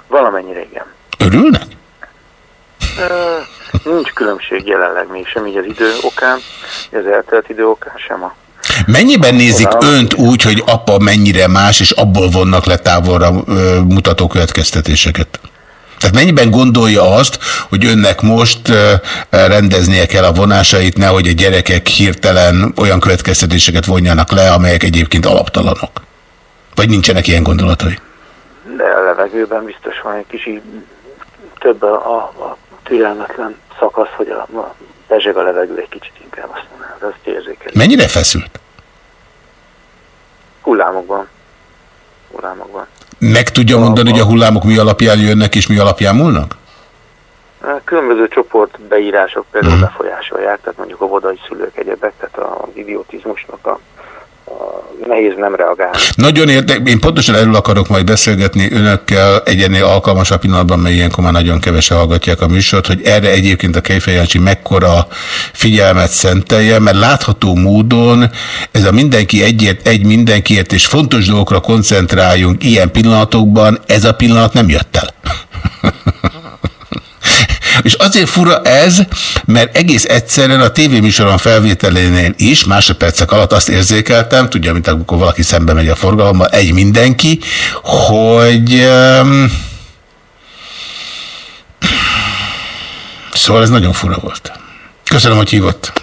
Valamennyire igen. Örülnek? Ö, nincs különbség jelenleg még sem így az idő okán, az eltelt idő okán sem a Mennyiben nézik önt úgy, hogy apa mennyire más, és abból vonnak le távolra ö, mutató következtetéseket? Tehát mennyiben gondolja azt, hogy önnek most rendeznie kell a vonásait, nehogy a gyerekek hirtelen olyan következtetéseket vonjanak le, amelyek egyébként alaptalanok? Vagy nincsenek ilyen gondolatai? De a levegőben biztos van egy kicsi több a, a, a türelmetlen szakasz, hogy a, a a levegő egy kicsit inkább azt mondanám, de azt érzékelem. Mennyire feszült? Hullámokban. Hullámokban. Meg tudja mondani, hogy a hullámok mi alapján jönnek és mi alapján múlnak? Különböző csoport beírások például befolyásolják, tehát mondjuk a vodai szülők egyebek, tehát az idiotizmusnak a nehéz nem reagálni. Nagyon érdekes, én pontosan erről akarok majd beszélgetni önökkel egy ennél alkalmasabb pillanatban, mert ilyenkor már nagyon kevesen hallgatják a műsort, hogy erre egyébként a Kejfej Jancsi mekkora figyelmet szentelje, mert látható módon ez a mindenki egyért, egy mindenkiért és fontos dolgokra koncentráljunk ilyen pillanatokban, ez a pillanat nem jött el. És azért fura ez, mert egész egyszerűen a tévéműsoron felvételénél is másodpercek alatt azt érzékeltem, tudja, mint amikor valaki szembe megy a forgalommal, egy mindenki, hogy... Szóval ez nagyon fura volt. Köszönöm, hogy hívott.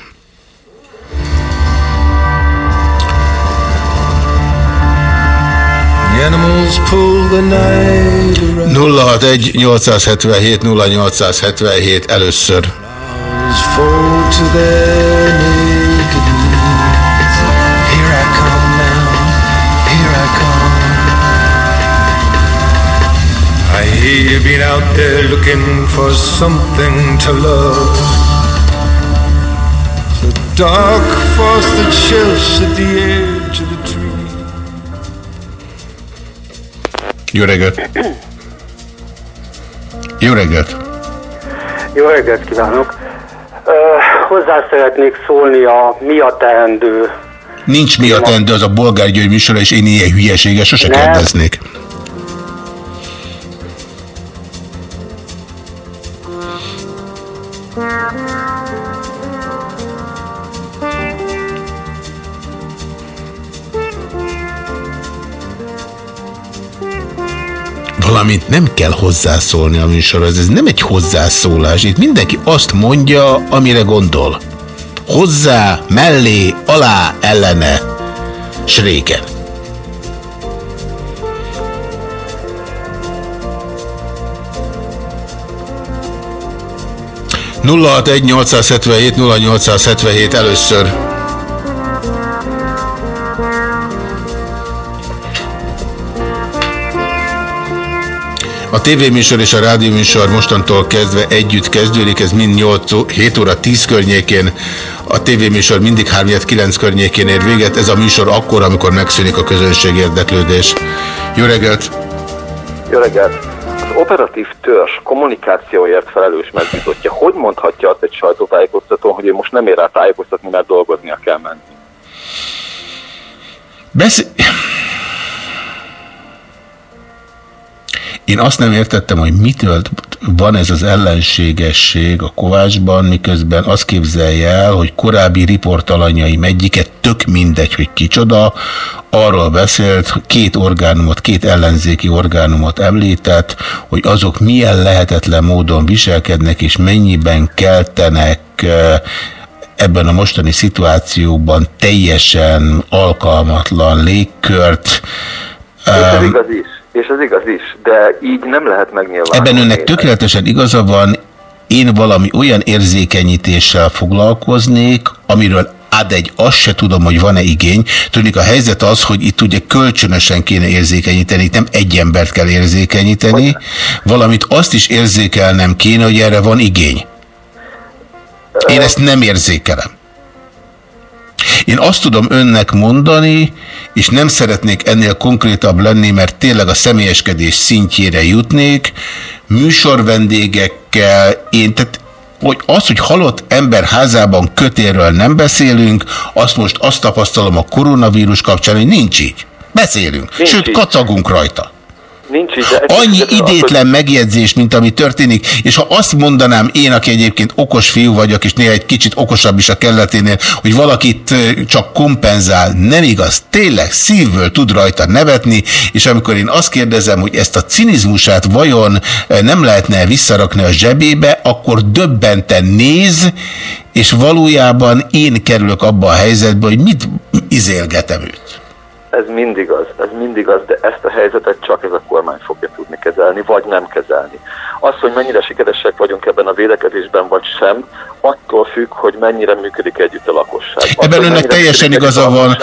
061 877 0877 először. You've been out there looking for something to love. The dark force that at the air. Jó reggelt! Jó reggelt! Jó reggelt kívánok! Ö, hozzá szeretnék szólni a mi a teendő. Nincs mi a tendő, az a Bolgár György műsora, és én ilyen hülyeséggel sose Nem. kérdeznék. Nem kell hozzászólni a műsorhoz, ez nem egy hozzászólás, itt mindenki azt mondja, amire gondol. Hozzá, mellé, alá, ellene, sréken. nulla 877 0877 először. A tévéműsor és a rádióműsor mostantól kezdve együtt kezdődik, ez mind 8, ó- 7 óra 10 környékén, a tévéműsor mindig 3 9 környékén ér véget, ez a műsor akkor, amikor megszűnik a közönség érdeklődés. Jó reggelt! Jó reggelt! Az operatív törzs kommunikációért felelős megbízottja, hogy mondhatja azt egy sajtótájékoztatón, hogy ő most nem ér rá tájékoztatni, mert dolgoznia kell menni? Besz... Én azt nem értettem, hogy mitől van ez az ellenségesség a Kovácsban, miközben azt képzelje el, hogy korábbi riportalanyaim egyiket, tök mindegy, hogy kicsoda, arról beszélt, két orgánumot, két ellenzéki orgánumot említett, hogy azok milyen lehetetlen módon viselkednek, és mennyiben keltenek ebben a mostani szituációban teljesen alkalmatlan légkört. Ez Em, igaz is, és ez igaz is, de így nem lehet megnyilvánulni. Ebben önnek tökéletesen igaza van, én valami olyan érzékenyítéssel foglalkoznék, amiről ad egy, azt se tudom, hogy van-e igény. Tudjuk, a helyzet az, hogy itt ugye kölcsönösen kéne érzékenyíteni, nem egy embert kell érzékenyíteni, valamit azt is érzékelnem kéne, hogy erre van igény. Én ezt nem érzékelem. Én azt tudom önnek mondani, és nem szeretnék ennél konkrétabb lenni, mert tényleg a személyeskedés szintjére jutnék, műsorvendégekkel, én, tehát hogy az, hogy halott ember házában kötéről nem beszélünk, azt most azt tapasztalom a koronavírus kapcsán, hogy nincs így. Beszélünk. Nincs Sőt, így. kacagunk rajta. Nincs így, Annyi idétlen megjegyzés, mint ami történik, és ha azt mondanám én, aki egyébként okos fiú vagyok, és néha egy kicsit okosabb is a kelleténél, hogy valakit csak kompenzál, nem igaz, tényleg szívből tud rajta nevetni, és amikor én azt kérdezem, hogy ezt a cinizmusát vajon nem lehetne visszarakni a zsebébe, akkor döbbenten néz, és valójában én kerülök abba a helyzetbe, hogy mit izélgetem őt. Ez mindig az, ez mindig az, de ezt a helyzetet csak ez a kormány fogja tudni kezelni, vagy nem kezelni. Az, hogy mennyire sikeresek vagyunk ebben a védekezésben, vagy sem, attól függ, hogy mennyire működik együtt a lakosság. Ebben önnek teljesen igaza van.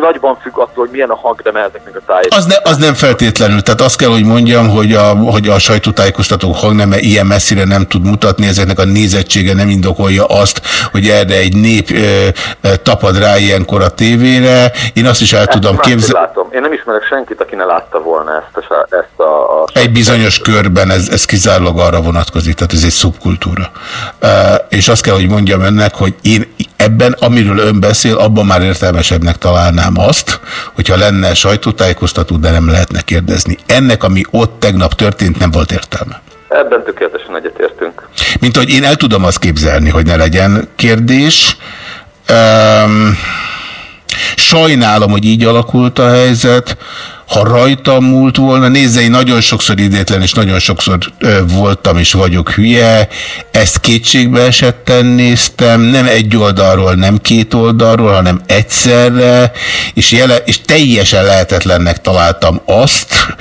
Nagyban függ attól, hogy milyen a hang, de mehetek még a tájékoztató. Az, ne, az nem feltétlenül. Tehát azt kell, hogy mondjam, hogy a, hogy a sajtótájékoztatók hangneme ilyen messzire nem tud mutatni, ezeknek a nézettsége nem indokolja azt, hogy erre egy nép ö, ö, tapad rá ilyenkor a tévére. Én azt is el ezt tudom képzelni. Én nem ismerek senkit, aki ne látta volna ezt a... Ezt a, a egy bizonyos körben ez, ez kizárólag arra vonatkozik, tehát ez egy szubkultúra. Uh, és azt kell, hogy mondjam önnek, hogy én ebben, amiről ön beszél, abban már értelmesebbnek találnám azt, hogyha lenne sajtótájékoztató, de nem lehetne kérdezni. Ennek, ami ott tegnap történt, nem volt értelme. Ebben tökéletesen egyetértünk. Mint hogy én el tudom azt képzelni, hogy ne legyen kérdés. Um, sajnálom, hogy így alakult a helyzet ha rajtam múlt volna, nézze, én nagyon sokszor idétlen, és nagyon sokszor ö, voltam és vagyok hülye, ezt kétségbe esetten néztem, nem egy oldalról, nem két oldalról, hanem egyszerre, és, jele, és teljesen lehetetlennek találtam azt,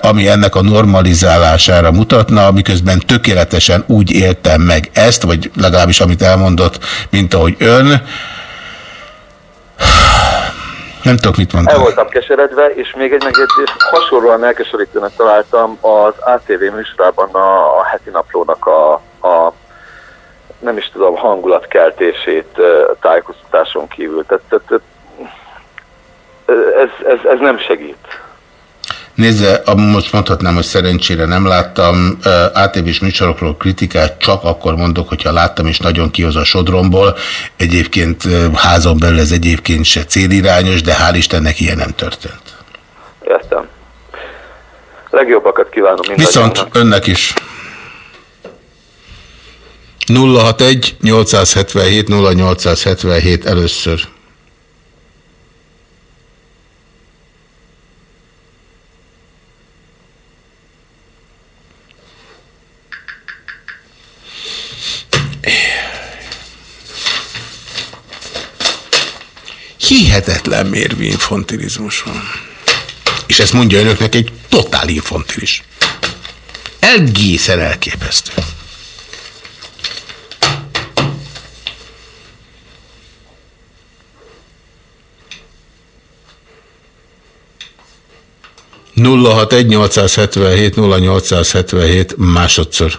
ami ennek a normalizálására mutatna, miközben tökéletesen úgy éltem meg ezt, vagy legalábbis amit elmondott, mint ahogy ön, nem tudok mit mondani. El voltam keseredve, és még egy megjegyzés, hasonlóan elkeserítőnek találtam az ATV műsorában a, a heti naplónak a, a nem is tudom, hangulatkeltését tájékoztatáson kívül. Tehát, tehát ez, ez, ez nem segít. Nézze, most mondhatnám, hogy szerencsére nem láttam ATV-s műsorokról kritikát, csak akkor mondok, hogyha láttam, és nagyon kihoz a sodromból. Egyébként házon belül ez egyébként se célirányos, de hál' Istennek ilyen nem történt. Értem. Legjobbakat kívánom mindannyiunknak. Viszont önnek is. 061 877 0877 először. Hihetetlen mérvű infantilizmus van. És ezt mondja önöknek egy totál infantilis. Egészen elképesztő. nulla hat egy 0877 0877 másodszor.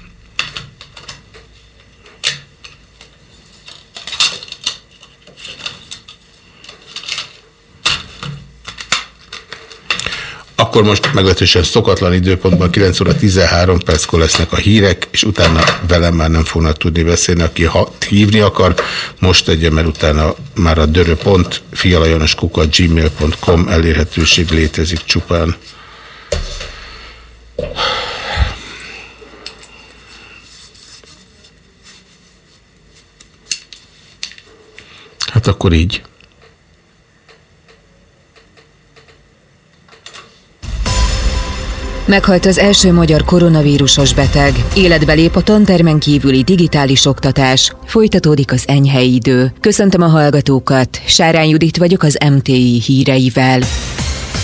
Akkor most meglehetősen szokatlan időpontban 9 óra 13 perckor lesznek a hírek, és utána velem már nem fognak tudni beszélni. Aki ha hívni akar, most tegye, mert utána már a dörö.pont gmail.com elérhetőség létezik csupán. Hát akkor így. Meghalt az első magyar koronavírusos beteg. Életbe lép a tantermen kívüli digitális oktatás. Folytatódik az enyhe idő. Köszöntöm a hallgatókat. Sárán Judit vagyok az MTI híreivel.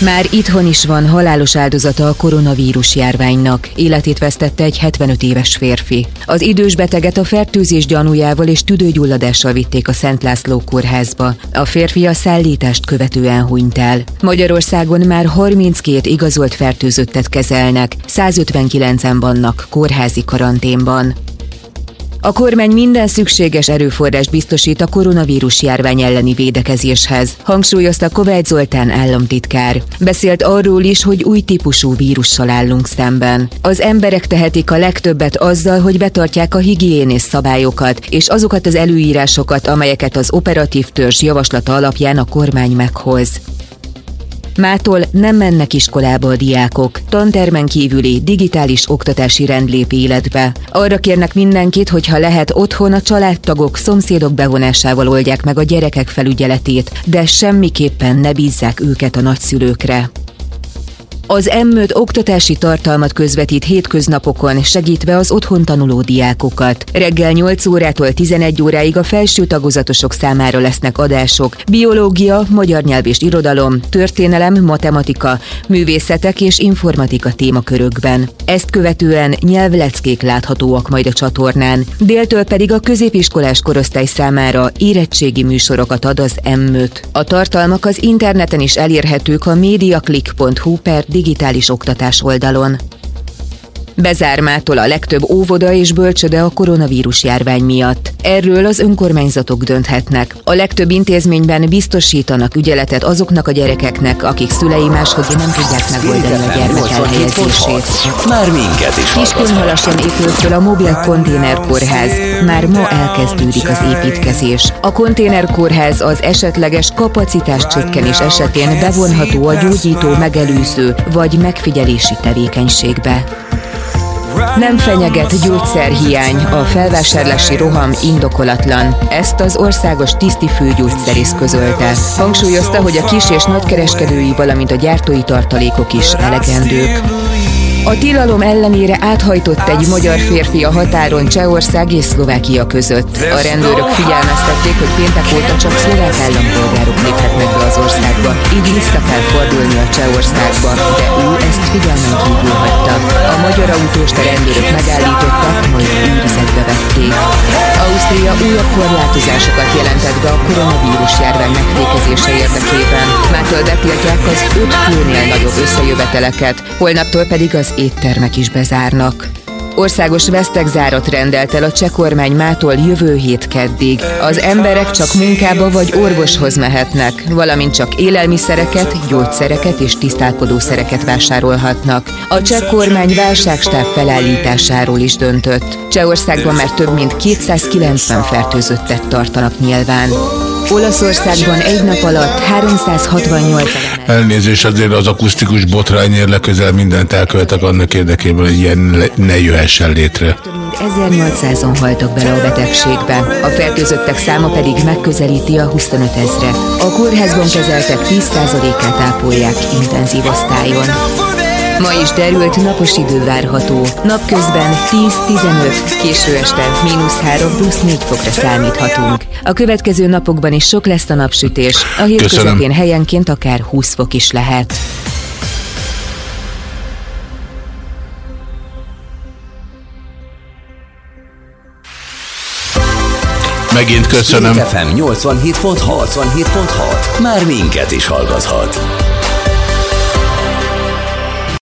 Már itthon is van halálos áldozata a koronavírus járványnak. Életét vesztette egy 75 éves férfi. Az idős beteget a fertőzés gyanújával és tüdőgyulladással vitték a Szent László kórházba. A férfi a szállítást követően hunyt el. Magyarországon már 32 igazolt fertőzöttet kezelnek, 159-en vannak kórházi karanténban. A kormány minden szükséges erőforrás biztosít a koronavírus járvány elleni védekezéshez, hangsúlyozta Kovács Zoltán államtitkár. Beszélt arról is, hogy új típusú vírussal állunk szemben. Az emberek tehetik a legtöbbet azzal, hogy betartják a higiénész szabályokat és azokat az előírásokat, amelyeket az operatív törzs javaslata alapján a kormány meghoz. Mától nem mennek iskolába a diákok. Tantermen kívüli digitális oktatási rend lép életbe. Arra kérnek mindenkit, hogy lehet otthon a családtagok, szomszédok bevonásával oldják meg a gyerekek felügyeletét, de semmiképpen ne bízzák őket a nagyszülőkre. Az m oktatási tartalmat közvetít hétköznapokon, segítve az otthon tanuló diákokat. Reggel 8 órától 11 óráig a felső tagozatosok számára lesznek adások. Biológia, magyar nyelv és irodalom, történelem, matematika, művészetek és informatika témakörökben. Ezt követően nyelvleckék láthatóak majd a csatornán. Déltől pedig a középiskolás korosztály számára érettségi műsorokat ad az m A tartalmak az interneten is elérhetők a mediaclick.hu per digitális oktatás oldalon. Bezár mától a legtöbb óvoda és bölcsöde a koronavírus járvány miatt. Erről az önkormányzatok dönthetnek. A legtöbb intézményben biztosítanak ügyeletet azoknak a gyerekeknek, akik szülei máshogy nem tudják megoldani a gyermek elhelyezését. Már minket is Kiskunhalasan épült föl a mobil konténerkórház. Már ma elkezdődik az építkezés. A konténerkórház az esetleges kapacitás csökkenés esetén bevonható a gyógyító megelőző vagy megfigyelési tevékenységbe. Nem fenyeget gyógyszerhiány, a felvásárlási roham indokolatlan. Ezt az országos tisztifőgyógyszerész közölte. Hangsúlyozta, hogy a kis és nagykereskedői, valamint a gyártói tartalékok is elegendők. A tilalom ellenére áthajtott egy magyar férfi a határon Csehország és Szlovákia között. A rendőrök figyelmeztették, hogy péntek óta csak szlovák állampolgárok léphetnek be az országba, így vissza kell fordulni a Csehországba, de ő ezt figyelmen kívül hagyta. A magyar autóst a rendőrök megállítottak, majd őrizetbe vették. Ausztria újabb korlátozásokat jelentett be a koronavírus járvány megfékezése érdekében. Mától betiltják az öt főnél nagyobb összejöveteleket, holnaptól pedig az éttermek is bezárnak. Országos vesztegzárat rendelt el a cseh kormány mától jövő hét keddig. Az emberek csak munkába vagy orvoshoz mehetnek, valamint csak élelmiszereket, gyógyszereket és tisztálkodószereket vásárolhatnak. A cseh kormány válságstáb felállításáról is döntött. Csehországban már több mint 290 fertőzöttet tartanak nyilván. Olaszországban egy nap alatt 368 Elnézést azért az akusztikus botrányért leközel mindent elkövetek annak érdekében, hogy ilyen ne jöhessen létre. 1800-on haltak bele a betegségbe, a fertőzöttek száma pedig megközelíti a 25 ezret. A kórházban kezeltek 10%-át ápolják intenzív osztályon. Ma is derült napos idő várható. Napközben 10-15, késő este mínusz 3 plusz 4 fokra számíthatunk. A következő napokban is sok lesz a napsütés. A hét közepén helyenként akár 20 fok is lehet. Megint köszönöm. Spirit FM 87.6. 87.6. Már minket is hallgathat.